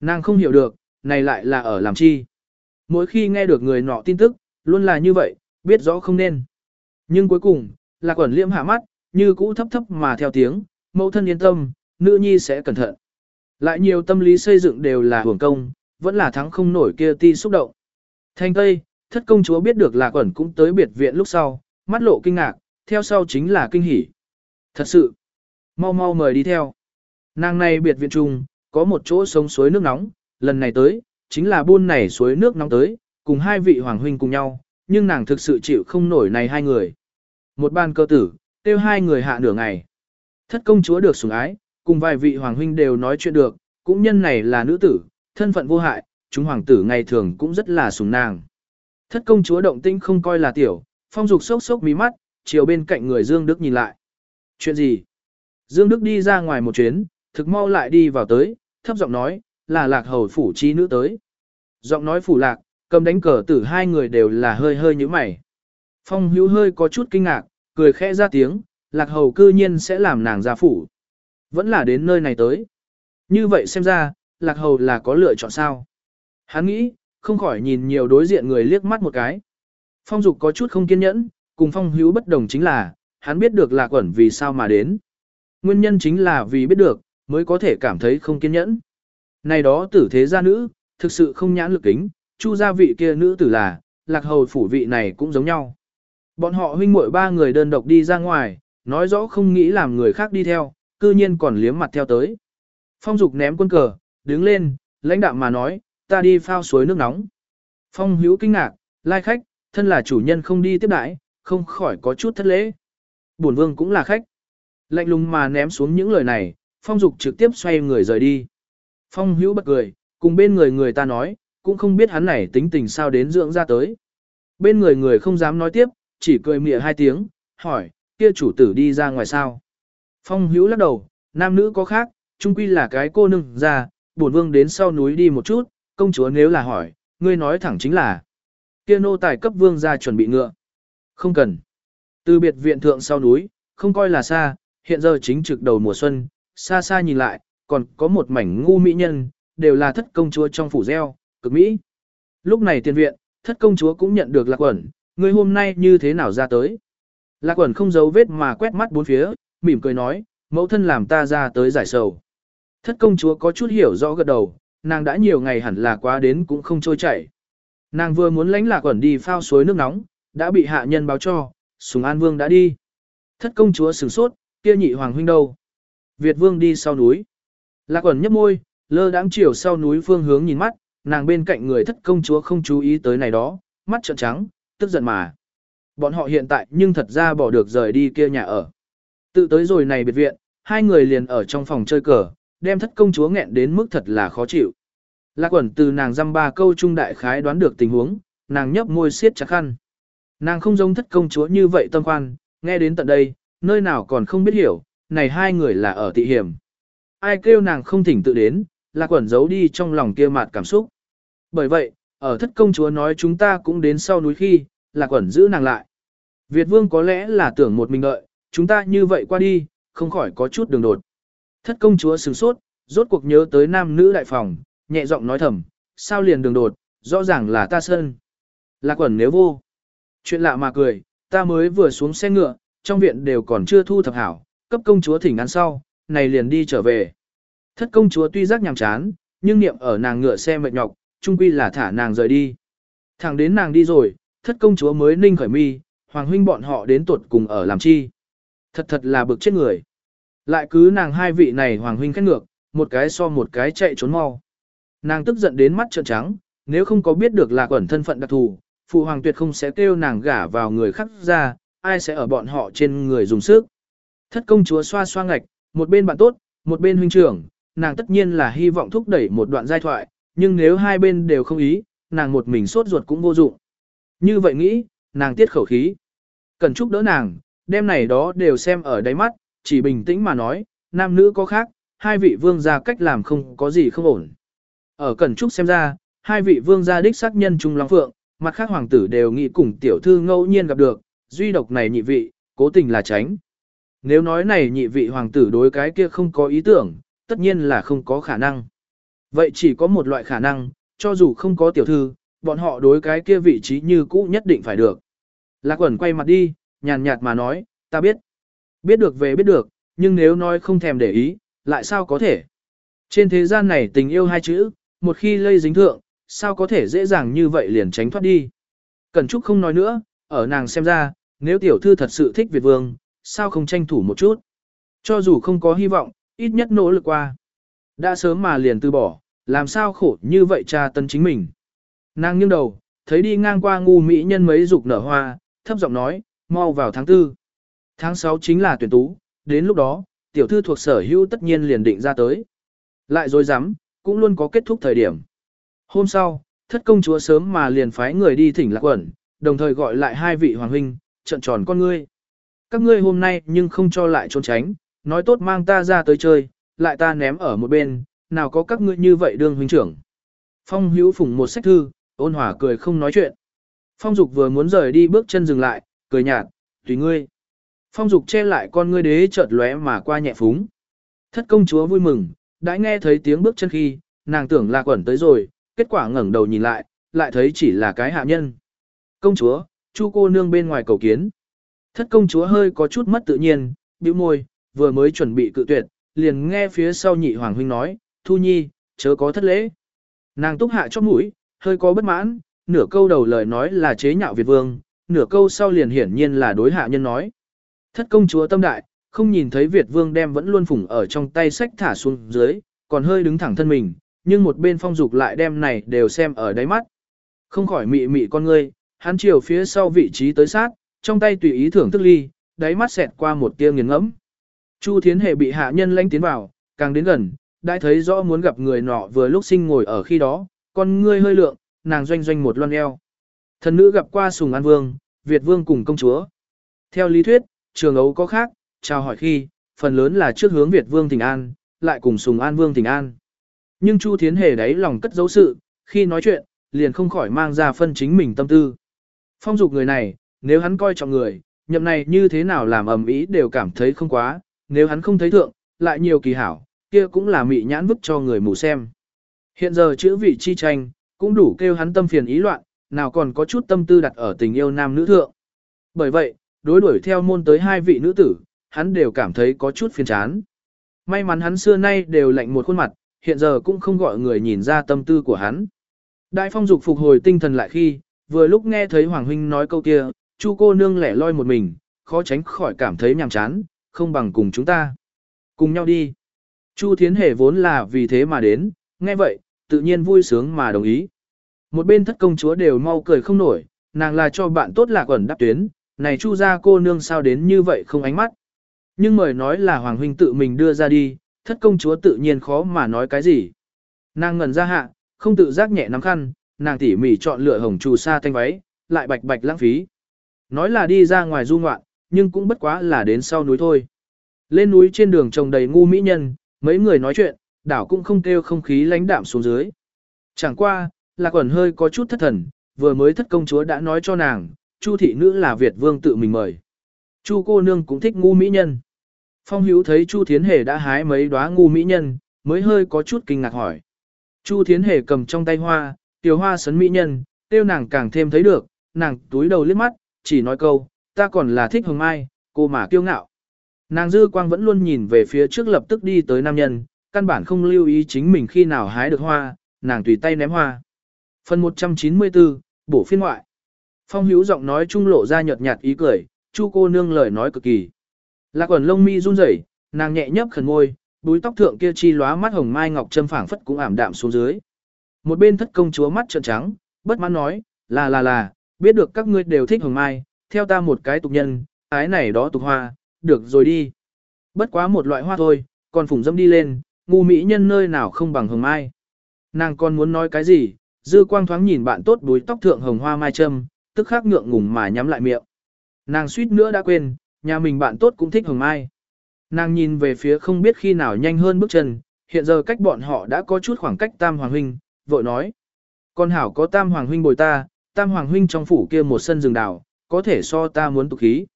Nàng không hiểu được, này lại là ở làm chi. Mỗi khi nghe được người nọ tin tức, luôn là như vậy, biết rõ không nên. Nhưng cuối cùng, Lạc Quần liễm hạ mắt, như cũ thấp thấp mà theo tiếng, mẫu thân yên tâm, nữ nhi sẽ cẩn thận. Lại nhiều tâm lý xây dựng đều là hưởng công, vẫn là thắng không nổi kia ti xúc động. Thanh Tây, thất công chúa biết được Lạc Quẩn cũng tới biệt viện lúc sau, mắt lộ kinh ngạc, theo sau chính là kinh hỉ. Thật sự, mau mau mời đi theo. Nàng này biệt viện trung, có một chỗ sống suối nước nóng, lần này tới, chính là buôn này suối nước nóng tới, cùng hai vị hoàng huynh cùng nhau, nhưng nàng thực sự chịu không nổi này hai người. Một ban cơ tử, tiêu hai người hạ nửa ngày. Thất công chúa được sủng ái, cùng vài vị hoàng huynh đều nói chuyện được, cũng nhân này là nữ tử, thân phận vô hại, chúng hoàng tử ngày thường cũng rất là sủng nàng. Thất công chúa động tinh không coi là tiểu, phong dục sốc sốc mí mắt, chiều bên cạnh người Dương Đức nhìn lại. Chuyện gì? Dương Đức đi ra ngoài một chuyến, thực mau lại đi vào tới, thấp giọng nói, là lạc hầu phủ chi nữ tới. Giọng nói phủ lạc, cầm đánh cờ tử hai người đều là hơi hơi như mày. Phong hữu hơi có chút kinh ngạc, cười khẽ ra tiếng, lạc hầu cư nhiên sẽ làm nàng ra phủ. Vẫn là đến nơi này tới. Như vậy xem ra, lạc hầu là có lựa chọn sao. Hắn nghĩ, không khỏi nhìn nhiều đối diện người liếc mắt một cái. Phong dục có chút không kiên nhẫn, cùng phong hữu bất đồng chính là, hắn biết được lạc quẩn vì sao mà đến. Nguyên nhân chính là vì biết được, mới có thể cảm thấy không kiên nhẫn. Này đó tử thế gia nữ, thực sự không nhãn lực kính, chu gia vị kia nữ tử là, lạc hầu phủ vị này cũng giống nhau. Bọn họ huynh muội ba người đơn độc đi ra ngoài, nói rõ không nghĩ làm người khác đi theo, cư nhiên còn liếm mặt theo tới. Phong dục ném quân cờ, đứng lên, lãnh đạm mà nói, ta đi phao suối nước nóng. Phong hữu kinh ngạc, lai khách, thân là chủ nhân không đi tiếp đãi, không khỏi có chút thất lễ. Bổn vương cũng là khách. Lạnh lùng mà ném xuống những lời này, phong dục trực tiếp xoay người rời đi. Phong hữu bật cười, cùng bên người người ta nói, cũng không biết hắn này tính tình sao đến dưỡng ra tới. Bên người người không dám nói tiếp, chỉ cười mỉa hai tiếng, hỏi, kia chủ tử đi ra ngoài sao. Phong hữu lắc đầu, nam nữ có khác, chung quy là cái cô nương ra, bổn vương đến sau núi đi một chút, công chúa nếu là hỏi, ngươi nói thẳng chính là. Kia nô tài cấp vương ra chuẩn bị ngựa. Không cần. Từ biệt viện thượng sau núi, không coi là xa, hiện giờ chính trực đầu mùa xuân, xa xa nhìn lại, còn có một mảnh ngu mỹ nhân, đều là thất công chúa trong phủ gieo, cực mỹ. Lúc này tiền viện, thất công chúa cũng nhận được lạc quẩn, người hôm nay như thế nào ra tới. Lạc quẩn không giấu vết mà quét mắt bốn phía, mỉm cười nói, mẫu thân làm ta ra tới giải sầu. Thất công chúa có chút hiểu rõ gật đầu, nàng đã nhiều ngày hẳn là quá đến cũng không trôi chảy. Nàng vừa muốn lánh lạc quẩn đi phao suối nước nóng, đã bị hạ nhân báo cho, Sùng An Vương đã đi. Thất công chúa sửng sốt, kia nhị hoàng huynh đâu? Việt Vương đi sau núi. Lạc ẩn nhấp môi, lơ đãng chiều sau núi phương hướng nhìn mắt, nàng bên cạnh người thất công chúa không chú ý tới này đó, mắt trợn trắng, tức giận mà. Bọn họ hiện tại nhưng thật ra bỏ được rời đi kia nhà ở. Tự tới rồi này biệt viện, hai người liền ở trong phòng chơi cờ, đem thất công chúa nghẹn đến mức thật là khó chịu. Lạc quẩn từ nàng dăm ba câu trung đại khái đoán được tình huống, nàng nhấp môi siết chặt khăn. Nàng không giống thất công chúa như vậy tâm khoan, nghe đến tận đây, nơi nào còn không biết hiểu, này hai người là ở tị hiểm. Ai kêu nàng không thỉnh tự đến, là quẩn giấu đi trong lòng kia mạt cảm xúc. Bởi vậy, ở thất công chúa nói chúng ta cũng đến sau núi khi, là quẩn giữ nàng lại. Việt vương có lẽ là tưởng một mình đợi, chúng ta như vậy qua đi, không khỏi có chút đường đột. Thất công chúa sửng sốt, rốt cuộc nhớ tới nam nữ đại phòng, nhẹ giọng nói thầm, sao liền đường đột, rõ ràng là ta sơn. Lạc quẩn nếu vô. Chuyện lạ mà cười, ta mới vừa xuống xe ngựa, trong viện đều còn chưa thu thập hảo, cấp công chúa thỉnh ăn sau, này liền đi trở về. Thất công chúa tuy giác nhàm chán, nhưng niệm ở nàng ngựa xe mệt nhọc, chung quy là thả nàng rời đi. Thẳng đến nàng đi rồi, thất công chúa mới ninh khởi mi, hoàng huynh bọn họ đến tuột cùng ở làm chi. Thật thật là bực chết người. Lại cứ nàng hai vị này hoàng huynh khét ngược, một cái so một cái chạy trốn mau. Nàng tức giận đến mắt trợn trắng, nếu không có biết được là quẩn thân phận đặc thù, phụ hoàng tuyệt không sẽ kêu nàng gả vào người khác ra, ai sẽ ở bọn họ trên người dùng sức. Thất công chúa xoa xoa ngạch, một bên bạn tốt, một bên huynh trưởng, nàng tất nhiên là hy vọng thúc đẩy một đoạn giai thoại, nhưng nếu hai bên đều không ý, nàng một mình sốt ruột cũng vô dụng. Như vậy nghĩ, nàng tiết khẩu khí. Cần chúc đỡ nàng, đêm này đó đều xem ở đáy mắt, chỉ bình tĩnh mà nói, nam nữ có khác, hai vị vương gia cách làm không có gì không ổn. Ở Cẩn Trúc xem ra, hai vị vương gia đích xác nhân trung long phượng, mặt khác hoàng tử đều nghĩ cùng tiểu thư ngẫu nhiên gặp được, duy độc này nhị vị, cố tình là tránh. Nếu nói này nhị vị hoàng tử đối cái kia không có ý tưởng, tất nhiên là không có khả năng. Vậy chỉ có một loại khả năng, cho dù không có tiểu thư, bọn họ đối cái kia vị trí như cũ nhất định phải được. Lạc quẩn quay mặt đi, nhàn nhạt mà nói, ta biết. Biết được về biết được, nhưng nếu nói không thèm để ý, lại sao có thể? Trên thế gian này tình yêu hai chữ, một khi lây dính thượng, sao có thể dễ dàng như vậy liền tránh thoát đi? Cẩn Trúc không nói nữa, ở nàng xem ra, nếu tiểu thư thật sự thích Việt Vương, sao không tranh thủ một chút? Cho dù không có hy vọng, ít nhất nỗ lực qua. Đã sớm mà liền từ bỏ, làm sao khổ như vậy cha tân chính mình. Nàng nghiêng đầu, thấy đi ngang qua ngu mỹ nhân mấy dục nở hoa, thấp giọng nói, mau vào tháng tư. Tháng 6 chính là tuyển tú, đến lúc đó, tiểu thư thuộc sở hữu tất nhiên liền định ra tới. Lại dối rắm cũng luôn có kết thúc thời điểm. Hôm sau, thất công chúa sớm mà liền phái người đi thỉnh lạc quẩn, đồng thời gọi lại hai vị hoàng huynh, trận tròn con ngươi. Các ngươi hôm nay nhưng không cho lại trốn tránh, nói tốt mang ta ra tới chơi, lại ta ném ở một bên, nào có các ngươi như vậy đương huynh trưởng. Phong hữu phủng một sách thư, ôn hòa cười không nói chuyện. Phong dục vừa muốn rời đi bước chân dừng lại, cười nhạt, tùy ngươi. Phong dục che lại con ngươi đế chợt lóe mà qua nhẹ phúng. Thất công chúa vui mừng, đã nghe thấy tiếng bước chân khi, nàng tưởng là quẩn tới rồi, kết quả ngẩng đầu nhìn lại, lại thấy chỉ là cái hạ nhân. Công chúa, chu cô nương bên ngoài cầu kiến. Thất công chúa hơi có chút mất tự nhiên, bĩu môi, vừa mới chuẩn bị cự tuyệt, liền nghe phía sau nhị hoàng huynh nói, Thu Nhi, chớ có thất lễ. Nàng túc hạ chóp mũi, hơi có bất mãn, nửa câu đầu lời nói là chế nhạo Việt vương, nửa câu sau liền hiển nhiên là đối hạ nhân nói. Thất công chúa tâm đại, không nhìn thấy Việt vương đem vẫn luôn phủng ở trong tay sách thả xuống dưới, còn hơi đứng thẳng thân mình, nhưng một bên phong dục lại đem này đều xem ở đáy mắt. Không khỏi mị mị con ngươi, hắn chiều phía sau vị trí tới sát, trong tay tùy ý thưởng thức ly, đáy mắt xẹt qua một tia nghiền ngẫm. Chu Thiến hệ bị hạ nhân lanh tiến vào, càng đến gần, đã thấy rõ muốn gặp người nọ vừa lúc sinh ngồi ở khi đó, con ngươi hơi lượng, nàng doanh doanh một loan eo. Thần nữ gặp qua Sùng An Vương, Việt Vương cùng công chúa. Theo lý thuyết, trường ấu có khác, chào hỏi khi, phần lớn là trước hướng Việt Vương Thịnh An, lại cùng Sùng An Vương Thịnh An. Nhưng Chu Thiến Hề đáy lòng cất dấu sự, khi nói chuyện, liền không khỏi mang ra phân chính mình tâm tư. Phong dục người này, nếu hắn coi trọng người, nhậm này như thế nào làm ầm ĩ đều cảm thấy không quá, nếu hắn không thấy thượng, lại nhiều kỳ hảo, kia cũng là mị nhãn vứt cho người mù xem. Hiện giờ chữ vị chi tranh, cũng đủ kêu hắn tâm phiền ý loạn, nào còn có chút tâm tư đặt ở tình yêu nam nữ thượng. Bởi vậy, đối đuổi theo môn tới hai vị nữ tử, hắn đều cảm thấy có chút phiền chán. May mắn hắn xưa nay đều lạnh một khuôn mặt, hiện giờ cũng không gọi người nhìn ra tâm tư của hắn. Đại phong dục phục hồi tinh thần lại khi, vừa lúc nghe thấy Hoàng Huynh nói câu kia, chu cô nương lẻ loi một mình, khó tránh khỏi cảm thấy nhàm chán, không bằng cùng chúng ta. Cùng nhau đi. Chu Thiến Hề vốn là vì thế mà đến, nghe vậy, tự nhiên vui sướng mà đồng ý. Một bên thất công chúa đều mau cười không nổi, nàng là cho bạn tốt lạc ẩn đáp tuyến, này chu ra cô nương sao đến như vậy không ánh mắt. Nhưng mời nói là Hoàng Huynh tự mình đưa ra đi, thất công chúa tự nhiên khó mà nói cái gì. Nàng ngẩn ra hạ, không tự giác nhẹ nắm khăn, nàng tỉ mỉ chọn lựa hồng trù sa thanh váy, lại bạch bạch lãng phí. Nói là đi ra ngoài du ngoạn, nhưng cũng bất quá là đến sau núi thôi. Lên núi trên đường trồng đầy ngu mỹ nhân, mấy người nói chuyện, đảo cũng không kêu không khí lãnh đạm xuống dưới. Chẳng qua, lạc quẩn hơi có chút thất thần, vừa mới thất công chúa đã nói cho nàng, Chu thị nữ là Việt vương tự mình mời. Chu cô nương cũng thích ngu mỹ nhân. Phong hữu thấy Chu Thiến Hề đã hái mấy đóa ngu mỹ nhân, mới hơi có chút kinh ngạc hỏi. Chu Thiến Hề cầm trong tay hoa, tiểu hoa sấn mỹ nhân, tiêu nàng càng thêm thấy được, nàng túi đầu liếc mắt, chỉ nói câu, ta còn là thích hồng mai, cô mà kiêu ngạo. Nàng dư quang vẫn luôn nhìn về phía trước lập tức đi tới nam nhân, căn bản không lưu ý chính mình khi nào hái được hoa, nàng tùy tay ném hoa. Phần 194, bổ phiên ngoại. Phong hữu giọng nói trung lộ ra nhợt nhạt ý cười, chu cô nương lời nói cực kỳ. Lạc quần lông mi run rẩy, nàng nhẹ nhấp khẩn môi, búi tóc thượng kia chi lóa mắt hồng mai ngọc châm phảng phất cũng ảm đạm xuống dưới. Một bên thất công chúa mắt trợn trắng, bất mãn nói, là là là, biết được các ngươi đều thích hồng mai, theo ta một cái tục nhân, ái này đó tục hoa, được rồi đi. Bất quá một loại hoa thôi, còn phủng dâm đi lên, ngu mỹ nhân nơi nào không bằng hồng mai. Nàng còn muốn nói cái gì, dư quang thoáng nhìn bạn tốt búi tóc thượng hồng hoa mai châm, tức khắc ngượng ngùng mà nhắm lại miệng. Nàng suýt nữa đã quên, nhà mình bạn tốt cũng thích hồng mai. Nàng nhìn về phía không biết khi nào nhanh hơn bước chân, hiện giờ cách bọn họ đã có chút khoảng cách Tam Hoàng Huynh, vội nói. Con hảo có Tam Hoàng Huynh bồi ta, Tam Hoàng Huynh trong phủ kia một sân rừng đào, có thể so ta muốn tục khí.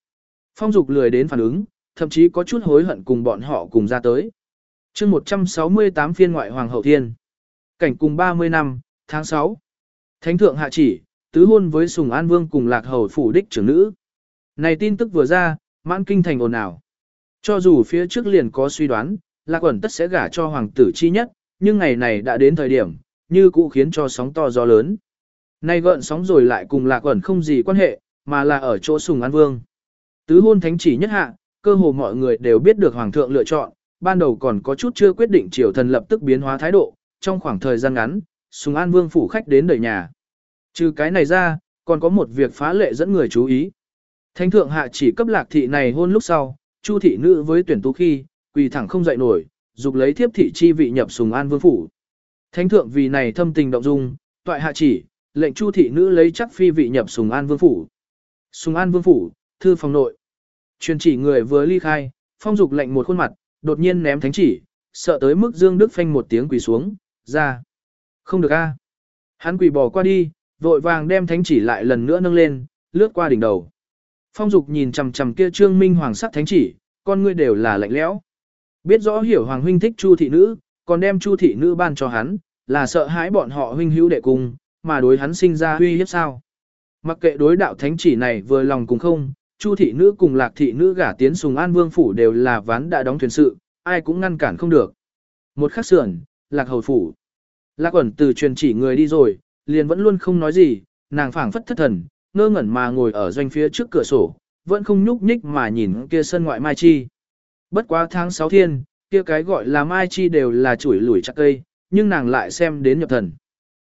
Phong Dục lười đến phản ứng, thậm chí có chút hối hận cùng bọn họ cùng ra tới. chương 168 phiên ngoại Hoàng hậu thiên. Cảnh cùng 30 năm, tháng 6. Thánh thượng hạ chỉ, tứ hôn với Sùng An Vương cùng Lạc Hầu phủ đích trưởng nữ. Này tin tức vừa ra, mãn kinh thành ồn ào. Cho dù phía trước liền có suy đoán, Lạc Quẩn tất sẽ gả cho hoàng tử chi nhất, nhưng ngày này đã đến thời điểm, như cũ khiến cho sóng to gió lớn. Nay gợn sóng rồi lại cùng Lạc Quẩn không gì quan hệ, mà là ở chỗ Sùng An Vương. Tứ hôn thánh chỉ nhất hạ, cơ hồ mọi người đều biết được hoàng thượng lựa chọn, ban đầu còn có chút chưa quyết định triều thần lập tức biến hóa thái độ, trong khoảng thời gian ngắn, Sùng An Vương phủ khách đến đời nhà. Trừ cái này ra, còn có một việc phá lệ dẫn người chú ý. Thánh thượng hạ chỉ cấp lạc thị này hôn lúc sau, chu thị nữ với tuyển tú khi, quỳ thẳng không dậy nổi, dục lấy thiếp thị chi vị nhập Sùng An Vương phủ. Thánh thượng vì này thâm tình động dung, toại hạ chỉ, lệnh chu thị nữ lấy chắc phi vị nhập Sùng An Vương phủ. Sùng An Vương phủ, thư phòng nội. Truyền chỉ người vừa ly khai, phong dục lệnh một khuôn mặt, đột nhiên ném thánh chỉ, sợ tới mức Dương Đức phanh một tiếng quỳ xuống, ra. Không được a. Hắn quỳ bỏ qua đi, vội vàng đem thánh chỉ lại lần nữa nâng lên, lướt qua đỉnh đầu. Phong dục nhìn chằm chằm kia trương minh hoàng sắc thánh chỉ, con ngươi đều là lạnh lẽo. Biết rõ hiểu hoàng huynh thích chu thị nữ, còn đem chu thị nữ ban cho hắn, là sợ hãi bọn họ huynh hữu đệ cùng, mà đối hắn sinh ra huy hiếp sao. Mặc kệ đối đạo thánh chỉ này vừa lòng cùng không, Chu thị nữ cùng lạc thị nữ gả tiến sùng an vương phủ đều là ván đã đóng thuyền sự, ai cũng ngăn cản không được. Một khắc sườn, lạc hầu phủ. Lạc ẩn từ truyền chỉ người đi rồi, liền vẫn luôn không nói gì, nàng phảng phất thất thần, ngơ ngẩn mà ngồi ở doanh phía trước cửa sổ, vẫn không nhúc nhích mà nhìn kia sân ngoại mai chi. Bất quá tháng 6 thiên, kia cái gọi là mai chi đều là chuỗi lủi chặt cây, nhưng nàng lại xem đến nhập thần.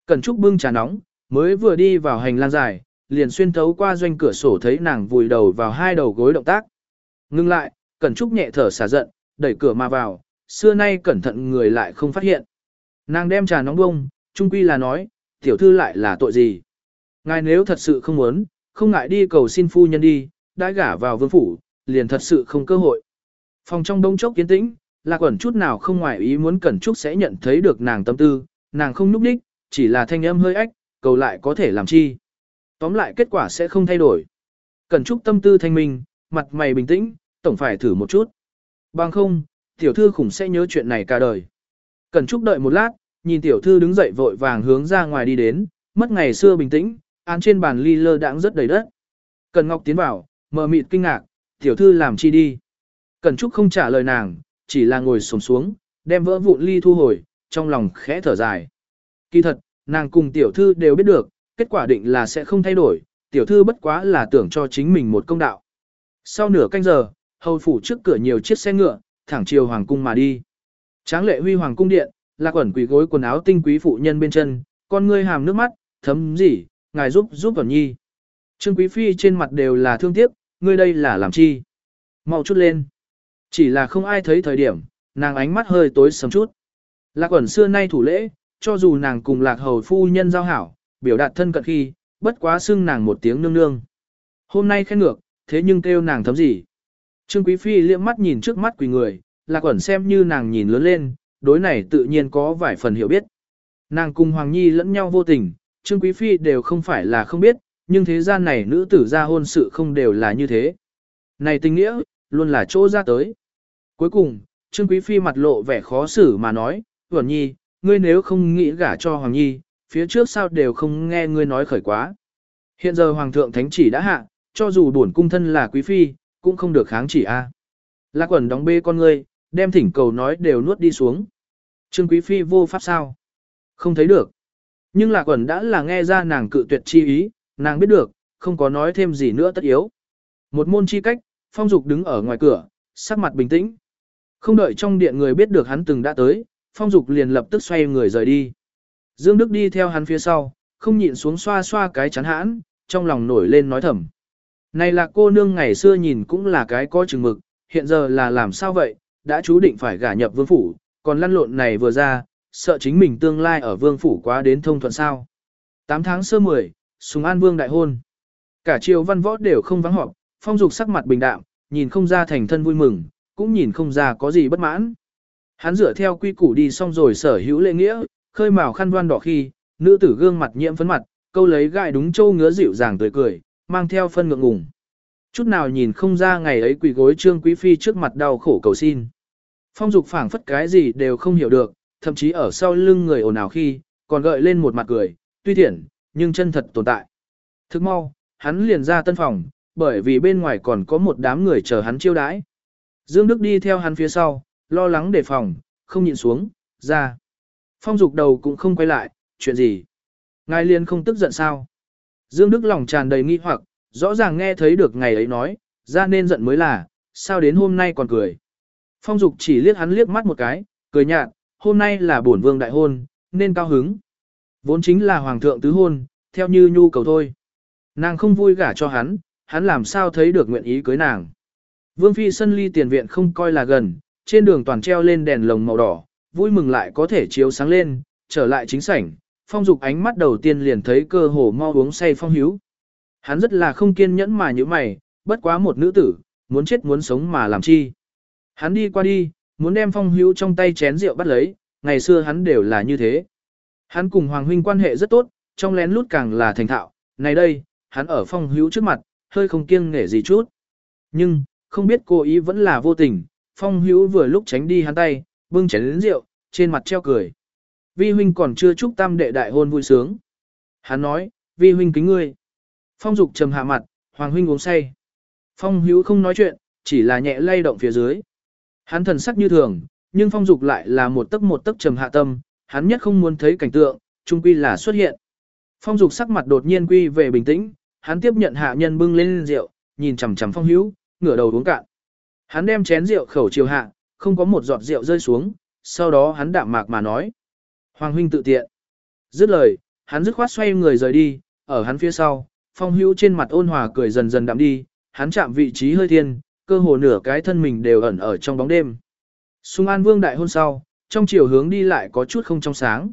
Cẩn Trúc bưng trà nóng, mới vừa đi vào hành lang dài, liền xuyên thấu qua doanh cửa sổ thấy nàng vùi đầu vào hai đầu gối động tác. Ngưng lại, Cẩn Trúc nhẹ thở xả giận, đẩy cửa mà vào, xưa nay cẩn thận người lại không phát hiện. Nàng đem trà nóng bông, trung quy là nói, tiểu thư lại là tội gì. Ngài nếu thật sự không muốn, không ngại đi cầu xin phu nhân đi, đã gả vào vương phủ, liền thật sự không cơ hội. Phòng trong đông chốc kiến tĩnh, là quẩn chút nào không ngoài ý muốn Cẩn Trúc sẽ nhận thấy được nàng tâm tư, nàng không núp đích, chỉ là thanh âm hơi ách, cầu lại có thể làm chi. Tóm lại kết quả sẽ không thay đổi. Cẩn Trúc tâm tư thanh minh, mặt mày bình tĩnh, tổng phải thử một chút. Bằng không, tiểu thư khủng sẽ nhớ chuyện này cả đời. Cẩn Trúc đợi một lát, nhìn tiểu thư đứng dậy vội vàng hướng ra ngoài đi đến, mất ngày xưa bình tĩnh, án trên bàn ly lơ đãng rất đầy đất. Cẩn Ngọc tiến vào, mờ mịt kinh ngạc, tiểu thư làm chi đi. Cẩn Trúc không trả lời nàng, chỉ là ngồi xổm xuống, đem vỡ vụn ly thu hồi, trong lòng khẽ thở dài. Kỳ thật, nàng cùng tiểu thư đều biết được, kết quả định là sẽ không thay đổi, tiểu thư bất quá là tưởng cho chính mình một công đạo. Sau nửa canh giờ, hầu phủ trước cửa nhiều chiếc xe ngựa, thẳng chiều hoàng cung mà đi. Tráng lệ huy hoàng cung điện, lạc quẩn quỷ gối quần áo tinh quý phụ nhân bên chân, con ngươi hàm nước mắt, thấm gì, ngài giúp giúp Cẩn Nhi. Trương Quý Phi trên mặt đều là thương tiếc, ngươi đây là làm chi? Mau chút lên. Chỉ là không ai thấy thời điểm, nàng ánh mắt hơi tối sầm chút. Lạc quẩn xưa nay thủ lễ, cho dù nàng cùng lạc hầu phu nhân giao hảo, biểu đạt thân cận khi, bất quá xưng nàng một tiếng nương nương. Hôm nay khen ngược, thế nhưng kêu nàng thấm gì? Trương Quý Phi liếc mắt nhìn trước mắt quỳ người, lạc quẩn xem như nàng nhìn lớn lên, đối này tự nhiên có vài phần hiểu biết. Nàng cùng Hoàng Nhi lẫn nhau vô tình, Trương Quý Phi đều không phải là không biết, nhưng thế gian này nữ tử ra hôn sự không đều là như thế. Này tình nghĩa, luôn là chỗ ra tới. Cuối cùng, Trương Quý Phi mặt lộ vẻ khó xử mà nói, Huẩn Nhi, ngươi nếu không nghĩ gả cho Hoàng Nhi, phía trước sao đều không nghe ngươi nói khởi quá. Hiện giờ Hoàng thượng Thánh chỉ đã hạ, cho dù bổn cung thân là Quý Phi, cũng không được kháng chỉ a. Lạc quẩn đóng bê con ngươi, đem thỉnh cầu nói đều nuốt đi xuống. Trương Quý Phi vô pháp sao? Không thấy được. Nhưng Lạc quẩn đã là nghe ra nàng cự tuyệt chi ý, nàng biết được, không có nói thêm gì nữa tất yếu. Một môn chi cách, phong dục đứng ở ngoài cửa, sắc mặt bình tĩnh. Không đợi trong điện người biết được hắn từng đã tới, phong dục liền lập tức xoay người rời đi. Dương Đức đi theo hắn phía sau, không nhịn xuống xoa xoa cái chán hãn, trong lòng nổi lên nói thầm. Này là cô nương ngày xưa nhìn cũng là cái có chừng mực, hiện giờ là làm sao vậy, đã chú định phải gả nhập vương phủ, còn lăn lộn này vừa ra, sợ chính mình tương lai ở vương phủ quá đến thông thuận sao. 8 tháng sơ 10, Sùng An Vương đại hôn. Cả triều văn võ đều không vắng họp, phong dục sắc mặt bình đạm, nhìn không ra thành thân vui mừng, cũng nhìn không ra có gì bất mãn. Hắn dựa theo quy củ đi xong rồi sở hữu lễ nghĩa, khơi mào khăn đoan đỏ khi, nữ tử gương mặt nhiễm phấn mặt, câu lấy gại đúng châu ngứa dịu dàng tươi cười, mang theo phân ngượng ngùng. Chút nào nhìn không ra ngày ấy quỳ gối trương quý phi trước mặt đau khổ cầu xin. Phong dục phảng phất cái gì đều không hiểu được, thậm chí ở sau lưng người ồn ào khi, còn gợi lên một mặt cười, tuy thiện, nhưng chân thật tồn tại. Thức mau, hắn liền ra tân phòng, bởi vì bên ngoài còn có một đám người chờ hắn chiêu đãi. Dương Đức đi theo hắn phía sau, lo lắng đề phòng, không nhịn xuống, ra. Phong dục đầu cũng không quay lại, chuyện gì? Ngài liền không tức giận sao? Dương Đức lòng tràn đầy nghi hoặc, rõ ràng nghe thấy được ngày ấy nói, ra nên giận mới là, sao đến hôm nay còn cười. Phong dục chỉ liếc hắn liếc mắt một cái, cười nhạt, hôm nay là bổn vương đại hôn, nên cao hứng. Vốn chính là hoàng thượng tứ hôn, theo như nhu cầu thôi. Nàng không vui gả cho hắn, hắn làm sao thấy được nguyện ý cưới nàng. Vương phi sân ly tiền viện không coi là gần, trên đường toàn treo lên đèn lồng màu đỏ, vui mừng lại có thể chiếu sáng lên, trở lại chính sảnh, phong dục ánh mắt đầu tiên liền thấy cơ hồ mau uống say phong hiếu. Hắn rất là không kiên nhẫn mà như mày, bất quá một nữ tử, muốn chết muốn sống mà làm chi. Hắn đi qua đi, muốn đem phong hữu trong tay chén rượu bắt lấy, ngày xưa hắn đều là như thế. Hắn cùng Hoàng Huynh quan hệ rất tốt, trong lén lút càng là thành thạo, này đây, hắn ở phong hữu trước mặt, hơi không kiêng nể gì chút. Nhưng, không biết cô ý vẫn là vô tình, phong hữu vừa lúc tránh đi hắn tay, bưng chén đến rượu, trên mặt treo cười. Vi huynh còn chưa chúc tam đệ đại hôn vui sướng. Hắn nói, vi huynh kính ngươi. Phong dục trầm hạ mặt, hoàng huynh uống say. Phong hữu không nói chuyện, chỉ là nhẹ lay động phía dưới. Hắn thần sắc như thường, nhưng phong dục lại là một tấc một tấc trầm hạ tâm, hắn nhất không muốn thấy cảnh tượng, trung quy là xuất hiện. Phong dục sắc mặt đột nhiên quy về bình tĩnh, hắn tiếp nhận hạ nhân bưng lên rượu, nhìn chằm chằm phong hữu, ngửa đầu uống cạn. Hắn đem chén rượu khẩu chiều hạ, không có một giọt rượu rơi xuống, sau đó hắn đạm mạc mà nói. Hoàng huynh tự tiện. Dứt lời, hắn dứt khoát xoay người rời đi, ở hắn phía sau, phong hữu trên mặt ôn hòa cười dần dần đạm đi, hắn chạm vị trí hơi thiên, cơ hồ nửa cái thân mình đều ẩn ở trong bóng đêm. Sung An Vương đại hôn sau, trong chiều hướng đi lại có chút không trong sáng.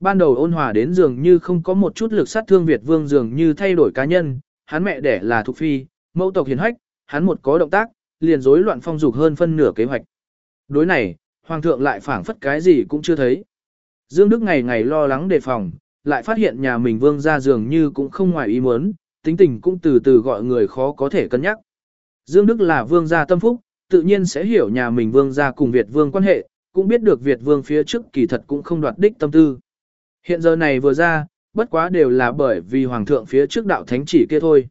Ban đầu ôn hòa đến dường như không có một chút lực sát thương Việt Vương dường như thay đổi cá nhân, hắn mẹ đẻ là Thục Phi, mẫu tộc hiền hách, hắn một có động tác, liền rối loạn phong dục hơn phân nửa kế hoạch. Đối này, Hoàng thượng lại phảng phất cái gì cũng chưa thấy. Dương Đức ngày ngày lo lắng đề phòng, lại phát hiện nhà mình Vương ra dường như cũng không ngoài ý muốn, tính tình cũng từ từ gọi người khó có thể cân nhắc. Dương Đức là Vương gia tâm phúc, tự nhiên sẽ hiểu nhà mình Vương gia cùng Việt Vương quan hệ, cũng biết được Việt Vương phía trước kỳ thật cũng không đoạt đích tâm tư. Hiện giờ này vừa ra, bất quá đều là bởi vì Hoàng thượng phía trước đạo thánh chỉ kia thôi.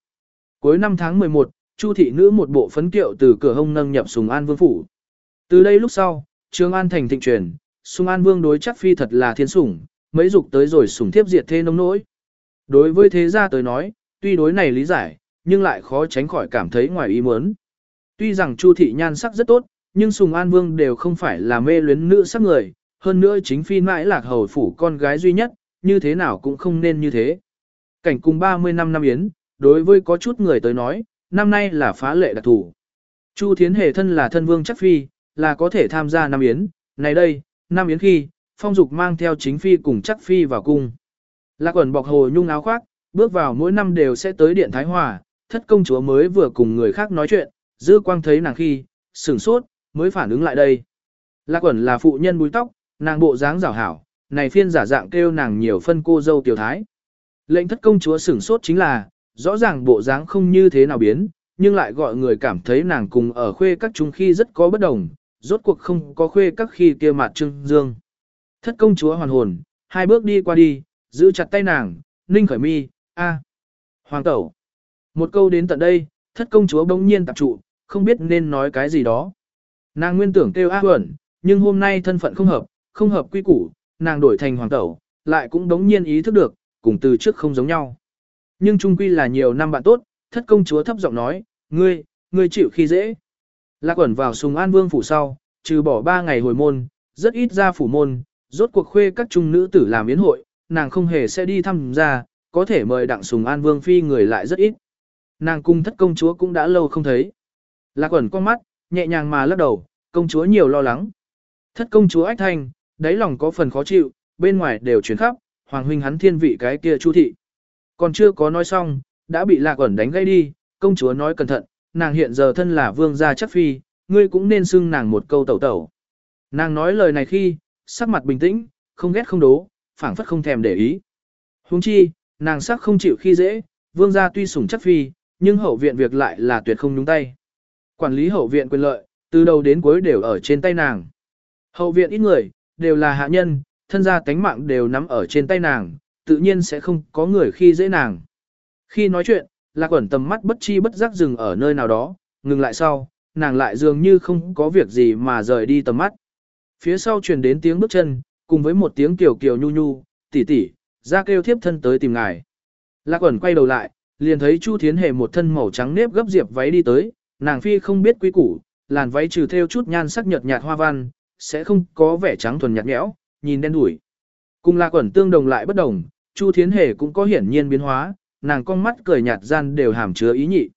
Cuối năm tháng 11, Chu thị nữ một bộ phấn kiệu từ cửa hông nâng nhập Sùng An Vương phủ. Từ đây lúc sau, Trương An thành thịnh truyền, Sùng An Vương đối chắc phi thật là thiên sủng, mấy dục tới rồi sủng thiếp diệt thê nông nỗi. Đối với thế gia tới nói, tuy đối này lý giải, nhưng lại khó tránh khỏi cảm thấy ngoài ý muốn. Tuy rằng Chu thị nhan sắc rất tốt, nhưng Sùng An Vương đều không phải là mê luyến nữ sắc người, hơn nữa chính phi mãi lạc hầu phủ con gái duy nhất, như thế nào cũng không nên như thế. Cảnh cùng 30 năm năm yến, đối với có chút người tới nói, năm nay là phá lệ đặc thủ. Chu Thiến Hề thân là thân vương chắc phi, là có thể tham gia năm yến, này đây, năm yến khi, phong dục mang theo chính phi cùng chắc phi vào cung. Lạc ẩn bọc hồ nhung áo khoác, bước vào mỗi năm đều sẽ tới điện Thái Hòa, thất công chúa mới vừa cùng người khác nói chuyện, dư quang thấy nàng khi, sửng sốt, mới phản ứng lại đây. Lạc ẩn là phụ nhân búi tóc, nàng bộ dáng rảo hảo, này phiên giả dạng kêu nàng nhiều phân cô dâu tiểu thái. Lệnh thất công chúa sửng sốt chính là, rõ ràng bộ dáng không như thế nào biến, nhưng lại gọi người cảm thấy nàng cùng ở khuê các chúng khi rất có bất đồng, rốt cuộc không có khuê các khi kia mặt trưng dương. Thất công chúa hoàn hồn, hai bước đi qua đi, giữ chặt tay nàng, ninh khởi mi, a, hoàng tẩu. Một câu đến tận đây, thất công chúa bỗng nhiên tập trụ, không biết nên nói cái gì đó. Nàng nguyên tưởng kêu A Huẩn, nhưng hôm nay thân phận không hợp, không hợp quy củ, nàng đổi thành hoàng tẩu, lại cũng đống nhiên ý thức được, cùng từ trước không giống nhau. Nhưng trung quy là nhiều năm bạn tốt, thất công chúa thấp giọng nói, ngươi, ngươi chịu khi dễ. Lạc ẩn vào sùng an vương phủ sau, trừ bỏ ba ngày hồi môn, rất ít ra phủ môn, rốt cuộc khuê các trung nữ tử làm yến hội, nàng không hề sẽ đi thăm ra, có thể mời đặng sùng an vương phi người lại rất ít. Nàng cung thất công chúa cũng đã lâu không thấy. Lạc ẩn con mắt, nhẹ nhàng mà lắc đầu, công chúa nhiều lo lắng. Thất công chúa ách thanh, đáy lòng có phần khó chịu, bên ngoài đều chuyển khắp, hoàng huynh hắn thiên vị cái kia chu thị. Còn chưa có nói xong, đã bị lạc ẩn đánh gây đi, công chúa nói cẩn thận, nàng hiện giờ thân là vương gia chắc phi, ngươi cũng nên xưng nàng một câu tẩu tẩu. Nàng nói lời này khi, sắc mặt bình tĩnh, không ghét không đố, phảng phất không thèm để ý. Huống chi, nàng sắc không chịu khi dễ, vương gia tuy sủng chắc phi, nhưng hậu viện việc lại là tuyệt không nhúng tay. Quản lý hậu viện quyền lợi, từ đầu đến cuối đều ở trên tay nàng. Hậu viện ít người, đều là hạ nhân, thân gia tánh mạng đều nắm ở trên tay nàng, tự nhiên sẽ không có người khi dễ nàng. Khi nói chuyện, lạc quẩn tầm mắt bất chi bất giác dừng ở nơi nào đó, ngừng lại sau, nàng lại dường như không có việc gì mà rời đi tầm mắt. Phía sau truyền đến tiếng bước chân, cùng với một tiếng kiểu kiểu nhu nhu, tỉ tỉ, ra kêu thiếp thân tới tìm ngài. Lạc quẩn quay đầu lại, liền thấy Chu Thiến Hề một thân màu trắng nếp gấp diệp váy đi tới, nàng phi không biết quý củ, làn váy trừ theo chút nhan sắc nhợt nhạt hoa văn, sẽ không có vẻ trắng thuần nhạt nhẽo, nhìn đen đủi. Cùng là quẩn tương đồng lại bất đồng, Chu Thiến Hề cũng có hiển nhiên biến hóa, nàng con mắt cười nhạt gian đều hàm chứa ý nhị.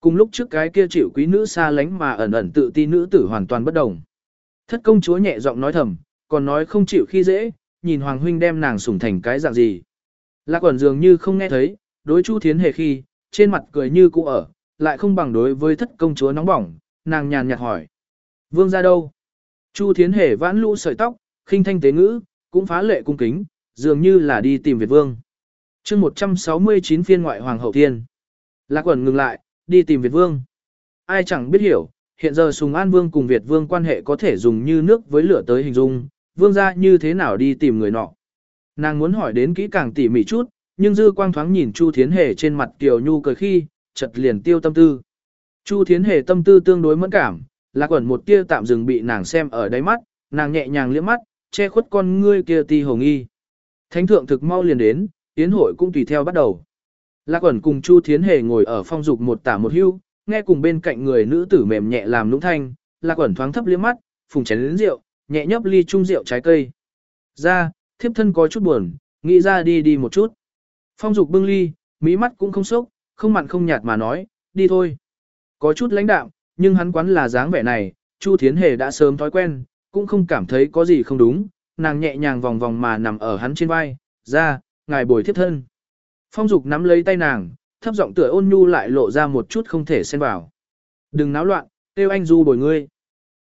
Cùng lúc trước cái kia chịu quý nữ xa lánh mà ẩn ẩn tự ti nữ tử hoàn toàn bất đồng. Thất công chúa nhẹ giọng nói thầm, còn nói không chịu khi dễ, nhìn Hoàng huynh đem nàng sủng thành cái dạng gì. Lạc ẩn dường như không nghe thấy, đối Chu Thiến Hề khi, trên mặt cười như cũ ở, lại không bằng đối với thất công chúa nóng bỏng, nàng nhàn nhạt hỏi. Vương ra đâu? Chu Thiến Hề vãn lũ sợi tóc, khinh thanh tế ngữ, cũng phá lệ cung kính, dường như là đi tìm Việt Vương. chương 169 phiên ngoại Hoàng hậu thiên. Lạc quẩn ngừng lại, đi tìm Việt Vương. Ai chẳng biết hiểu, hiện giờ Sùng An Vương cùng Việt Vương quan hệ có thể dùng như nước với lửa tới hình dung, Vương ra như thế nào đi tìm người nọ. Nàng muốn hỏi đến kỹ càng tỉ mỉ chút, nhưng dư quang thoáng nhìn Chu Thiến Hề trên mặt Kiều Nhu cười khi, chợt liền tiêu tâm tư. Chu Thiến Hề tâm tư tương đối mẫn cảm, lạc quẩn một tia tạm dừng bị nàng xem ở đáy mắt, nàng nhẹ nhàng liếc mắt, che khuất con ngươi kia ti hồng y. Thánh thượng thực mau liền đến, yến hội cũng tùy theo bắt đầu. Lạc quẩn cùng Chu Thiến Hề ngồi ở phong dục một tả một hưu, nghe cùng bên cạnh người nữ tử mềm nhẹ làm nũng thanh, Lạc quẩn thoáng thấp liếc mắt, phùng chén đến rượu, nhẹ nhấp ly chung rượu trái cây. Ra, thiếp thân có chút buồn, nghĩ ra đi đi một chút. Phong dục bưng ly, mỹ mắt cũng không sốc, không mặn không nhạt mà nói, đi thôi. Có chút lãnh đạm, nhưng hắn quán là dáng vẻ này, Chu Thiến Hề đã sớm thói quen, cũng không cảm thấy có gì không đúng, nàng nhẹ nhàng vòng vòng mà nằm ở hắn trên vai, ra, ngài bồi thiếp thân. Phong dục nắm lấy tay nàng, thấp giọng tựa ôn nhu lại lộ ra một chút không thể xen vào. Đừng náo loạn, kêu anh du bồi ngươi.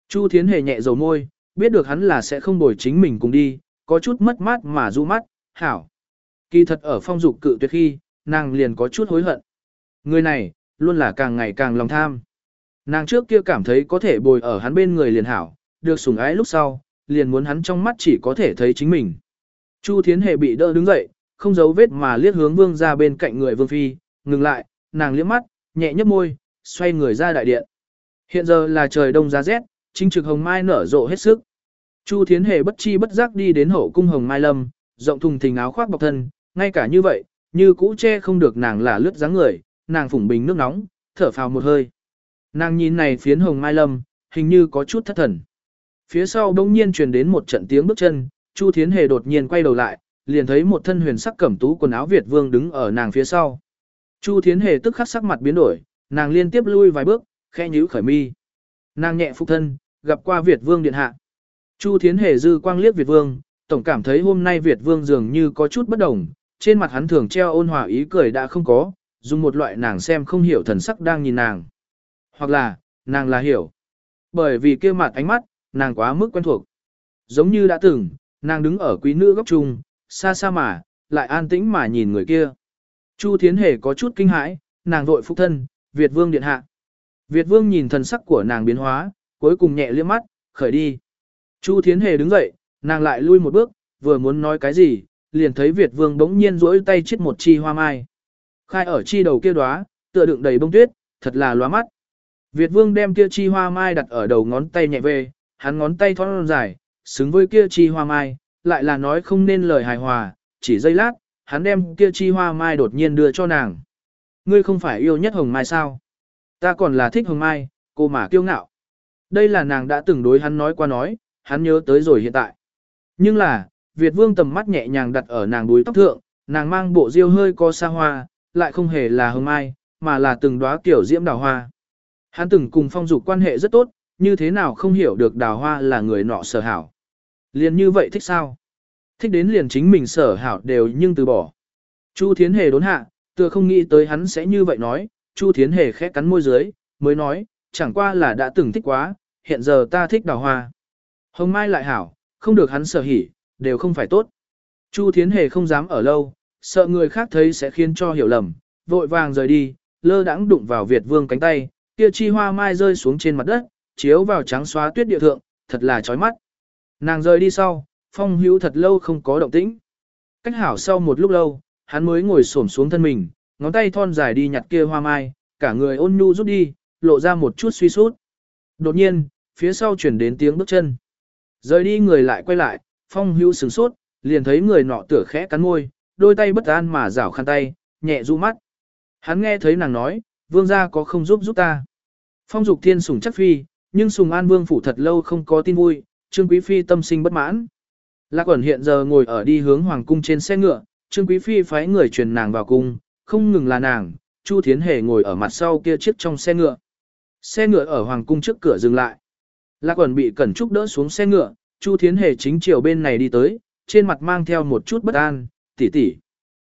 Chu Thiến Hề nhẹ dầu môi, biết được hắn là sẽ không bồi chính mình cùng đi, có chút mất mát mà du mắt, hảo. Kỳ thật ở phong dục cự tuyệt khi, nàng liền có chút hối hận. Người này, luôn là càng ngày càng lòng tham. Nàng trước kia cảm thấy có thể bồi ở hắn bên người liền hảo, được sủng ái lúc sau, liền muốn hắn trong mắt chỉ có thể thấy chính mình. Chu Thiến hệ bị đỡ đứng dậy, không giấu vết mà liếc hướng vương ra bên cạnh người vương phi, ngừng lại, nàng liếc mắt, nhẹ nhấp môi, xoay người ra đại điện. Hiện giờ là trời đông giá rét, chính trực hồng mai nở rộ hết sức. Chu Thiến Hề bất chi bất giác đi đến hậu cung hồng mai lâm, rộng thùng thình áo khoác bọc thân, ngay cả như vậy, như cũ che không được nàng là lướt dáng người, nàng phủng bình nước nóng, thở phào một hơi. Nàng nhìn này phiến hồng mai lâm, hình như có chút thất thần. Phía sau đông nhiên truyền đến một trận tiếng bước chân, Chu Thiến Hề đột nhiên quay đầu lại, liền thấy một thân huyền sắc cẩm tú quần áo Việt vương đứng ở nàng phía sau. Chu Thiến Hề tức khắc sắc mặt biến đổi, nàng liên tiếp lui vài bước, khẽ nhíu khởi mi. Nàng nhẹ phục thân, gặp qua Việt vương điện hạ. Chu Thiến Hề dư quang liếc Việt vương, tổng cảm thấy hôm nay Việt vương dường như có chút bất đồng, trên mặt hắn thường treo ôn hòa ý cười đã không có, dùng một loại nàng xem không hiểu thần sắc đang nhìn nàng. Hoặc là, nàng là hiểu. Bởi vì kia mặt ánh mắt, nàng quá mức quen thuộc. Giống như đã từng, nàng đứng ở quý nữ góc trung, xa xa mà, lại an tĩnh mà nhìn người kia. Chu Thiến Hề có chút kinh hãi, nàng vội phục thân, Việt Vương điện hạ. Việt Vương nhìn thần sắc của nàng biến hóa, cuối cùng nhẹ liếc mắt, khởi đi. Chu Thiến Hề đứng dậy, nàng lại lui một bước, vừa muốn nói cái gì, liền thấy Việt Vương bỗng nhiên duỗi tay chiết một chi hoa mai. Khai ở chi đầu kia đóa, tựa đựng đầy bông tuyết, thật là lóa mắt. Việt Vương đem kia chi hoa mai đặt ở đầu ngón tay nhẹ về, hắn ngón tay thon dài, xứng với kia chi hoa mai, lại là nói không nên lời hài hòa, chỉ giây lát, hắn đem kia chi hoa mai đột nhiên đưa cho nàng. Ngươi không phải yêu nhất hồng mai sao? Ta còn là thích hồng mai, cô mà kiêu ngạo. Đây là nàng đã từng đối hắn nói qua nói, hắn nhớ tới rồi hiện tại. Nhưng là, Việt Vương tầm mắt nhẹ nhàng đặt ở nàng đuôi tóc thượng, nàng mang bộ diêu hơi có xa hoa, lại không hề là hồng mai, mà là từng đóa kiểu diễm đào hoa. Hắn từng cùng phong dục quan hệ rất tốt, như thế nào không hiểu được đào hoa là người nọ sở hảo. Liền như vậy thích sao? Thích đến liền chính mình sở hảo đều nhưng từ bỏ. Chu Thiến Hề đốn hạ, tựa không nghĩ tới hắn sẽ như vậy nói, Chu Thiến Hề khẽ cắn môi dưới, mới nói, chẳng qua là đã từng thích quá, hiện giờ ta thích đào hoa. Hồng Mai lại hảo, không được hắn sở hỉ, đều không phải tốt. Chu Thiến Hề không dám ở lâu, sợ người khác thấy sẽ khiến cho hiểu lầm, vội vàng rời đi, lơ đãng đụng vào Việt Vương cánh tay, kia chi hoa mai rơi xuống trên mặt đất, chiếu vào trắng xóa tuyết địa thượng, thật là chói mắt. Nàng rời đi sau, phong hữu thật lâu không có động tĩnh. Cách hảo sau một lúc lâu, hắn mới ngồi xổm xuống thân mình, ngón tay thon dài đi nhặt kia hoa mai, cả người ôn nhu rút đi, lộ ra một chút suy sút. Đột nhiên, phía sau chuyển đến tiếng bước chân. Rời đi người lại quay lại, phong hữu sửng sốt, liền thấy người nọ tựa khẽ cắn môi, đôi tay bất an mà rảo khăn tay, nhẹ du mắt. Hắn nghe thấy nàng nói, vương gia có không giúp giúp ta. Phong dục thiên sủng chắc phi, nhưng sùng an vương phủ thật lâu không có tin vui, trương quý phi tâm sinh bất mãn. Lạc quẩn hiện giờ ngồi ở đi hướng hoàng cung trên xe ngựa, trương quý phi phái người truyền nàng vào cung, không ngừng là nàng, chu thiến hề ngồi ở mặt sau kia chiếc trong xe ngựa. Xe ngựa ở hoàng cung trước cửa dừng lại. Lạc quẩn bị cẩn trúc đỡ xuống xe ngựa, chu thiến hề chính chiều bên này đi tới, trên mặt mang theo một chút bất an, tỷ tỷ.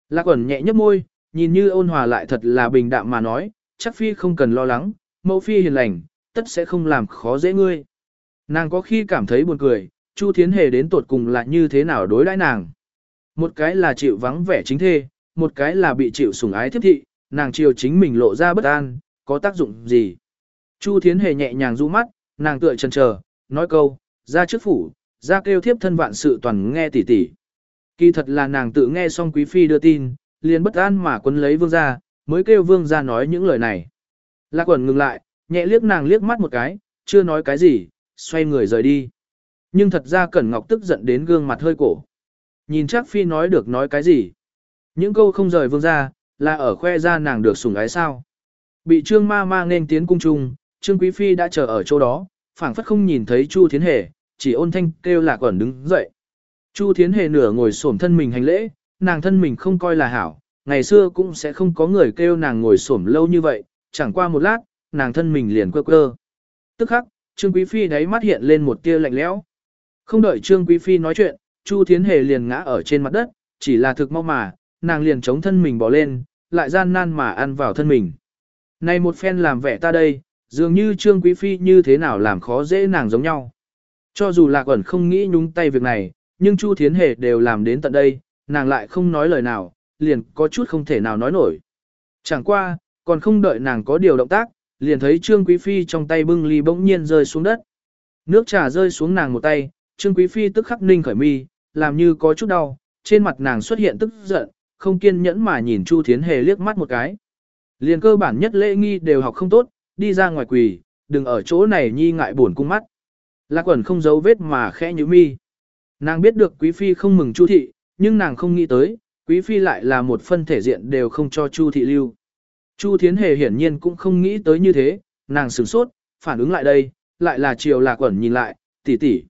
Lạc ẩn nhẹ nhấp môi, nhìn như ôn hòa lại thật là bình đạm mà nói, chắc phi không cần lo lắng, mẫu phi hiền lành, tất sẽ không làm khó dễ ngươi. Nàng có khi cảm thấy buồn cười, Chu Thiến Hề đến tột cùng là như thế nào đối đãi nàng. Một cái là chịu vắng vẻ chính thê, một cái là bị chịu sủng ái thiết thị, nàng chiều chính mình lộ ra bất an, có tác dụng gì. Chu Thiến Hề nhẹ nhàng du mắt, nàng tựa chần chờ, nói câu, ra trước phủ, ra kêu thiếp thân vạn sự toàn nghe tỉ tỉ. Kỳ thật là nàng tự nghe xong quý phi đưa tin, liền bất an mà quấn lấy vương gia, mới kêu vương gia nói những lời này. Lạc quẩn ngừng lại, Nhẹ liếc nàng liếc mắt một cái, chưa nói cái gì, xoay người rời đi. Nhưng thật ra Cẩn Ngọc tức giận đến gương mặt hơi cổ. Nhìn chắc phi nói được nói cái gì. Những câu không rời vương gia, là ở khoe ra nàng được sủng ái sao. Bị trương ma ma nên tiến cung trung, trương quý phi đã chờ ở chỗ đó, phảng phất không nhìn thấy Chu Thiến Hề, chỉ ôn thanh kêu là quẩn đứng dậy. Chu Thiến Hề nửa ngồi xổm thân mình hành lễ, nàng thân mình không coi là hảo, ngày xưa cũng sẽ không có người kêu nàng ngồi xổm lâu như vậy, chẳng qua một lát, nàng thân mình liền quơ quơ. Tức khắc, Trương Quý Phi đáy mắt hiện lên một tia lạnh lẽo. Không đợi Trương Quý Phi nói chuyện, Chu Thiến Hề liền ngã ở trên mặt đất, chỉ là thực mau mà, nàng liền chống thân mình bỏ lên, lại gian nan mà ăn vào thân mình. Này một phen làm vẻ ta đây, dường như Trương Quý Phi như thế nào làm khó dễ nàng giống nhau. Cho dù Lạc ẩn không nghĩ nhúng tay việc này, nhưng Chu Thiến Hề đều làm đến tận đây, nàng lại không nói lời nào, liền có chút không thể nào nói nổi. Chẳng qua, còn không đợi nàng có điều động tác, liền thấy Trương Quý Phi trong tay bưng ly bỗng nhiên rơi xuống đất. Nước trà rơi xuống nàng một tay, Trương Quý Phi tức khắc ninh khởi mi, làm như có chút đau, trên mặt nàng xuất hiện tức giận, không kiên nhẫn mà nhìn Chu Thiến Hề liếc mắt một cái. Liền cơ bản nhất lễ nghi đều học không tốt, đi ra ngoài quỳ, đừng ở chỗ này nhi ngại buồn cung mắt. Lạc quẩn không giấu vết mà khẽ như mi. Nàng biết được Quý Phi không mừng Chu Thị, nhưng nàng không nghĩ tới, Quý Phi lại là một phân thể diện đều không cho Chu Thị lưu. Chu Thiến Hề hiển nhiên cũng không nghĩ tới như thế, nàng sửng sốt, phản ứng lại đây, lại là chiều Lạc Quẩn nhìn lại, tỷ tỷ.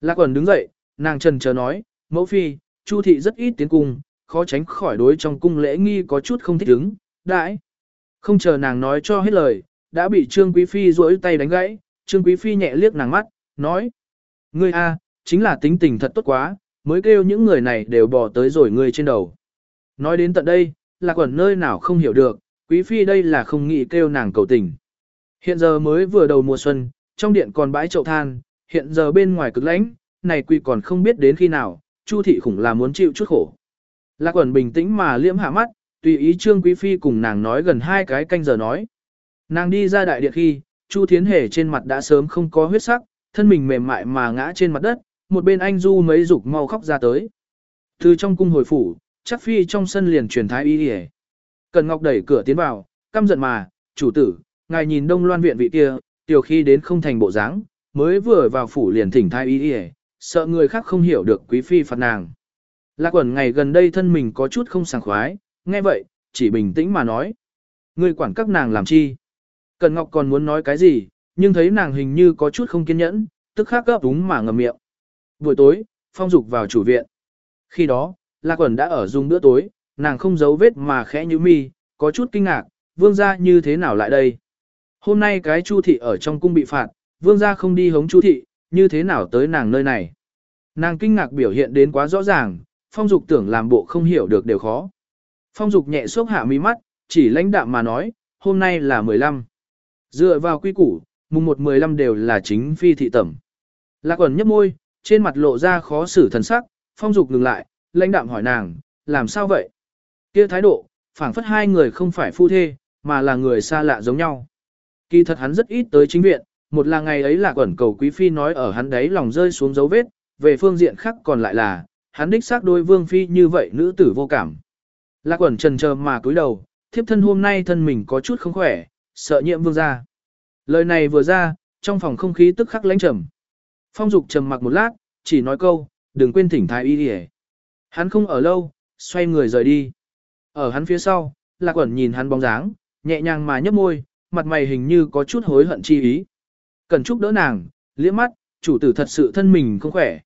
Lạc Quẩn đứng dậy, nàng trần chờ nói, mẫu phi, Chu thị rất ít tiến cung, khó tránh khỏi đối trong cung lễ nghi có chút không thích ứng, đãi. Không chờ nàng nói cho hết lời, đã bị Trương Quý Phi duỗi tay đánh gãy, Trương Quý Phi nhẹ liếc nàng mắt, nói. Ngươi a, chính là tính tình thật tốt quá, mới kêu những người này đều bỏ tới rồi ngươi trên đầu. Nói đến tận đây, Lạc Quẩn nơi nào không hiểu được, Quý Phi đây là không nghĩ kêu nàng cầu tình. Hiện giờ mới vừa đầu mùa xuân, trong điện còn bãi chậu than, hiện giờ bên ngoài cực lạnh, này quỳ còn không biết đến khi nào, Chu thị khủng là muốn chịu chút khổ. Lạc quẩn bình tĩnh mà liễm hạ mắt, tùy ý Trương Quý Phi cùng nàng nói gần hai cái canh giờ nói. Nàng đi ra đại điện khi, Chu Thiến Hề trên mặt đã sớm không có huyết sắc, thân mình mềm mại mà ngã trên mặt đất, một bên anh Du mấy dục mau khóc ra tới. Từ trong cung hồi phủ, chắc Phi trong sân liền truyền thái y đi Cần Ngọc đẩy cửa tiến vào, căm giận mà, chủ tử, ngài nhìn đông loan viện vị kia, tiểu khi đến không thành bộ dáng, mới vừa vào phủ liền thỉnh thái y đi sợ người khác không hiểu được quý phi phạt nàng. Lạc quẩn ngày gần đây thân mình có chút không sảng khoái, nghe vậy, chỉ bình tĩnh mà nói. Người quản các nàng làm chi? Cần Ngọc còn muốn nói cái gì, nhưng thấy nàng hình như có chút không kiên nhẫn, tức khắc gấp đúng mà ngầm miệng. Buổi tối, phong dục vào chủ viện. Khi đó, Lạc quẩn đã ở dùng bữa tối, nàng không giấu vết mà khẽ như mi, có chút kinh ngạc, vương gia như thế nào lại đây? Hôm nay cái chu thị ở trong cung bị phạt, vương gia không đi hống chu thị, như thế nào tới nàng nơi này. Nàng kinh ngạc biểu hiện đến quá rõ ràng, phong dục tưởng làm bộ không hiểu được đều khó. Phong dục nhẹ xốc hạ mi mắt, chỉ lãnh đạm mà nói, hôm nay là 15. Dựa vào quy củ, mùng 1-15 đều là chính phi thị tẩm. Lạc ẩn nhấp môi, trên mặt lộ ra khó xử thần sắc, phong dục ngừng lại, lãnh đạm hỏi nàng, làm sao vậy? kia thái độ, phảng phất hai người không phải phu thê, mà là người xa lạ giống nhau. Kỳ thật hắn rất ít tới chính viện, một là ngày ấy là quẩn cầu quý phi nói ở hắn đấy lòng rơi xuống dấu vết, về phương diện khác còn lại là, hắn đích xác đôi vương phi như vậy nữ tử vô cảm. Lạc quẩn trần chờ mà cúi đầu, thiếp thân hôm nay thân mình có chút không khỏe, sợ nhiễm vương ra. Lời này vừa ra, trong phòng không khí tức khắc lãnh trầm. Phong dục trầm mặc một lát, chỉ nói câu, đừng quên thỉnh thái y đi Hắn không ở lâu, xoay người rời đi. Ở hắn phía sau, lạc quẩn nhìn hắn bóng dáng, nhẹ nhàng mà nhấp môi, mặt mày hình như có chút hối hận chi ý. Cần chúc đỡ nàng, liếc mắt, chủ tử thật sự thân mình không khỏe.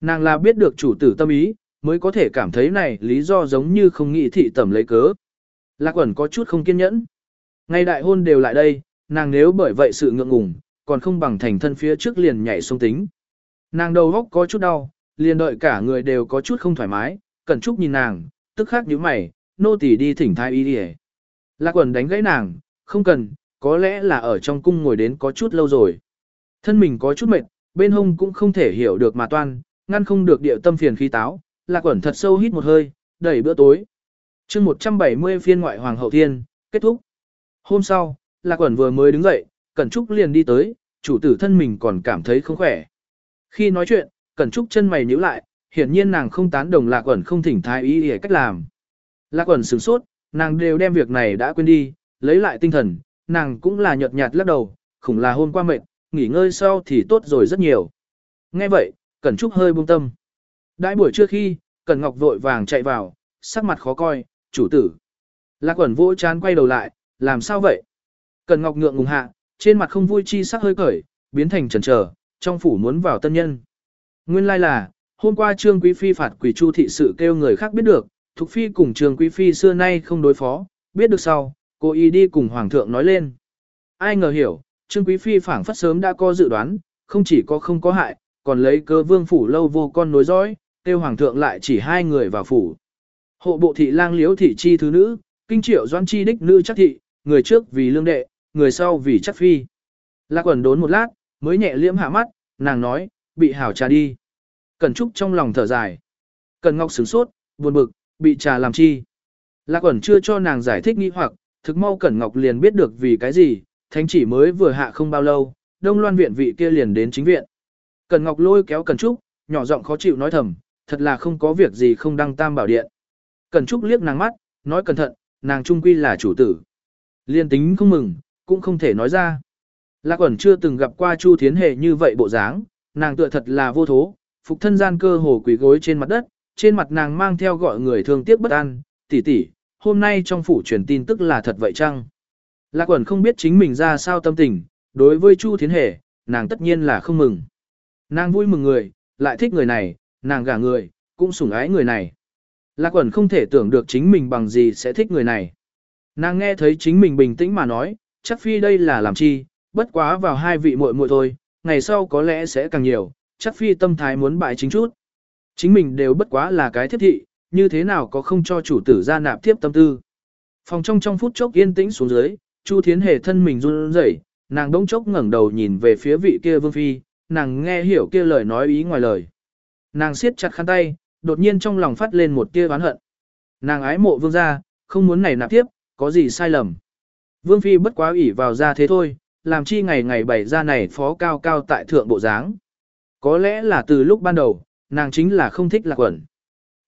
Nàng là biết được chủ tử tâm ý, mới có thể cảm thấy này lý do giống như không nghĩ thị tẩm lấy cớ. Lạc ẩn có chút không kiên nhẫn. Ngay đại hôn đều lại đây, nàng nếu bởi vậy sự ngượng ngùng, còn không bằng thành thân phía trước liền nhảy xuống tính. Nàng đầu góc có chút đau, liền đợi cả người đều có chút không thoải mái, cẩn trúc nhìn nàng, tức khắc nhíu mày, nô tỳ đi thỉnh thái y đi Lạc quần đánh gãy nàng, không cần, có lẽ là ở trong cung ngồi đến có chút lâu rồi. Thân mình có chút mệt, bên hông cũng không thể hiểu được mà toan, ngăn không được điệu tâm phiền khí táo, lạc quẩn thật sâu hít một hơi, đẩy bữa tối. chương 170 phiên ngoại Hoàng hậu thiên, kết thúc. Hôm sau, lạc quẩn vừa mới đứng dậy, Cẩn Trúc liền đi tới, chủ tử thân mình còn cảm thấy không khỏe. Khi nói chuyện, Cẩn Trúc chân mày nhíu lại, hiển nhiên nàng không tán đồng lạc quẩn không thỉnh thái ý để cách làm. Lạc quẩn sửng sốt, nàng đều đem việc này đã quên đi, lấy lại tinh thần, nàng cũng là nhợt nhạt lắc đầu, khủng là hôm qua mệt, nghỉ ngơi sau thì tốt rồi rất nhiều. Nghe vậy, Cẩn Trúc hơi buông tâm. Đại buổi trưa khi, Cẩn Ngọc vội vàng chạy vào, sắc mặt khó coi, chủ tử. Lạc quẩn vỗ chán quay đầu lại, làm sao vậy? Cần Ngọc ngượng ngùng hạ, trên mặt không vui chi sắc hơi cởi, biến thành trần trở, trong phủ muốn vào tân nhân. Nguyên lai là, hôm qua Trương Quý Phi phạt quỷ chu thị sự kêu người khác biết được, Thục Phi cùng Trương Quý Phi xưa nay không đối phó, biết được sau, cô y đi cùng Hoàng thượng nói lên. Ai ngờ hiểu, Trương Quý Phi phảng phất sớm đã có dự đoán, không chỉ có không có hại, còn lấy cơ vương phủ lâu vô con nối dõi, kêu Hoàng thượng lại chỉ hai người vào phủ. Hộ bộ thị lang liễu thị chi thứ nữ, kinh triệu doan chi đích nữ chắc thị, người trước vì lương đệ, người sau vì chắc phi. Lạc quẩn đốn một lát, mới nhẹ liễm hạ mắt, nàng nói, bị hảo trà đi. Cẩn Trúc trong lòng thở dài. Cẩn Ngọc sửng sốt, buồn bực, bị trà làm chi. Lạc quẩn chưa cho nàng giải thích nghi hoặc, thực mau Cẩn Ngọc liền biết được vì cái gì, thánh chỉ mới vừa hạ không bao lâu, đông loan viện vị kia liền đến chính viện. Cẩn Ngọc lôi kéo Cẩn Trúc, nhỏ giọng khó chịu nói thầm, thật là không có việc gì không đăng tam bảo điện. Cẩn Trúc liếc nàng mắt, nói cẩn thận, nàng trung quy là chủ tử. Liên tính không mừng, cũng không thể nói ra. Lạc ẩn chưa từng gặp qua Chu Thiến Hề như vậy bộ dáng, nàng tựa thật là vô thố, phục thân gian cơ hồ quỳ gối trên mặt đất, trên mặt nàng mang theo gọi người thương tiếc bất an, tỷ tỷ, hôm nay trong phủ truyền tin tức là thật vậy chăng? Lạc ẩn không biết chính mình ra sao tâm tình, đối với Chu Thiến Hề, nàng tất nhiên là không mừng. Nàng vui mừng người, lại thích người này, nàng gả người, cũng sủng ái người này. Lạc ẩn không thể tưởng được chính mình bằng gì sẽ thích người này. Nàng nghe thấy chính mình bình tĩnh mà nói, chắc phi đây là làm chi, bất quá vào hai vị muội muội thôi, ngày sau có lẽ sẽ càng nhiều, chắc phi tâm thái muốn bại chính chút. Chính mình đều bất quá là cái thiết thị, như thế nào có không cho chủ tử ra nạp tiếp tâm tư. Phòng trong trong phút chốc yên tĩnh xuống dưới, Chu Thiến Hề thân mình run rẩy, nàng đống chốc ngẩng đầu nhìn về phía vị kia vương phi, nàng nghe hiểu kia lời nói ý ngoài lời. Nàng siết chặt khăn tay, đột nhiên trong lòng phát lên một tia oán hận. Nàng ái mộ vương gia, không muốn này nạp tiếp, có gì sai lầm. Vương phi bất quá ủy vào ra thế thôi, làm chi ngày ngày bày ra này phó cao cao tại thượng bộ dáng. Có lẽ là từ lúc ban đầu, nàng chính là không thích lạc quẩn.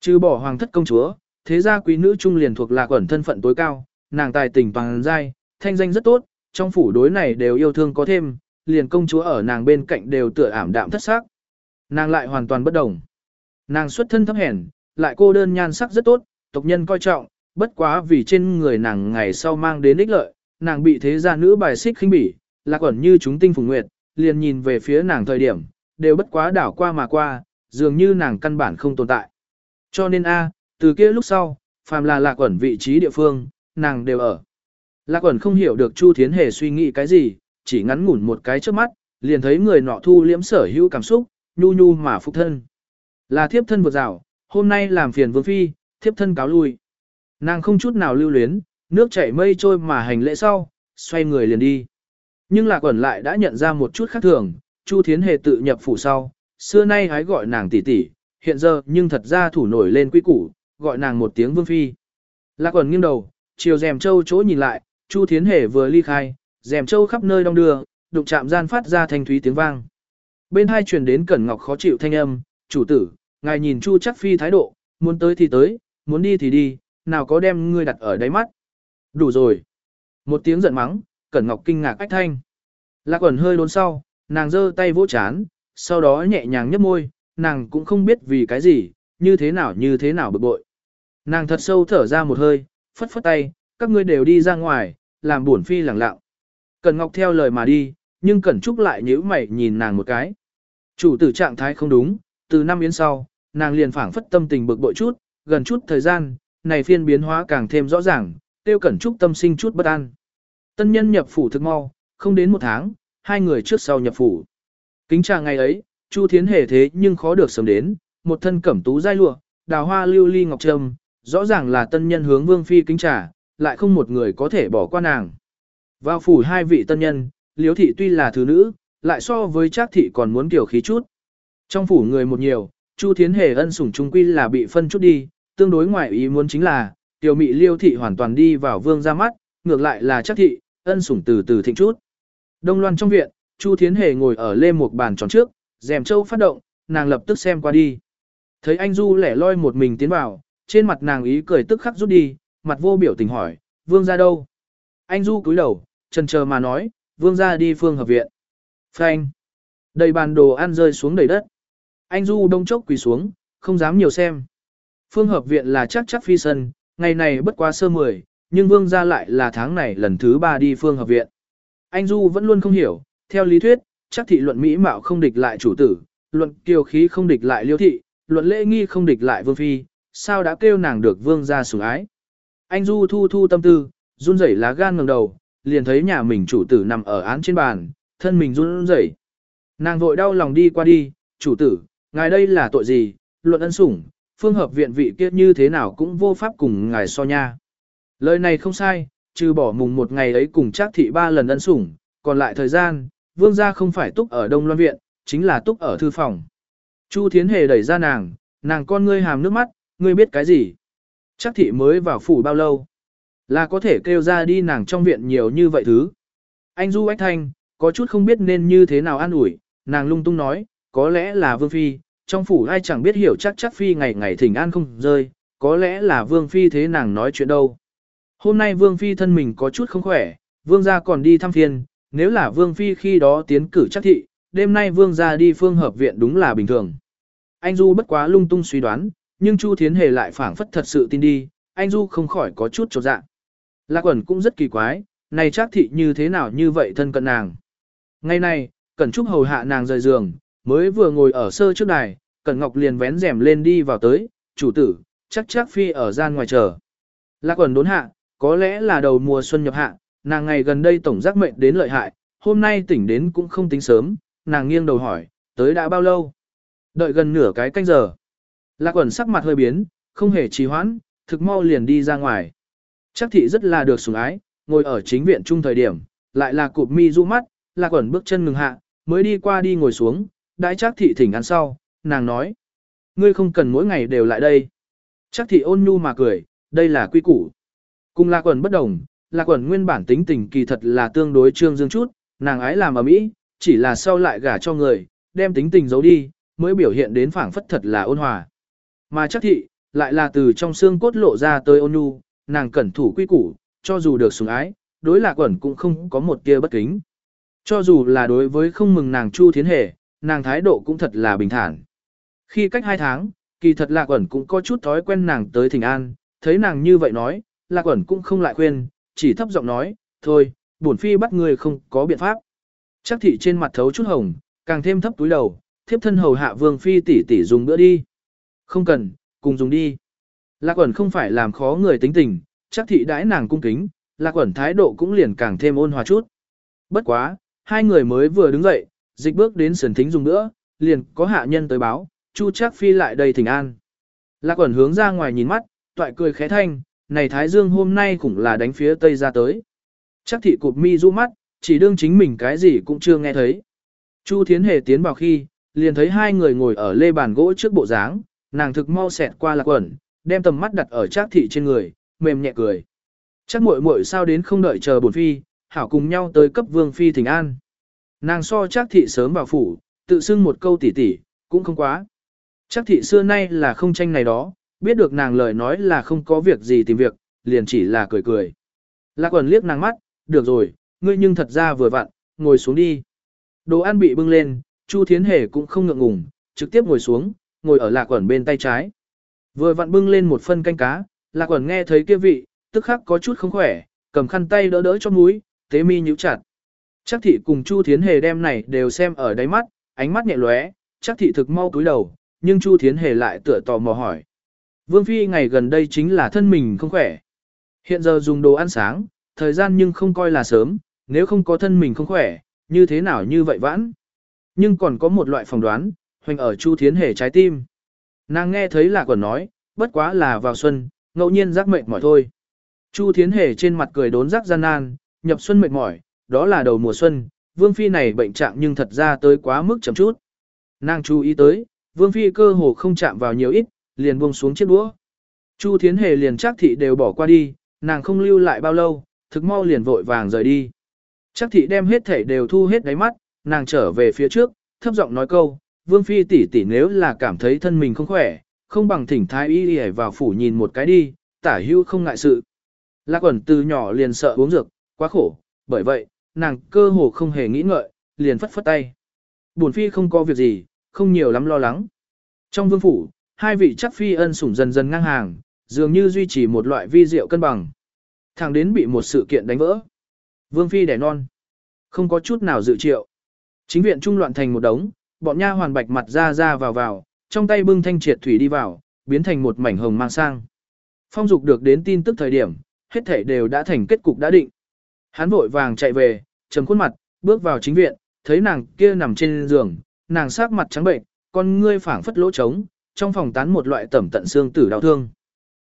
Trừ bỏ hoàng thất công chúa, thế gia quý nữ trung liền thuộc lạc quẩn thân phận tối cao, nàng tài tình bằng dai, thanh danh rất tốt, trong phủ đối này đều yêu thương có thêm, liền công chúa ở nàng bên cạnh đều tựa ảm đạm thất xác. Nàng lại hoàn toàn bất đồng. Nàng xuất thân thấp hèn, lại cô đơn nhan sắc rất tốt, tộc nhân coi trọng, bất quá vì trên người nàng ngày sau mang đến ích lợi, nàng bị thế gia nữ bài xích khinh bỉ, lạc ẩn như chúng tinh phùng nguyệt, liền nhìn về phía nàng thời điểm, đều bất quá đảo qua mà qua, dường như nàng căn bản không tồn tại. Cho nên a, từ kia lúc sau, phàm là lạc ẩn vị trí địa phương, nàng đều ở. Lạc ẩn không hiểu được Chu Thiến Hề suy nghĩ cái gì, chỉ ngắn ngủn một cái trước mắt, liền thấy người nọ thu liễm sở hữu cảm xúc, nhu nhu mà phục thân. Là thiếp thân vượt rào, hôm nay làm phiền vương phi, thiếp thân cáo lui. Nàng không chút nào lưu luyến, nước chảy mây trôi mà hành lễ sau, xoay người liền đi. Nhưng lạc quẩn lại đã nhận ra một chút khác thường, Chu Thiến Hề tự nhập phủ sau, xưa nay hái gọi nàng tỷ tỷ, hiện giờ nhưng thật ra thủ nổi lên quy củ, gọi nàng một tiếng vương phi. Lạc quẩn nghiêng đầu, chiều rèm châu chỗ nhìn lại, Chu Thiến Hề vừa ly khai, rèm châu khắp nơi đông đưa, đụng chạm gian phát ra thanh thúy tiếng vang. Bên hai truyền đến Cẩn Ngọc khó chịu thanh âm, chủ tử, ngài nhìn Chu chắc phi thái độ, muốn tới thì tới, muốn đi thì đi, nào có đem ngươi đặt ở đáy mắt. Đủ rồi. Một tiếng giận mắng, Cẩn Ngọc kinh ngạc ách thanh. Lạc ẩn hơi đốn sau, nàng giơ tay vỗ chán, sau đó nhẹ nhàng nhấp môi, nàng cũng không biết vì cái gì, như thế nào như thế nào bực bội. Nàng thật sâu thở ra một hơi, phất phất tay, các ngươi đều đi ra ngoài, làm buồn phi lẳng lặng. Cẩn Ngọc theo lời mà đi, nhưng Cẩn Trúc lại nhíu mày nhìn nàng một cái. Chủ tử trạng thái không đúng, từ năm yến sau, nàng liền phảng phất tâm tình bực bội chút, gần chút thời gian, này phiên biến hóa càng thêm rõ ràng, tiêu Cẩn Trúc tâm sinh chút bất an. Tân nhân nhập phủ thực mau, không đến một tháng, hai người trước sau nhập phủ. Kính trà ngày ấy, Chu Thiến hề thế nhưng khó được sớm đến, một thân cẩm tú dai lụa, đào hoa lưu ly ngọc trâm, rõ ràng là tân nhân hướng vương phi kính trà, lại không một người có thể bỏ qua nàng. Vào phủ hai vị tân nhân, liếu thị tuy là thứ nữ, lại so với trác thị còn muốn kiểu khí chút. Trong phủ người một nhiều, Chu Thiến hề ân sủng trung quy là bị phân chút đi, tương đối ngoại ý muốn chính là, tiểu mị liêu thị hoàn toàn đi vào vương ra mắt, ngược lại là chắc thị, ân sủng từ từ thịnh chút. Đông loan trong viện, Chu Thiến Hề ngồi ở lê một bàn tròn trước, rèm châu phát động, nàng lập tức xem qua đi. Thấy anh Du lẻ loi một mình tiến vào, trên mặt nàng ý cười tức khắc rút đi, mặt vô biểu tình hỏi, vương ra đâu? Anh Du cúi đầu, trần chờ mà nói, vương ra đi phương hợp viện. Phanh. Đầy bàn đồ ăn rơi xuống đầy đất. Anh Du đông chốc quỳ xuống, không dám nhiều xem. Phương hợp viện là chắc chắc phi sân, ngày này bất quá sơ mười, nhưng vương ra lại là tháng này lần thứ ba đi phương hợp viện. Anh Du vẫn luôn không hiểu, theo lý thuyết, chắc thị luận mỹ mạo không địch lại chủ tử, luận kiều khí không địch lại liêu thị, luận lễ nghi không địch lại vương phi, sao đã kêu nàng được vương ra sủng ái. Anh Du thu thu tâm tư, run rẩy lá gan ngẩng đầu, liền thấy nhà mình chủ tử nằm ở án trên bàn, thân mình run rẩy. Nàng vội đau lòng đi qua đi, chủ tử, ngài đây là tội gì, luận ân sủng, phương hợp viện vị kia như thế nào cũng vô pháp cùng ngài so nha. Lời này không sai, trừ bỏ mùng một ngày ấy cùng chắc thị ba lần ân sủng, còn lại thời gian, vương gia không phải túc ở Đông Loan Viện, chính là túc ở thư phòng. Chu Thiến Hề đẩy ra nàng, nàng con ngươi hàm nước mắt, ngươi biết cái gì? Chắc thị mới vào phủ bao lâu? Là có thể kêu ra đi nàng trong viện nhiều như vậy thứ. Anh Du Ách Thanh, có chút không biết nên như thế nào an ủi, nàng lung tung nói, có lẽ là Vương Phi, trong phủ ai chẳng biết hiểu chắc chắc Phi ngày ngày thỉnh an không rơi, có lẽ là Vương Phi thế nàng nói chuyện đâu. Hôm nay Vương Phi thân mình có chút không khỏe, Vương gia còn đi thăm phiên, nếu là Vương Phi khi đó tiến cử chắc thị, đêm nay Vương gia đi phương hợp viện đúng là bình thường. Anh Du bất quá lung tung suy đoán, nhưng Chu Thiến Hề lại phảng phất thật sự tin đi, anh Du không khỏi có chút chột dạ. Lạc Quẩn cũng rất kỳ quái, này chắc thị như thế nào như vậy thân cận nàng. Ngày nay Cẩn Trúc hầu hạ nàng rời giường, mới vừa ngồi ở sơ trước đài, Cẩn Ngọc liền vén rèm lên đi vào tới, chủ tử, chắc chắc phi ở gian ngoài chờ. Lạc quần đốn hạ, có lẽ là đầu mùa xuân nhập hạ, nàng ngày gần đây tổng giác mệnh đến lợi hại, hôm nay tỉnh đến cũng không tính sớm, nàng nghiêng đầu hỏi, tới đã bao lâu? Đợi gần nửa cái canh giờ. Lạc quần sắc mặt hơi biến, không hề trì hoãn, thực mau liền đi ra ngoài. Chắc thị rất là được sủng ái, ngồi ở chính viện chung thời điểm, lại là cụp mi du mắt, Lạc quần bước chân ngừng hạ, mới đi qua đi ngồi xuống, đãi chắc thị thỉnh ăn sau, nàng nói. Ngươi không cần mỗi ngày đều lại đây. Chắc thị ôn nhu mà cười, đây là quy củ. Cùng Lạc Quẩn bất đồng, Lạc Quẩn nguyên bản tính tình kỳ thật là tương đối trương dương chút, nàng ái làm ở mỹ, chỉ là sau lại gả cho người, đem tính tình giấu đi, mới biểu hiện đến phảng phất thật là ôn hòa. Mà chắc thị, lại là từ trong xương cốt lộ ra tới ôn nhu, nàng cẩn thủ quy củ, cho dù được sủng ái, đối lạc quẩn cũng không có một tia bất kính. Cho dù là đối với không mừng nàng Chu Thiến Hề, nàng thái độ cũng thật là bình thản. Khi cách hai tháng, kỳ thật lạc quẩn cũng có chút thói quen nàng tới thỉnh an, thấy nàng như vậy nói, lạc quẩn cũng không lại khuyên, chỉ thấp giọng nói, thôi, bổn phi bắt người không có biện pháp. Chắc thị trên mặt thấu chút hồng, càng thêm thấp túi đầu, thiếp thân hầu hạ vương phi tỷ tỷ dùng bữa đi. Không cần, cùng dùng đi. Lạc ẩn không phải làm khó người tính tình, chắc thị đãi nàng cung kính, lạc ẩn thái độ cũng liền càng thêm ôn hòa chút. Bất quá, hai người mới vừa đứng dậy, dịch bước đến sườn thính dùng nữa, liền có hạ nhân tới báo, chu trác phi lại đây thỉnh an. Lạc ẩn hướng ra ngoài nhìn mắt, toại cười khẽ thanh, này thái dương hôm nay cũng là đánh phía tây ra tới. Chắc thị cụp mi du mắt, chỉ đương chính mình cái gì cũng chưa nghe thấy. Chu Thiến Hề tiến vào khi, liền thấy hai người ngồi ở lê bàn gỗ trước bộ dáng, nàng thực mau xẹt qua lạc quẩn, đem tầm mắt đặt ở Trác thị trên người, mềm nhẹ cười. Chắc muội muội sao đến không đợi chờ bổn phi, hảo cùng nhau tới cấp vương phi thỉnh an. Nàng so chắc thị sớm vào phủ, tự xưng một câu tỉ tỉ, cũng không quá. chắc thị xưa nay là không tranh này đó, biết được nàng lời nói là không có việc gì tìm việc, liền chỉ là cười cười. Lạc quần liếc nàng mắt, được rồi, ngươi nhưng thật ra vừa vặn, ngồi xuống đi. Đồ ăn bị bưng lên, Chu Thiến Hề cũng không ngượng ngùng, trực tiếp ngồi xuống, ngồi ở lạc quần bên tay trái. Vừa vặn bưng lên một phân canh cá, lạc quần nghe thấy kia vị, tức khắc có chút không khỏe, cầm khăn tay đỡ đỡ cho mũi, tế mi nhíu chặt. Chắc thị cùng Chu Thiến Hề đem này đều xem ở đáy mắt, ánh mắt nhẹ lóe, chắc thị thực mau cúi đầu, nhưng Chu Thiến Hề lại tựa tò mò hỏi. Vương Phi ngày gần đây chính là thân mình không khỏe. Hiện giờ dùng đồ ăn sáng, thời gian nhưng không coi là sớm, nếu không có thân mình không khỏe, như thế nào như vậy vãn. Nhưng còn có một loại phỏng đoán, hoành ở Chu Thiến Hề trái tim. Nàng nghe thấy là còn nói, bất quá là vào xuân, ngẫu nhiên giác mệt mỏi thôi. Chu Thiến Hề trên mặt cười đốn giác gian nan, nhập xuân mệt mỏi, đó là đầu mùa xuân, Vương Phi này bệnh trạng nhưng thật ra tới quá mức chậm chút. Nàng chú ý tới, Vương Phi cơ hồ không chạm vào nhiều ít, liền buông xuống chiếc đũa. Chu Thiến Hề liền chắc thị đều bỏ qua đi, nàng không lưu lại bao lâu, thực mau liền vội vàng rời đi. Chắc thị đem hết thể đều thu hết đáy mắt, nàng trở về phía trước, thấp giọng nói câu, Vương Phi tỷ tỷ nếu là cảm thấy thân mình không khỏe, không bằng thỉnh thái y đi vào phủ nhìn một cái đi, tả hưu không ngại sự. Lạc quẩn từ nhỏ liền sợ uống dược, quá khổ, bởi vậy, nàng cơ hồ không hề nghĩ ngợi, liền phất phất tay. Bổn phi không có việc gì, không nhiều lắm lo lắng. Trong vương phủ, hai vị chắc phi ân sủng dần dần ngang hàng, dường như duy trì một loại vi diệu cân bằng. Thằng đến bị một sự kiện đánh vỡ. Vương phi đẻ non. Không có chút nào dự triệu. Chính viện trung loạn thành một đống, bọn nha hoàn bạch mặt ra ra vào vào, trong tay bưng thanh triệt thủy đi vào, biến thành một mảnh hồng mang sang. Phong dục được đến tin tức thời điểm, hết thảy đều đã thành kết cục đã định. Hắn vội vàng chạy về, trầm khuôn mặt, bước vào chính viện, thấy nàng kia nằm trên giường, nàng sắc mặt trắng bệnh, con ngươi phảng phất lỗ trống, trong phòng tán một loại tẩm tận xương tử đau thương.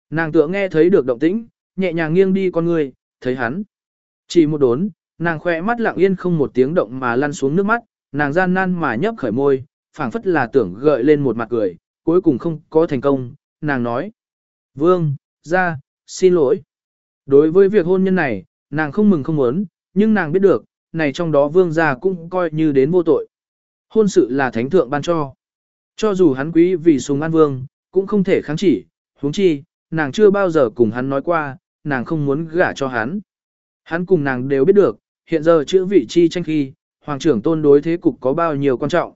Nàng tựa nghe thấy được động tĩnh, nhẹ nhàng nghiêng đi con ngươi, thấy hắn. Chỉ một đốn, nàng khoe mắt lặng yên không một tiếng động mà lăn xuống nước mắt, nàng gian nan mà nhấp khởi môi, phảng phất là tưởng gợi lên một mặt cười, cuối cùng không có thành công, nàng nói. Vương, ra, xin lỗi. Đối với việc hôn nhân này, nàng không mừng không muốn, nhưng nàng biết được, này trong đó vương gia cũng coi như đến vô tội. Hôn sự là thánh thượng ban cho. Cho dù hắn quý vì sùng an vương, cũng không thể kháng chỉ, huống chi, nàng chưa bao giờ cùng hắn nói qua, nàng không muốn gả cho hắn. Hắn cùng nàng đều biết được, hiện giờ chữ vị chi tranh khi, hoàng trưởng tôn đối thế cục có bao nhiêu quan trọng.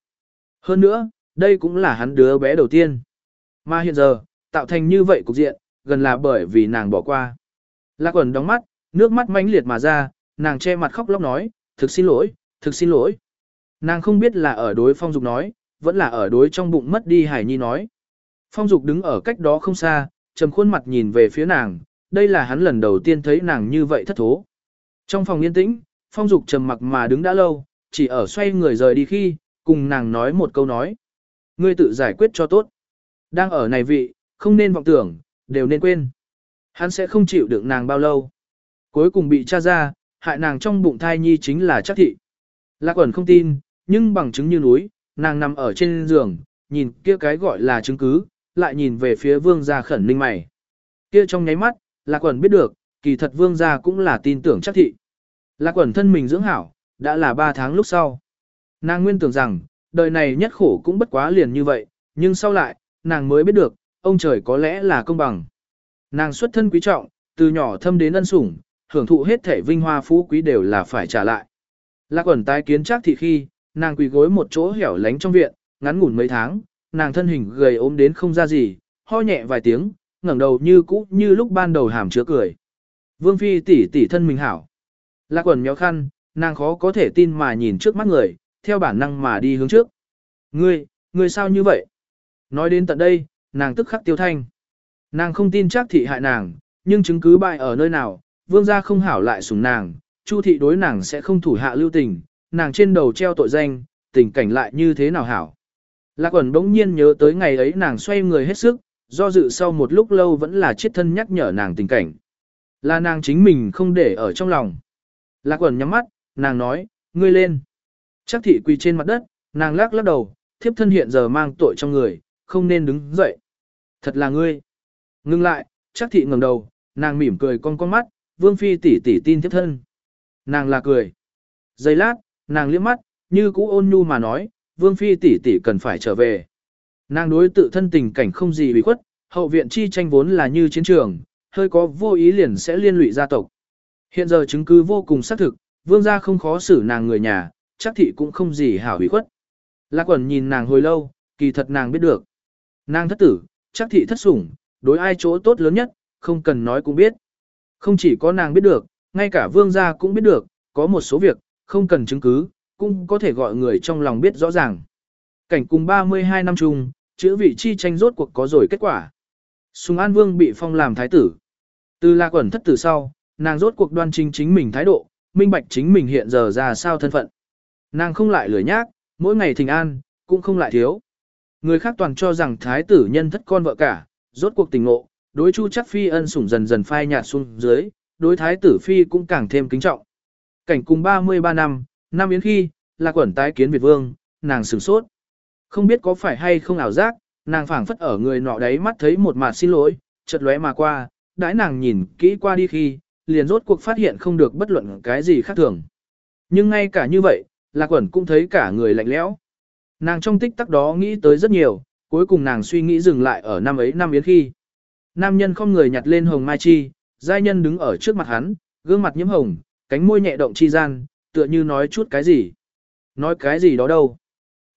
Hơn nữa, đây cũng là hắn đứa bé đầu tiên. Mà hiện giờ, tạo thành như vậy cục diện, gần là bởi vì nàng bỏ qua. Lạc ẩn đóng mắt, nước mắt mãnh liệt mà ra, nàng che mặt khóc lóc nói, thực xin lỗi, thực xin lỗi. Nàng không biết là ở đối phong dục nói, vẫn là ở đối trong bụng mất đi hải nhi nói. Phong dục đứng ở cách đó không xa, trầm khuôn mặt nhìn về phía nàng, đây là hắn lần đầu tiên thấy nàng như vậy thất thố. Trong phòng yên tĩnh, phong dục trầm mặc mà đứng đã lâu, chỉ ở xoay người rời đi khi, cùng nàng nói một câu nói. Ngươi tự giải quyết cho tốt. Đang ở này vị, không nên vọng tưởng, đều nên quên. Hắn sẽ không chịu được nàng bao lâu. Cuối cùng bị tra ra, hại nàng trong bụng thai nhi chính là chắc thị. Lạc ẩn không tin, nhưng bằng chứng như núi, nàng nằm ở trên giường, nhìn kia cái gọi là chứng cứ, lại nhìn về phía vương gia khẩn ninh mày. Kia trong nháy mắt, lạc ẩn biết được, kỳ thật vương gia cũng là tin tưởng chắc thị. Lạc ẩn thân mình dưỡng hảo, đã là 3 tháng lúc sau. Nàng nguyên tưởng rằng, đời này nhất khổ cũng bất quá liền như vậy, nhưng sau lại, nàng mới biết được, ông trời có lẽ là công bằng. Nàng xuất thân quý trọng, từ nhỏ thâm đến ân sủng, hưởng thụ hết thể vinh hoa phú quý đều là phải trả lại. Lạc ẩn tái kiến chắc thị khi, nàng quỳ gối một chỗ hẻo lánh trong viện, ngắn ngủn mấy tháng, nàng thân hình gầy ốm đến không ra gì, ho nhẹ vài tiếng, ngẩng đầu như cũ như lúc ban đầu hàm chứa cười. Vương phi tỷ tỷ thân mình hảo. Lạc ẩn méo khăn, nàng khó có thể tin mà nhìn trước mắt người, theo bản năng mà đi hướng trước. Ngươi, ngươi sao như vậy? Nói đến tận đây, nàng tức khắc tiêu thanh. Nàng không tin chắc thị hại nàng, nhưng chứng cứ bại ở nơi nào, vương gia không hảo lại sủng nàng, chu thị đối nàng sẽ không thủ hạ lưu tình, nàng trên đầu treo tội danh, tình cảnh lại như thế nào hảo. Lạc ẩn bỗng nhiên nhớ tới ngày ấy nàng xoay người hết sức, do dự sau một lúc lâu vẫn là chết thân nhắc nhở nàng tình cảnh. Là nàng chính mình không để ở trong lòng. Lạc ẩn nhắm mắt, nàng nói, ngươi lên. Chắc thị quỳ trên mặt đất, nàng lắc lắc đầu, thiếp thân hiện giờ mang tội trong người, không nên đứng dậy. Thật là ngươi. Ngưng lại, chắc thị ngẩng đầu, nàng mỉm cười con con mắt, vương phi tỷ tỷ tin thiếp thân. Nàng là cười. Giây lát, nàng liếc mắt, như cũ ôn nhu mà nói, vương phi tỷ tỷ cần phải trở về. Nàng đối tự thân tình cảnh không gì bị khuất, hậu viện chi tranh vốn là như chiến trường, hơi có vô ý liền sẽ liên lụy gia tộc. Hiện giờ chứng cứ vô cùng xác thực, vương gia không khó xử nàng người nhà, chắc thị cũng không gì hảo bị khuất. Lạc quẩn nhìn nàng hồi lâu, kỳ thật nàng biết được. Nàng thất tử, chắc thị thất sủng, đối ai chỗ tốt lớn nhất, không cần nói cũng biết. Không chỉ có nàng biết được, ngay cả vương gia cũng biết được, có một số việc, không cần chứng cứ, cũng có thể gọi người trong lòng biết rõ ràng. Cảnh cùng 32 năm chung, chữ vị chi tranh rốt cuộc có rồi kết quả. Sùng An Vương bị phong làm thái tử. Từ lạc quẩn thất tử sau, nàng rốt cuộc đoan chính chính mình thái độ, minh bạch chính mình hiện giờ ra sao thân phận. Nàng không lại lười nhác, mỗi ngày thình an, cũng không lại thiếu. Người khác toàn cho rằng thái tử nhân thất con vợ cả, rốt cuộc tình ngộ, đối chu chắc phi ân sủng dần dần phai nhạt xuống dưới, đối thái tử phi cũng càng thêm kính trọng. Cảnh cùng 33 năm, năm yến khi, là quẩn tái kiến Việt Vương, nàng sửng sốt. Không biết có phải hay không ảo giác, nàng phảng phất ở người nọ đấy mắt thấy một mặt xin lỗi, chợt lóe mà qua, đãi nàng nhìn kỹ qua đi khi, liền rốt cuộc phát hiện không được bất luận cái gì khác thường. Nhưng ngay cả như vậy, Lạc Quẩn cũng thấy cả người lạnh lẽo. Nàng trong tích tắc đó nghĩ tới rất nhiều, cuối cùng nàng suy nghĩ dừng lại ở năm ấy năm yến khi. Nam nhân không người nhặt lên hồng mai chi, giai nhân đứng ở trước mặt hắn, gương mặt nhiễm hồng, cánh môi nhẹ động chi gian, tựa như nói chút cái gì. Nói cái gì đó đâu.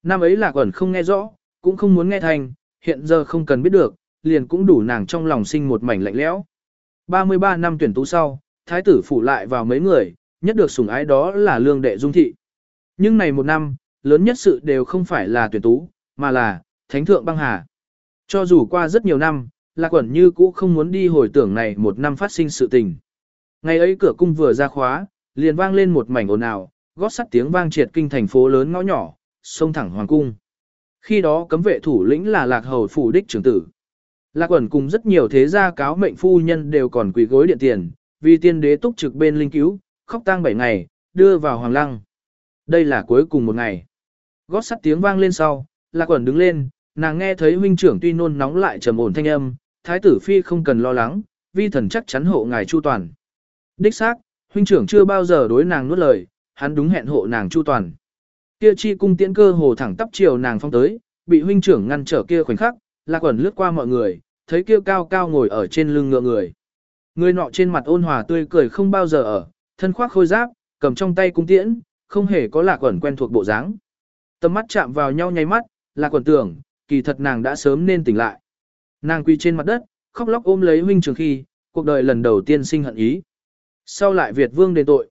Nam ấy lạc ẩn không nghe rõ, cũng không muốn nghe thành, hiện giờ không cần biết được, liền cũng đủ nàng trong lòng sinh một mảnh lạnh lẽo. 33 năm tuyển tú sau, thái tử phủ lại vào mấy người, nhất được sủng ái đó là lương đệ dung thị. Nhưng này một năm, lớn nhất sự đều không phải là tuyển tú, mà là thánh thượng băng hà. Cho dù qua rất nhiều năm, Lạc Quẩn như cũ không muốn đi hồi tưởng này một năm phát sinh sự tình. Ngày ấy cửa cung vừa ra khóa, liền vang lên một mảnh ồn ào, gót sắt tiếng vang triệt kinh thành phố lớn ngõ nhỏ, sông thẳng hoàng cung. Khi đó cấm vệ thủ lĩnh là Lạc Hầu phủ đích trưởng tử. Lạc Quẩn cùng rất nhiều thế gia cáo mệnh phu nhân đều còn quỳ gối điện tiền, vì tiên đế túc trực bên linh cứu, khóc tang bảy ngày, đưa vào hoàng lăng. Đây là cuối cùng một ngày. Gót sắt tiếng vang lên sau, Lạc Quẩn đứng lên, nàng nghe thấy huynh trưởng tuy nôn nóng lại trầm ổn thanh âm, thái tử phi không cần lo lắng, vi thần chắc chắn hộ ngài chu toàn. Đích xác, huynh trưởng chưa bao giờ đối nàng nuốt lời, hắn đúng hẹn hộ nàng chu toàn. Kia chi cung tiễn cơ hồ thẳng tắp chiều nàng phong tới, bị huynh trưởng ngăn trở kia khoảnh khắc, Lạc Quẩn lướt qua mọi người, thấy kia cao cao ngồi ở trên lưng ngựa người. Người nọ trên mặt ôn hòa tươi cười không bao giờ ở, thân khoác khôi giáp, cầm trong tay cung tiễn, không hề có Lạc Quẩn quen thuộc bộ dáng. Tầm mắt chạm vào nhau nháy mắt, Lạc Quẩn tưởng, kỳ thật nàng đã sớm nên tỉnh lại. Nàng quỳ trên mặt đất, khóc lóc ôm lấy huynh trường khi, cuộc đời lần đầu tiên sinh hận ý. Sau lại Việt vương đền tội.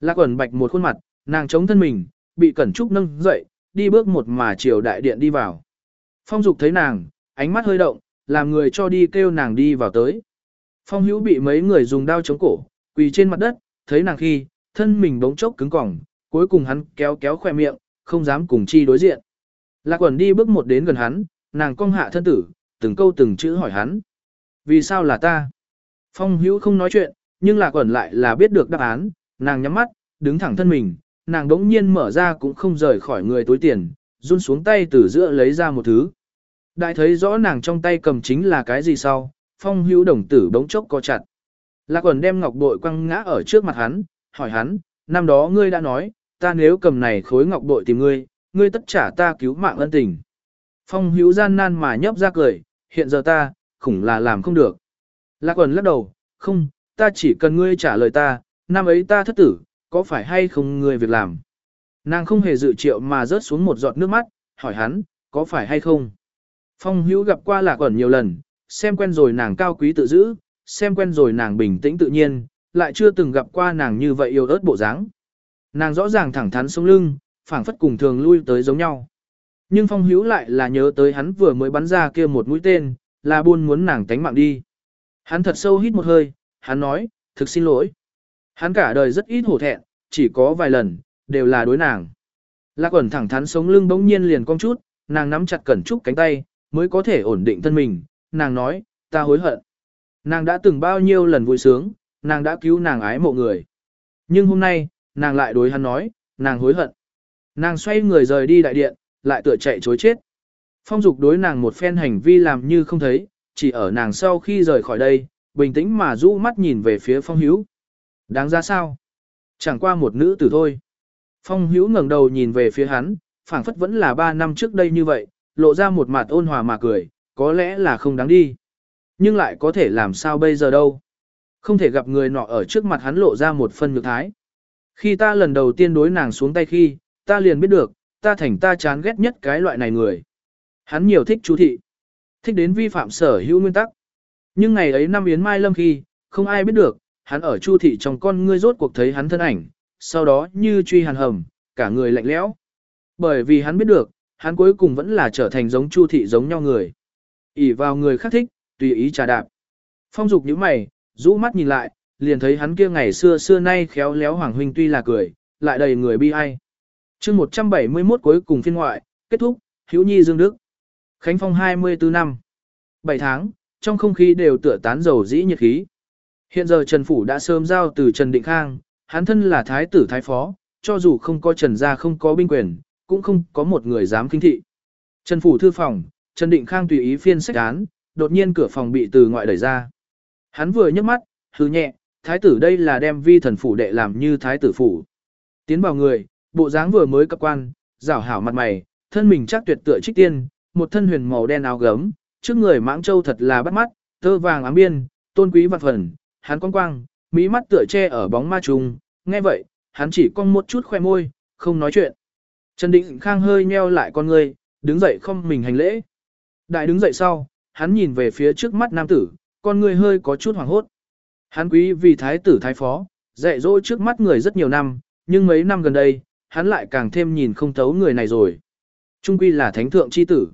Lạc ẩn bạch một khuôn mặt, nàng chống thân mình, bị cẩn trúc nâng dậy, đi bước một mà chiều đại điện đi vào. Phong dục thấy nàng, ánh mắt hơi động, làm người cho đi kêu nàng đi vào tới. Phong hữu bị mấy người dùng đao chống cổ, quỳ trên mặt đất, thấy nàng khi, thân mình bỗng chốc cứng cỏng, cuối cùng hắn kéo kéo khoe miệng, không dám cùng chi đối diện. Lạc quẩn đi bước một đến gần hắn, nàng cong hạ thân tử, từng câu từng chữ hỏi hắn. Vì sao là ta? Phong hữu không nói chuyện, nhưng là quẩn lại là biết được đáp án, nàng nhắm mắt, đứng thẳng thân mình, nàng đống nhiên mở ra cũng không rời khỏi người túi tiền, run xuống tay từ giữa lấy ra một thứ. Đại thấy rõ nàng trong tay cầm chính là cái gì sau, phong hữu đồng tử bỗng chốc co chặt. Lạc quẩn đem ngọc bội quăng ngã ở trước mặt hắn, hỏi hắn, năm đó ngươi đã nói, ta nếu cầm này khối ngọc bội tìm ngươi, ngươi tất trả ta cứu mạng ân tình. Phong hữu gian nan mà nhấp ra cười, hiện giờ ta, khủng là làm không được. Lạc quần lắc đầu, không, ta chỉ cần ngươi trả lời ta, năm ấy ta thất tử, có phải hay không ngươi việc làm. Nàng không hề dự triệu mà rớt xuống một giọt nước mắt, hỏi hắn, có phải hay không. Phong hữu gặp qua lạc quần nhiều lần, xem quen rồi nàng cao quý tự giữ, xem quen rồi nàng bình tĩnh tự nhiên, lại chưa từng gặp qua nàng như vậy yêu ớt bộ dáng. Nàng rõ ràng thẳng thắn sống lưng, phảng phất cùng thường lui tới giống nhau. Nhưng phong hữu lại là nhớ tới hắn vừa mới bắn ra kia một mũi tên, là buôn muốn nàng tánh mạng đi. Hắn thật sâu hít một hơi, hắn nói, thực xin lỗi. Hắn cả đời rất ít hổ thẹn, chỉ có vài lần, đều là đối nàng. Lạc quẩn thẳng thắn sống lưng bỗng nhiên liền cong chút, nàng nắm chặt cẩn trúc cánh tay, mới có thể ổn định thân mình. Nàng nói, ta hối hận. Nàng đã từng bao nhiêu lần vui sướng, nàng đã cứu nàng ái mộ người. Nhưng hôm nay, nàng lại đối hắn nói, nàng hối hận. Nàng xoay người rời đi đại điện, lại tựa chạy chối chết. Phong dục đối nàng một phen hành vi làm như không thấy, chỉ ở nàng sau khi rời khỏi đây, bình tĩnh mà rũ mắt nhìn về phía phong hữu. Đáng ra sao? Chẳng qua một nữ tử thôi. Phong hữu ngẩng đầu nhìn về phía hắn, phảng phất vẫn là ba năm trước đây như vậy, lộ ra một mặt ôn hòa mà cười, có lẽ là không đáng đi. Nhưng lại có thể làm sao bây giờ đâu. Không thể gặp người nọ ở trước mặt hắn lộ ra một phân nhược thái. Khi ta lần đầu tiên đối nàng xuống tay khi, ta liền biết được, ta thành ta chán ghét nhất cái loại này người. Hắn nhiều thích chú thị, thích đến vi phạm sở hữu nguyên tắc. Nhưng ngày ấy năm Yến Mai Lâm khi, không ai biết được, hắn ở chu thị trong con ngươi rốt cuộc thấy hắn thân ảnh, sau đó như truy hàn hầm, cả người lạnh lẽo. Bởi vì hắn biết được, hắn cuối cùng vẫn là trở thành giống chu thị giống nhau người. ỉ vào người khác thích, tùy ý trà đạp. Phong dục những mày, rũ mắt nhìn lại, liền thấy hắn kia ngày xưa xưa nay khéo léo hoàng huynh tuy là cười, lại đầy người bi ai chương 171 cuối cùng phiên ngoại, kết thúc, Hữu Nhi Dương Đức. Khánh Phong 24 năm. 7 tháng, trong không khí đều tựa tán dầu dĩ nhiệt khí. Hiện giờ Trần Phủ đã sớm giao từ Trần Định Khang, hắn thân là thái tử thái phó, cho dù không có Trần gia không có binh quyền, cũng không có một người dám kinh thị. Trần Phủ thư phòng, Trần Định Khang tùy ý phiên sách án, đột nhiên cửa phòng bị từ ngoại đẩy ra. Hắn vừa nhấc mắt, hứ nhẹ, thái tử đây là đem vi thần phủ đệ làm như thái tử phủ. Tiến vào người, bộ dáng vừa mới cấp quan, rảo hảo mặt mày, thân mình chắc tuyệt tựa trích tiên, một thân huyền màu đen áo gấm, trước người mãng châu thật là bắt mắt, tơ vàng ám biên, tôn quý vạn phần, hắn quang quang, mỹ mắt tựa che ở bóng ma trùng, nghe vậy, hắn chỉ cong một chút khoe môi, không nói chuyện. Trần Định Khang hơi nheo lại con người, đứng dậy không mình hành lễ. Đại đứng dậy sau, hắn nhìn về phía trước mắt nam tử, con người hơi có chút hoảng hốt. Hắn quý vì thái tử thái phó, dạy dỗ trước mắt người rất nhiều năm, nhưng mấy năm gần đây, hắn lại càng thêm nhìn không thấu người này rồi. Trung quy là thánh thượng chi tử.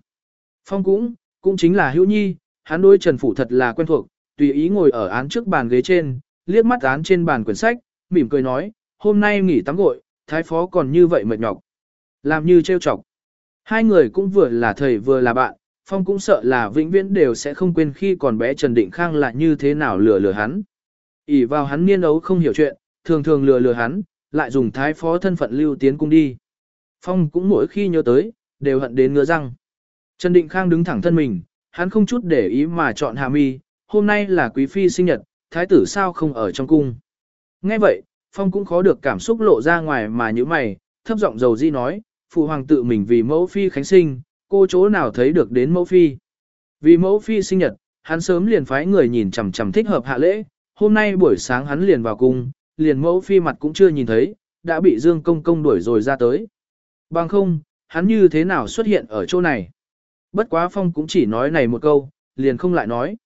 Phong cũng, cũng chính là hữu nhi, hắn đối Trần Phủ thật là quen thuộc, tùy ý ngồi ở án trước bàn ghế trên, liếc mắt án trên bàn quyển sách, mỉm cười nói, hôm nay nghỉ tắm gội, thái phó còn như vậy mệt nhọc. Làm như trêu chọc. Hai người cũng vừa là thầy vừa là bạn, Phong cũng sợ là vĩnh viễn đều sẽ không quên khi còn bé Trần Định Khang là như thế nào lừa lừa hắn. ỉ vào hắn niên ấu không hiểu chuyện, thường thường lừa lừa hắn, lại dùng thái phó thân phận lưu tiến cung đi. Phong cũng mỗi khi nhớ tới, đều hận đến ngứa răng. Trần Định Khang đứng thẳng thân mình, hắn không chút để ý mà chọn Hà Mi, hôm nay là quý phi sinh nhật, thái tử sao không ở trong cung. Nghe vậy, Phong cũng khó được cảm xúc lộ ra ngoài mà như mày, thấp giọng dầu di nói, phụ hoàng tự mình vì mẫu phi khánh sinh, cô chỗ nào thấy được đến mẫu phi. Vì mẫu phi sinh nhật, hắn sớm liền phái người nhìn chằm chằm thích hợp hạ lễ, hôm nay buổi sáng hắn liền vào cung, liền mẫu phi mặt cũng chưa nhìn thấy, đã bị Dương Công Công đuổi rồi ra tới. Bằng không, hắn như thế nào xuất hiện ở chỗ này? Bất quá Phong cũng chỉ nói này một câu, liền không lại nói.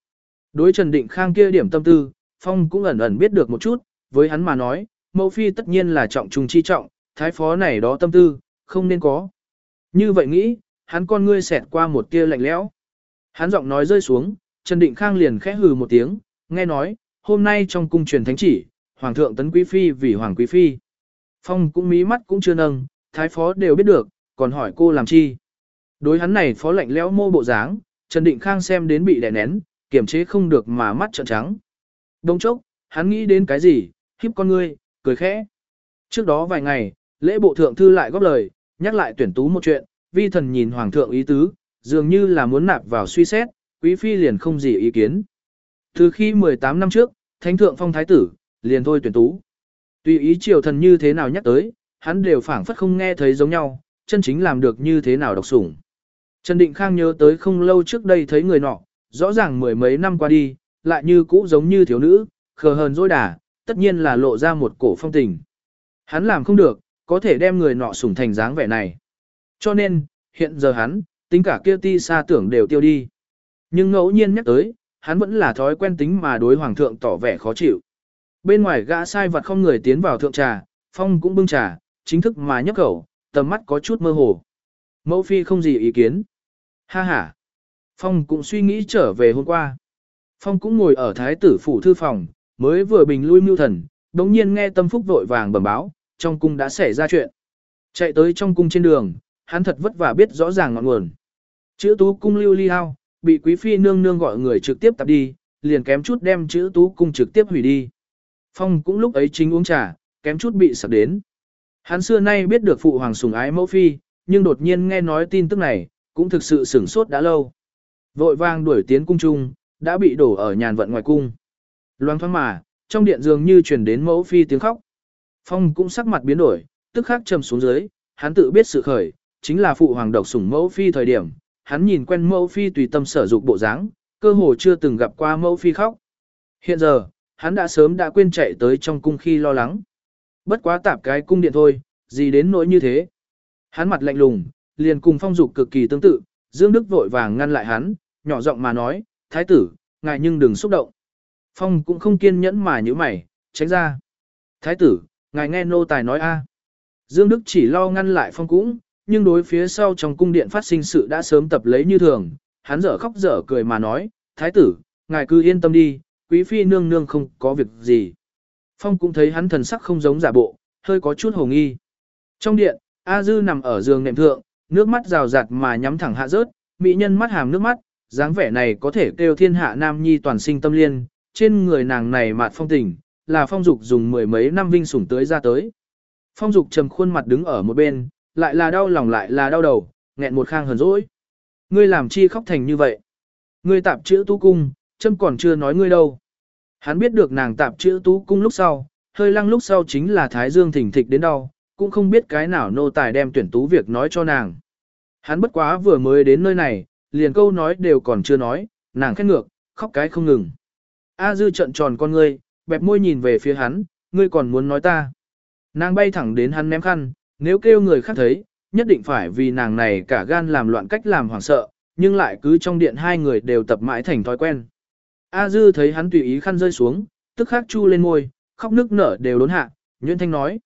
Đối Trần Định Khang kia điểm tâm tư, Phong cũng ẩn ẩn biết được một chút, với hắn mà nói, mẫu phi tất nhiên là trọng trùng chi trọng, thái phó này đó tâm tư, không nên có. Như vậy nghĩ, hắn con ngươi xẹt qua một tia lạnh lẽo. Hắn giọng nói rơi xuống, Trần Định Khang liền khẽ hừ một tiếng, nghe nói, hôm nay trong cung truyền thánh chỉ, Hoàng thượng tấn quý phi vì Hoàng quý phi. Phong cũng mí mắt cũng chưa nâng, thái phó đều biết được, còn hỏi cô làm chi. Đối hắn này phó lạnh lẽo mô bộ dáng, Trần Định Khang xem đến bị đè nén, kiềm chế không được mà mắt trợn trắng. Đông chốc, hắn nghĩ đến cái gì, khiếp con ngươi, cười khẽ. Trước đó vài ngày, lễ bộ thượng thư lại góp lời, nhắc lại tuyển tú một chuyện, vi thần nhìn hoàng thượng ý tứ, dường như là muốn nạp vào suy xét, quý phi liền không gì ý kiến. Từ khi 18 năm trước, thánh thượng phong thái tử, liền thôi tuyển tú. Tùy ý triều thần như thế nào nhắc tới, hắn đều phảng phất không nghe thấy giống nhau, chân chính làm được như thế nào độc sủng. Trần Định Khang nhớ tới không lâu trước đây thấy người nọ, rõ ràng mười mấy năm qua đi, lại như cũ giống như thiếu nữ, khờ hờn dối đà, tất nhiên là lộ ra một cổ phong tình. Hắn làm không được, có thể đem người nọ sủng thành dáng vẻ này. Cho nên, hiện giờ hắn, tính cả kia ti xa tưởng đều tiêu đi. Nhưng ngẫu nhiên nhắc tới, hắn vẫn là thói quen tính mà đối hoàng thượng tỏ vẻ khó chịu. Bên ngoài gã sai vật không người tiến vào thượng trà, phong cũng bưng trà, chính thức mà nhấp khẩu, tầm mắt có chút mơ hồ. Mẫu phi không gì ý kiến. Ha ha. Phong cũng suy nghĩ trở về hôm qua. Phong cũng ngồi ở thái tử phủ thư phòng, mới vừa bình lui mưu thần, đống nhiên nghe tâm phúc vội vàng bẩm báo, trong cung đã xảy ra chuyện. Chạy tới trong cung trên đường, hắn thật vất vả biết rõ ràng ngọn nguồn. Chữ tú cung lưu ly hao, bị quý phi nương nương gọi người trực tiếp tập đi, liền kém chút đem chữ tú cung trực tiếp hủy đi. Phong cũng lúc ấy chính uống trà, kém chút bị sập đến. Hắn xưa nay biết được phụ hoàng sùng ái mẫu phi, nhưng đột nhiên nghe nói tin tức này, cũng thực sự sửng sốt đã lâu. Vội vang đuổi tiến cung trung, đã bị đổ ở nhàn vận ngoài cung. Loang thoáng mà, trong điện dường như truyền đến mẫu phi tiếng khóc. Phong cũng sắc mặt biến đổi, tức khắc trầm xuống dưới, hắn tự biết sự khởi, chính là phụ hoàng độc sủng mẫu phi thời điểm, hắn nhìn quen mẫu phi tùy tâm sở dục bộ dáng, cơ hồ chưa từng gặp qua mẫu phi khóc. Hiện giờ, hắn đã sớm đã quên chạy tới trong cung khi lo lắng. Bất quá tạp cái cung điện thôi, gì đến nỗi như thế. Hắn mặt lạnh lùng, liền cùng phong dục cực kỳ tương tự, Dương Đức vội vàng ngăn lại hắn, nhỏ giọng mà nói, thái tử, ngài nhưng đừng xúc động. Phong cũng không kiên nhẫn mà như mày, tránh ra. Thái tử, ngài nghe nô tài nói a. Dương Đức chỉ lo ngăn lại phong cũng, nhưng đối phía sau trong cung điện phát sinh sự đã sớm tập lấy như thường, hắn dở khóc dở cười mà nói, thái tử, ngài cứ yên tâm đi, quý phi nương nương không có việc gì. Phong cũng thấy hắn thần sắc không giống giả bộ, hơi có chút hồ nghi. Trong điện, A Dư nằm ở giường nệm thượng, nước mắt rào rạt mà nhắm thẳng hạ rớt, mỹ nhân mắt hàm nước mắt, dáng vẻ này có thể kêu thiên hạ nam nhi toàn sinh tâm liên, trên người nàng này mạt phong tình, là phong dục dùng mười mấy năm vinh sủng tới ra tới. Phong dục trầm khuôn mặt đứng ở một bên, lại là đau lòng lại là đau đầu, nghẹn một khang hờn dỗi. Ngươi làm chi khóc thành như vậy? Ngươi tạp chữ tu cung, châm còn chưa nói ngươi đâu. Hắn biết được nàng tạp chữ tú cung lúc sau, hơi lăng lúc sau chính là thái dương thỉnh thịch đến đau, cũng không biết cái nào nô tài đem tuyển tú việc nói cho nàng. Hắn bất quá vừa mới đến nơi này, liền câu nói đều còn chưa nói, nàng khét ngược, khóc cái không ngừng. A dư trận tròn con ngươi, bẹp môi nhìn về phía hắn, ngươi còn muốn nói ta. Nàng bay thẳng đến hắn ném khăn, nếu kêu người khác thấy, nhất định phải vì nàng này cả gan làm loạn cách làm hoảng sợ, nhưng lại cứ trong điện hai người đều tập mãi thành thói quen. A Dư thấy hắn tùy ý khăn rơi xuống, tức khắc chu lên môi, khóc nước nở đều đốn hạ, Nguyễn Thanh nói.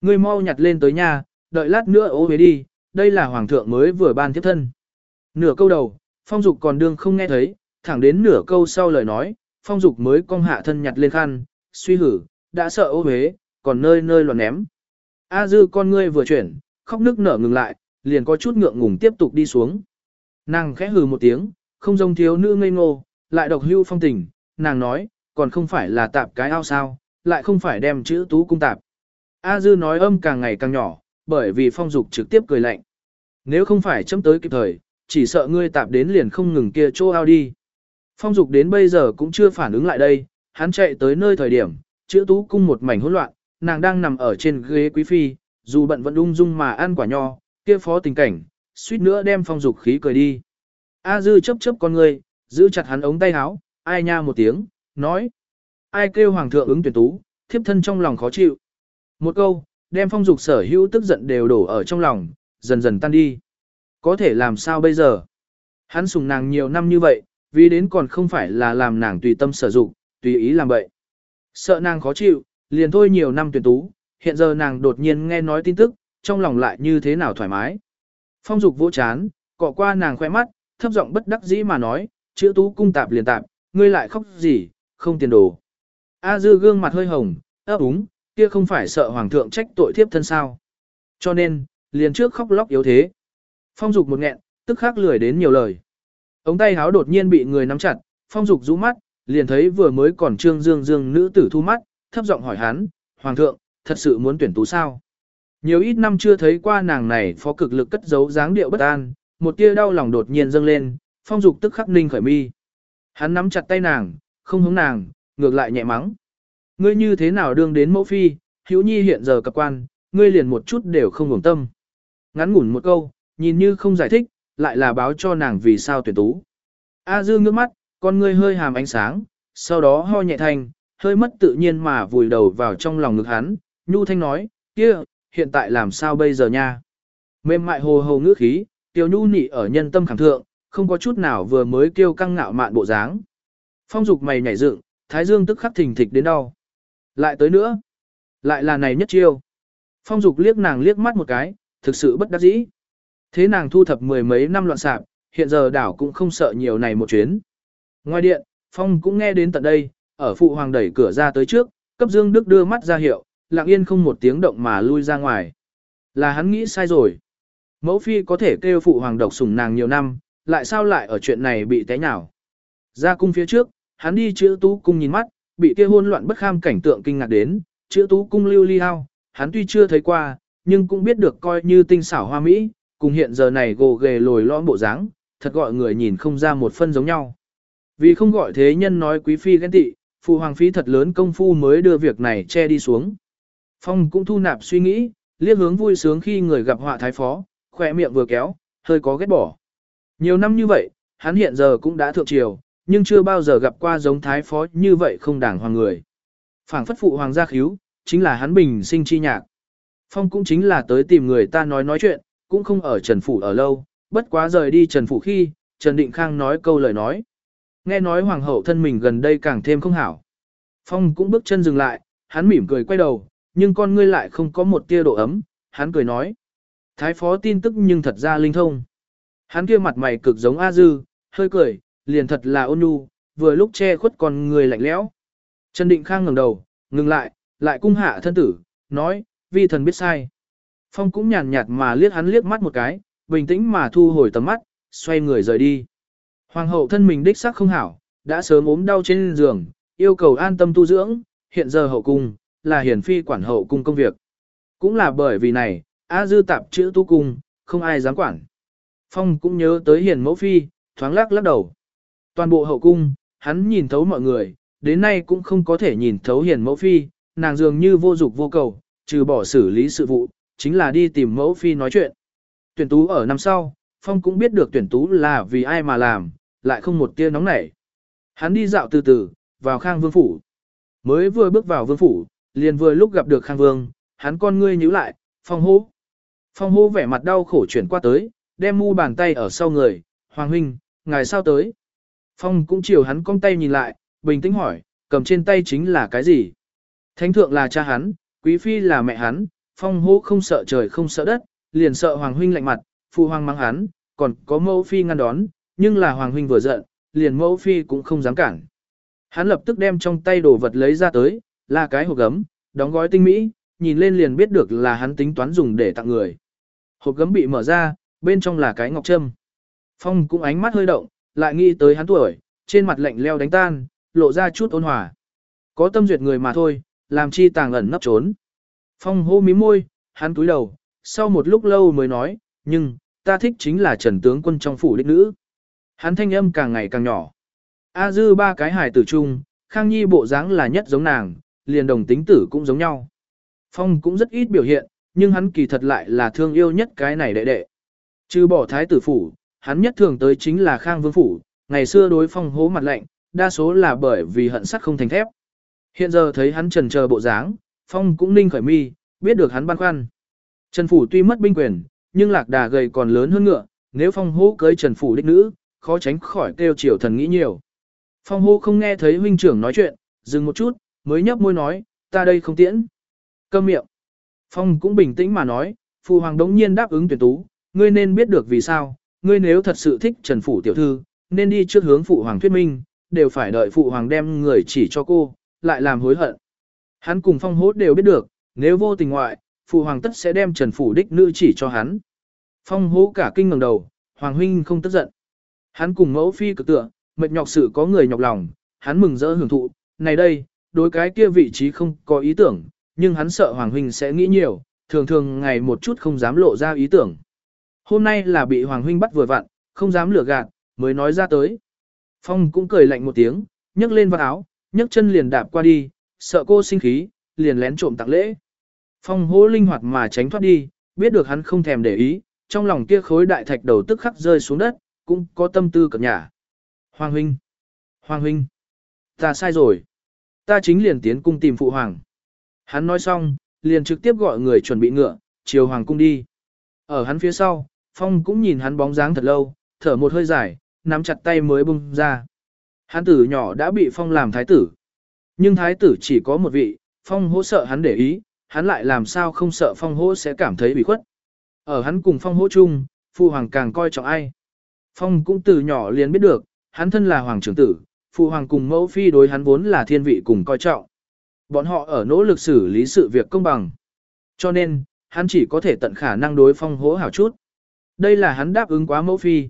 Ngươi mau nhặt lên tới nhà, đợi lát nữa ô về đi, đây là hoàng thượng mới vừa ban tiếp thân. Nửa câu đầu, phong dục còn đương không nghe thấy, thẳng đến nửa câu sau lời nói, phong dục mới cong hạ thân nhặt lên khăn, suy hử, đã sợ ô huế, còn nơi nơi loạn ném. A dư con ngươi vừa chuyển, khóc nước nở ngừng lại, liền có chút ngượng ngùng tiếp tục đi xuống. Nàng khẽ hừ một tiếng, không giống thiếu nữ ngây ngô, lại độc hưu phong tình, nàng nói, còn không phải là tạp cái ao sao, lại không phải đem chữ tú cung tạp. A dư nói âm càng ngày càng nhỏ, bởi vì phong dục trực tiếp cười lạnh. Nếu không phải chấm tới kịp thời, chỉ sợ ngươi tạp đến liền không ngừng kia chỗ ao đi. Phong dục đến bây giờ cũng chưa phản ứng lại đây, hắn chạy tới nơi thời điểm, chữ tú cung một mảnh hỗn loạn, nàng đang nằm ở trên ghế quý phi, dù bận vẫn ung dung mà ăn quả nho, kia phó tình cảnh, suýt nữa đem phong dục khí cười đi. A dư chấp chấp con ngươi giữ chặt hắn ống tay áo, ai nha một tiếng, nói. Ai kêu hoàng thượng ứng tuyển tú, thiếp thân trong lòng khó chịu. Một câu, đem phong dục sở hữu tức giận đều đổ ở trong lòng, dần dần tan đi. Có thể làm sao bây giờ? Hắn sùng nàng nhiều năm như vậy, vì đến còn không phải là làm nàng tùy tâm sở dụng, tùy ý làm vậy. Sợ nàng khó chịu, liền thôi nhiều năm tuyển tú, hiện giờ nàng đột nhiên nghe nói tin tức, trong lòng lại như thế nào thoải mái. Phong dục vỗ chán, cọ qua nàng khoe mắt, thấp giọng bất đắc dĩ mà nói, chữ tú cung tạp liền tạp, ngươi lại khóc gì, không tiền đồ. A dư gương mặt hơi hồng, ấp úng, kia không phải sợ hoàng thượng trách tội thiếp thân sao. Cho nên, liền trước khóc lóc yếu thế. Phong dục một nghẹn, tức khắc lười đến nhiều lời. Ống tay háo đột nhiên bị người nắm chặt, phong dục rũ mắt, liền thấy vừa mới còn trương dương dương nữ tử thu mắt, thấp giọng hỏi hắn, Hoàng thượng, thật sự muốn tuyển tú sao? Nhiều ít năm chưa thấy qua nàng này phó cực lực cất giấu dáng điệu bất an, một tia đau lòng đột nhiên dâng lên, phong dục tức khắc ninh khởi mi. Hắn nắm chặt tay nàng, không hướng nàng, ngược lại nhẹ mắng. Ngươi như thế nào đương đến mẫu phi, hữu nhi hiện giờ cập quan, ngươi liền một chút đều không ngủng tâm. Ngắn ngủn một câu, nhìn như không giải thích, lại là báo cho nàng vì sao tuyển tú. A dư ngước mắt, con ngươi hơi hàm ánh sáng, sau đó ho nhẹ thanh, hơi mất tự nhiên mà vùi đầu vào trong lòng ngực hắn, nhu thanh nói, kia, hiện tại làm sao bây giờ nha. Mềm mại hồ hồ ngữ khí, tiểu nhu nị ở nhân tâm khẳng thượng, không có chút nào vừa mới kêu căng ngạo mạn bộ dáng. Phong dục mày nhảy dựng, thái dương tức khắc thình thịch đến đau. Lại tới nữa. Lại là này nhất chiêu. Phong dục liếc nàng liếc mắt một cái, thực sự bất đắc dĩ. Thế nàng thu thập mười mấy năm loạn sạp, hiện giờ đảo cũng không sợ nhiều này một chuyến. Ngoài điện, Phong cũng nghe đến tận đây, ở phụ hoàng đẩy cửa ra tới trước, cấp Dương Đức đưa mắt ra hiệu, lặng yên không một tiếng động mà lui ra ngoài. Là hắn nghĩ sai rồi. Mẫu phi có thể kêu phụ hoàng độc sủng nàng nhiều năm, lại sao lại ở chuyện này bị té nhào. Ra cung phía trước, hắn đi chữ tú cung nhìn mắt, bị kia hôn loạn bất kham cảnh tượng kinh ngạc đến, chữ tú cung lưu ly hao, hắn tuy chưa thấy qua, nhưng cũng biết được coi như tinh xảo hoa mỹ, cùng hiện giờ này gồ ghề lồi lõm bộ dáng, thật gọi người nhìn không ra một phân giống nhau. Vì không gọi thế nhân nói quý phi ghen tị, phụ hoàng phi thật lớn công phu mới đưa việc này che đi xuống. Phong cũng thu nạp suy nghĩ, liếc hướng vui sướng khi người gặp họa thái phó, khỏe miệng vừa kéo, hơi có ghét bỏ. Nhiều năm như vậy, hắn hiện giờ cũng đã thượng triều, nhưng chưa bao giờ gặp qua giống thái phó như vậy không đảng hoàng người. phảng phất phụ hoàng gia khíu, chính là hắn bình sinh chi nhạc. Phong cũng chính là tới tìm người ta nói nói chuyện, cũng không ở Trần Phủ ở lâu, bất quá rời đi Trần Phủ khi, Trần Định Khang nói câu lời nói. Nghe nói hoàng hậu thân mình gần đây càng thêm không hảo. Phong cũng bước chân dừng lại, hắn mỉm cười quay đầu, nhưng con ngươi lại không có một tia độ ấm, hắn cười nói. Thái phó tin tức nhưng thật ra linh thông. Hắn kia mặt mày cực giống A Dư, hơi cười, liền thật là ôn nhu, vừa lúc che khuất con người lạnh lẽo. Trần Định Khang ngẩng đầu, ngừng lại, lại cung hạ thân tử, nói, vi thần biết sai. Phong cũng nhàn nhạt mà liếc hắn liếc mắt một cái, bình tĩnh mà thu hồi tầm mắt, xoay người rời đi. Hoàng hậu thân mình đích xác không hảo, đã sớm ốm đau trên giường, yêu cầu an tâm tu dưỡng, hiện giờ hậu cung, là hiển phi quản hậu cung công việc. Cũng là bởi vì này, A dư tạp chữ tu cung, không ai dám quản. Phong cũng nhớ tới hiền mẫu phi, thoáng lắc lắc đầu. Toàn bộ hậu cung, hắn nhìn thấu mọi người, đến nay cũng không có thể nhìn thấu hiền mẫu phi, nàng dường như vô dục vô cầu, trừ bỏ xử lý sự vụ, chính là đi tìm mẫu phi nói chuyện. Tuyển tú ở năm sau, Phong cũng biết được tuyển tú là vì ai mà làm, lại không một tia nóng nảy. Hắn đi dạo từ từ, vào Khang Vương Phủ. Mới vừa bước vào Vương Phủ, liền vừa lúc gặp được Khang Vương, hắn con ngươi nhíu lại, phong hô. Phong hô vẻ mặt đau khổ chuyển qua tới, đem mu bàn tay ở sau người, Hoàng huynh, ngài sao tới? Phong cũng chiều hắn cong tay nhìn lại, bình tĩnh hỏi, cầm trên tay chính là cái gì? Thánh thượng là cha hắn, quý phi là mẹ hắn, phong hô không sợ trời không sợ đất, liền sợ Hoàng huynh lạnh mặt, phụ hoàng mang hắn, còn có mẫu phi ngăn đón, nhưng là Hoàng huynh vừa giận, liền mẫu phi cũng không dám cản. Hắn lập tức đem trong tay đồ vật lấy ra tới, là cái hộp gấm, đóng gói tinh mỹ, nhìn lên liền biết được là hắn tính toán dùng để tặng người. Hộp gấm bị mở ra, bên trong là cái ngọc trâm. Phong cũng ánh mắt hơi động, lại nghĩ tới hắn tuổi, trên mặt lạnh leo đánh tan, lộ ra chút ôn hòa. Có tâm duyệt người mà thôi, làm chi tàng ẩn nấp trốn. Phong hô mí môi, hắn túi đầu, sau một lúc lâu mới nói, nhưng, ta thích chính là trần tướng quân trong phủ đích nữ. Hắn thanh âm càng ngày càng nhỏ. A dư ba cái hài tử chung, Khang Nhi bộ dáng là nhất giống nàng, liền đồng tính tử cũng giống nhau. Phong cũng rất ít biểu hiện, nhưng hắn kỳ thật lại là thương yêu nhất cái này đệ đệ. Trừ bỏ thái tử phủ, hắn nhất thường tới chính là Khang Vương phủ, ngày xưa đối phong hố mặt lạnh, đa số là bởi vì hận sắt không thành thép. Hiện giờ thấy hắn trần chờ bộ dáng, phong cũng ninh khởi mi, biết được hắn băn khoăn. Trần phủ tuy mất binh quyền, nhưng lạc đà gầy còn lớn hơn ngựa, nếu phong hố cưới trần phủ đích nữ, khó tránh khỏi kêu triều thần nghĩ nhiều. Phong hô không nghe thấy huynh trưởng nói chuyện, dừng một chút, mới nhấp môi nói, ta đây không tiễn. Câm miệng. Phong cũng bình tĩnh mà nói, phụ hoàng đống nhiên đáp ứng tuyển tú, ngươi nên biết được vì sao, ngươi nếu thật sự thích Trần Phủ tiểu thư, nên đi trước hướng phụ hoàng thuyết minh, đều phải đợi phụ hoàng đem người chỉ cho cô, lại làm hối hận. Hắn cùng phong hốt đều biết được, nếu vô tình ngoại, phụ hoàng tất sẽ đem Trần Phủ đích nữ chỉ cho hắn. Phong hố cả kinh ngẩng đầu, hoàng huynh không tức giận. Hắn cùng mẫu phi cực tựa, mệt nhọc sự có người nhọc lòng, hắn mừng rỡ hưởng thụ, này đây, đối cái kia vị trí không có ý tưởng, nhưng hắn sợ Hoàng Huynh sẽ nghĩ nhiều, thường thường ngày một chút không dám lộ ra ý tưởng. Hôm nay là bị Hoàng Huynh bắt vừa vặn, không dám lừa gạt, mới nói ra tới. Phong cũng cười lạnh một tiếng, nhấc lên vào áo, nhấc chân liền đạp qua đi, sợ cô sinh khí, liền lén trộm tặng lễ. Phong hố linh hoạt mà tránh thoát đi, biết được hắn không thèm để ý, trong lòng kia khối đại thạch đầu tức khắc rơi xuống đất, cũng có tâm tư cập nhà. Hoàng huynh, Hoàng huynh, ta sai rồi. Ta chính liền tiến cung tìm phụ hoàng. Hắn nói xong, liền trực tiếp gọi người chuẩn bị ngựa, chiều hoàng cung đi. Ở hắn phía sau, Phong cũng nhìn hắn bóng dáng thật lâu, thở một hơi dài, nắm chặt tay mới bung ra. Hắn tử nhỏ đã bị Phong làm thái tử. Nhưng thái tử chỉ có một vị, Phong hỗ sợ hắn để ý, hắn lại làm sao không sợ Phong hỗ sẽ cảm thấy bị khuất. Ở hắn cùng Phong hỗ chung, phụ hoàng càng coi trọng ai. Phong cũng từ nhỏ liền biết được, hắn thân là hoàng trưởng tử, phụ hoàng cùng mẫu phi đối hắn vốn là thiên vị cùng coi trọng. Bọn họ ở nỗ lực xử lý sự việc công bằng. Cho nên, hắn chỉ có thể tận khả năng đối phong hỗ hảo chút. Đây là hắn đáp ứng quá mẫu phi.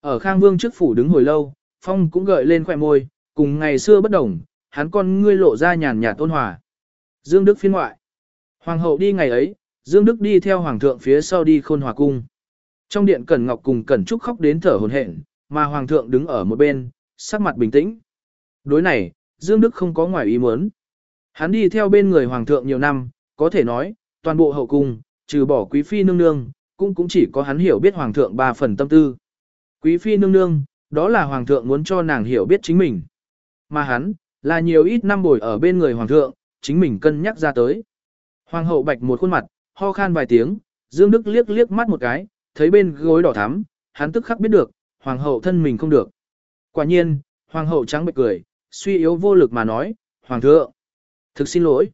Ở Khang Vương trước phủ đứng hồi lâu, phong cũng gợi lên khỏe môi, cùng ngày xưa bất đồng, hắn con ngươi lộ ra nhàn nhạt tôn hòa. Dương Đức phiên ngoại. Hoàng hậu đi ngày ấy, Dương Đức đi theo hoàng thượng phía sau đi khôn hòa cung. Trong điện Cẩn Ngọc cùng Cẩn Trúc khóc đến thở hổn hển, mà hoàng thượng đứng ở một bên, sắc mặt bình tĩnh. Đối này, Dương Đức không có ngoài ý muốn. Hắn đi theo bên người hoàng thượng nhiều năm, có thể nói, toàn bộ hậu cung, trừ bỏ quý phi nương nương, cũng cũng chỉ có hắn hiểu biết hoàng thượng ba phần tâm tư. Quý phi nương nương, đó là hoàng thượng muốn cho nàng hiểu biết chính mình. Mà hắn, là nhiều ít năm bồi ở bên người hoàng thượng, chính mình cân nhắc ra tới. Hoàng hậu bạch một khuôn mặt, ho khan vài tiếng, Dương Đức liếc liếc mắt một cái, thấy bên gối đỏ thắm, hắn tức khắc biết được, hoàng hậu thân mình không được. Quả nhiên, hoàng hậu trắng bệch cười, suy yếu vô lực mà nói, hoàng thượng, thực xin lỗi.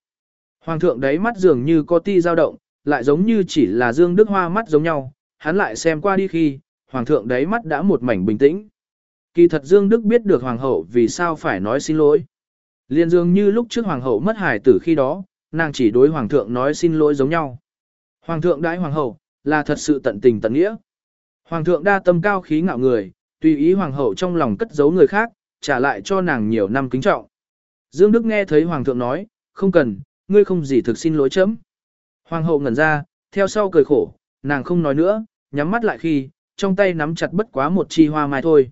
Hoàng thượng đấy mắt dường như có ti dao động, lại giống như chỉ là Dương Đức Hoa mắt giống nhau, hắn lại xem qua đi khi, hoàng thượng đấy mắt đã một mảnh bình tĩnh. Kỳ thật Dương Đức biết được hoàng hậu vì sao phải nói xin lỗi. Liên dường như lúc trước hoàng hậu mất hải tử khi đó, nàng chỉ đối hoàng thượng nói xin lỗi giống nhau. Hoàng thượng đãi hoàng hậu, là thật sự tận tình tận nghĩa. Hoàng thượng đa tâm cao khí ngạo người, tùy ý hoàng hậu trong lòng cất giấu người khác, trả lại cho nàng nhiều năm kính trọng. Dương Đức nghe thấy hoàng thượng nói, không cần, ngươi không gì thực xin lỗi chấm. Hoàng hậu ngẩn ra, theo sau cười khổ, nàng không nói nữa, nhắm mắt lại khi, trong tay nắm chặt bất quá một chi hoa mai thôi.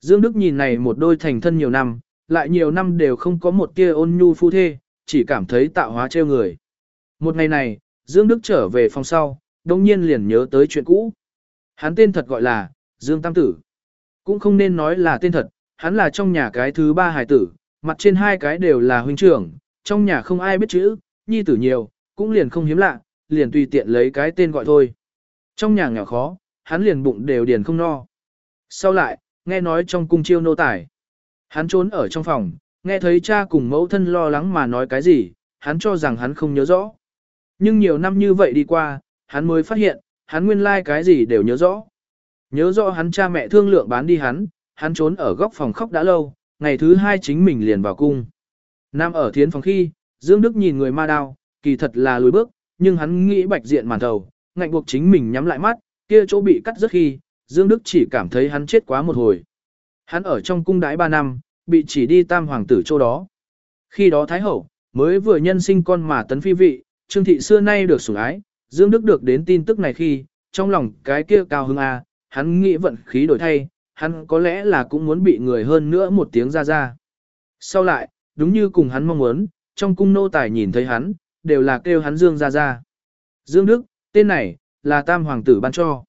Dương Đức nhìn này một đôi thành thân nhiều năm, lại nhiều năm đều không có một kia ôn nhu phu thê, chỉ cảm thấy tạo hóa trêu người. Một ngày này, Dương Đức trở về phòng sau, đồng nhiên liền nhớ tới chuyện cũ. Hắn tên thật gọi là, Dương Tam Tử. Cũng không nên nói là tên thật, hắn là trong nhà cái thứ ba hài tử, mặt trên hai cái đều là huynh trưởng, trong nhà không ai biết chữ, nhi tử nhiều, cũng liền không hiếm lạ, liền tùy tiện lấy cái tên gọi thôi. Trong nhà nghèo khó, hắn liền bụng đều điền không no. Sau lại, nghe nói trong cung chiêu nô tài. Hắn trốn ở trong phòng, nghe thấy cha cùng mẫu thân lo lắng mà nói cái gì, hắn cho rằng hắn không nhớ rõ. Nhưng nhiều năm như vậy đi qua, hắn mới phát hiện, hắn nguyên lai like cái gì đều nhớ rõ. Nhớ rõ hắn cha mẹ thương lượng bán đi hắn, hắn trốn ở góc phòng khóc đã lâu, ngày thứ hai chính mình liền vào cung. Nam ở thiến phòng khi, Dương Đức nhìn người ma đao, kỳ thật là lùi bước, nhưng hắn nghĩ bạch diện màn thầu, ngạnh buộc chính mình nhắm lại mắt, kia chỗ bị cắt rất khi, Dương Đức chỉ cảm thấy hắn chết quá một hồi. Hắn ở trong cung đái ba năm, bị chỉ đi tam hoàng tử chỗ đó. Khi đó Thái Hậu, mới vừa nhân sinh con mà tấn phi vị, Trương Thị xưa nay được sủng ái, Dương Đức được đến tin tức này khi, trong lòng cái kia cao hứng a, hắn nghĩ vận khí đổi thay, hắn có lẽ là cũng muốn bị người hơn nữa một tiếng ra ra. Sau lại, đúng như cùng hắn mong muốn, trong cung nô tài nhìn thấy hắn, đều là kêu hắn Dương ra ra. Dương Đức, tên này, là tam hoàng tử ban cho.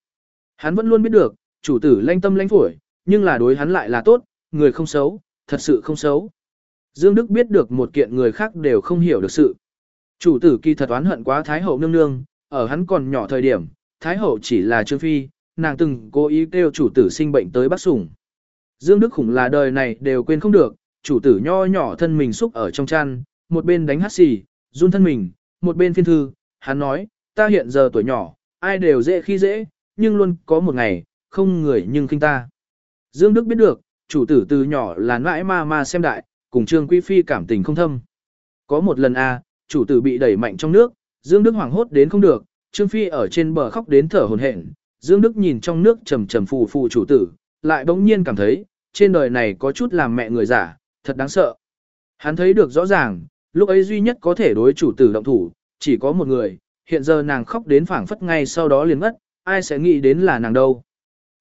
Hắn vẫn luôn biết được, chủ tử lanh tâm lãnh phổi, nhưng là đối hắn lại là tốt, người không xấu, thật sự không xấu. Dương Đức biết được một kiện người khác đều không hiểu được sự. Chủ tử kỳ thật oán hận quá Thái Hậu nương nương, ở hắn còn nhỏ thời điểm, Thái Hậu chỉ là Trương Phi, nàng từng cố ý kêu chủ tử sinh bệnh tới bắt sủng. Dương Đức Khủng là đời này đều quên không được, chủ tử nho nhỏ thân mình xúc ở trong chăn, một bên đánh hát xì, run thân mình, một bên phiên thư, hắn nói, ta hiện giờ tuổi nhỏ, ai đều dễ khi dễ, nhưng luôn có một ngày, không người nhưng kinh ta. Dương Đức biết được, chủ tử từ nhỏ là nãi ma ma xem đại, cùng Trương Quý Phi cảm tình không thâm. Có một lần a, chủ tử bị đẩy mạnh trong nước, Dương Đức hoảng hốt đến không được, Trương Phi ở trên bờ khóc đến thở hổn hển. Dương Đức nhìn trong nước trầm trầm phù phù chủ tử, lại bỗng nhiên cảm thấy, trên đời này có chút làm mẹ người giả, thật đáng sợ. Hắn thấy được rõ ràng, lúc ấy duy nhất có thể đối chủ tử động thủ, chỉ có một người, hiện giờ nàng khóc đến phảng phất ngay sau đó liền mất, ai sẽ nghĩ đến là nàng đâu.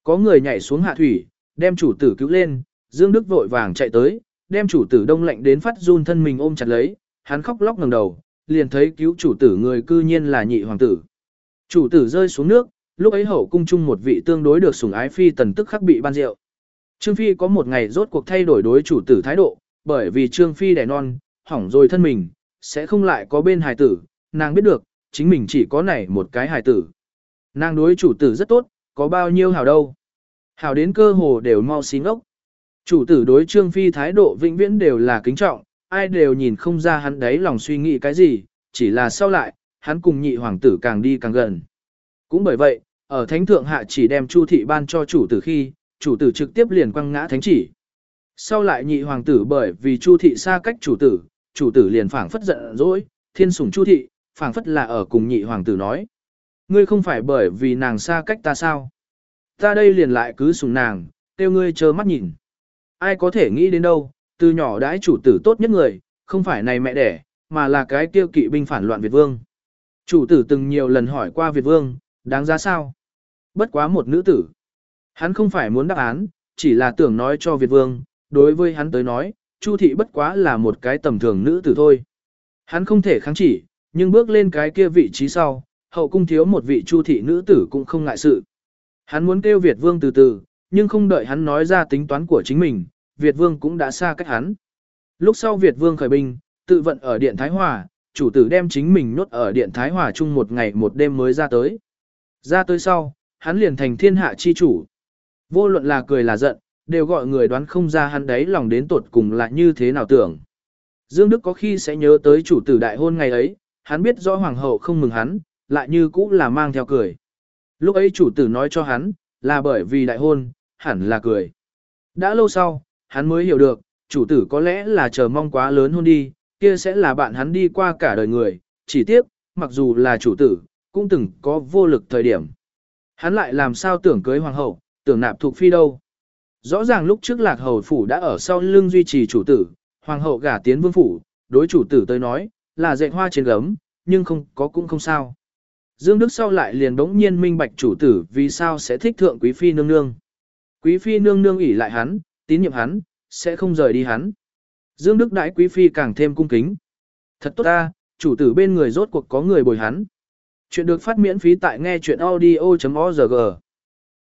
Có người nhảy xuống hạ thủy, đem chủ tử cứu lên, Dương Đức vội vàng chạy tới, đem chủ tử đông lạnh đến phát run thân mình ôm chặt lấy, hắn khóc lóc ngẩng đầu, liền thấy cứu chủ tử người cư nhiên là nhị hoàng tử. Chủ tử rơi xuống nước, lúc ấy hậu cung chung một vị tương đối được sủng ái phi tần tức khắc bị ban rượu. Trương Phi có một ngày rốt cuộc thay đổi đối chủ tử thái độ, bởi vì Trương Phi đẻ non, hỏng rồi thân mình, sẽ không lại có bên hài tử, nàng biết được, chính mình chỉ có này một cái hài tử. Nàng đối chủ tử rất tốt, có bao nhiêu hào đâu. Hào đến cơ hồ đều mau xí ngốc. Chủ tử đối Trương Phi thái độ vĩnh viễn đều là kính trọng, ai đều nhìn không ra hắn đấy lòng suy nghĩ cái gì, chỉ là sau lại, hắn cùng nhị hoàng tử càng đi càng gần. Cũng bởi vậy, ở thánh thượng hạ chỉ đem chu thị ban cho chủ tử khi, chủ tử trực tiếp liền quăng ngã thánh chỉ. Sau lại nhị hoàng tử bởi vì chu thị xa cách chủ tử, chủ tử liền phảng phất giận dỗi, thiên sủng chu thị, phảng phất là ở cùng nhị hoàng tử nói. Ngươi không phải bởi vì nàng xa cách ta sao? Ta đây liền lại cứ sủng nàng, tiêu ngươi chờ mắt nhìn. Ai có thể nghĩ đến đâu, từ nhỏ đãi chủ tử tốt nhất người, không phải này mẹ đẻ, mà là cái tiêu kỵ binh phản loạn Việt Vương. Chủ tử từng nhiều lần hỏi qua Việt Vương, đáng giá sao? Bất quá một nữ tử. Hắn không phải muốn đáp án, chỉ là tưởng nói cho Việt Vương, đối với hắn tới nói, Chu thị bất quá là một cái tầm thường nữ tử thôi. Hắn không thể kháng chỉ, nhưng bước lên cái kia vị trí sau, hậu cung thiếu một vị Chu thị nữ tử cũng không ngại sự. Hắn muốn kêu Việt Vương từ từ, nhưng không đợi hắn nói ra tính toán của chính mình, Việt Vương cũng đã xa cách hắn. Lúc sau Việt Vương khởi binh, tự vận ở Điện Thái Hòa, chủ tử đem chính mình nốt ở Điện Thái Hòa chung một ngày một đêm mới ra tới. Ra tới sau, hắn liền thành thiên hạ chi chủ. Vô luận là cười là giận, đều gọi người đoán không ra hắn đấy lòng đến tột cùng là như thế nào tưởng. Dương Đức có khi sẽ nhớ tới chủ tử đại hôn ngày ấy, hắn biết rõ hoàng hậu không mừng hắn, lại như cũ là mang theo cười. Lúc ấy chủ tử nói cho hắn, là bởi vì đại hôn, hẳn là cười. Đã lâu sau, hắn mới hiểu được, chủ tử có lẽ là chờ mong quá lớn hôn đi, kia sẽ là bạn hắn đi qua cả đời người, chỉ tiếc, mặc dù là chủ tử, cũng từng có vô lực thời điểm. Hắn lại làm sao tưởng cưới hoàng hậu, tưởng nạp thuộc phi đâu. Rõ ràng lúc trước lạc hầu phủ đã ở sau lưng duy trì chủ tử, hoàng hậu gả tiến vương phủ, đối chủ tử tới nói, là dạy hoa trên gấm, nhưng không có cũng không sao. Dương Đức sau lại liền đống nhiên minh bạch chủ tử vì sao sẽ thích thượng quý phi nương nương. Quý phi nương nương ủy lại hắn, tín nhiệm hắn, sẽ không rời đi hắn. Dương Đức đãi quý phi càng thêm cung kính. Thật tốt ta, chủ tử bên người rốt cuộc có người bồi hắn. Chuyện được phát miễn phí tại nghe chuyện audio.org.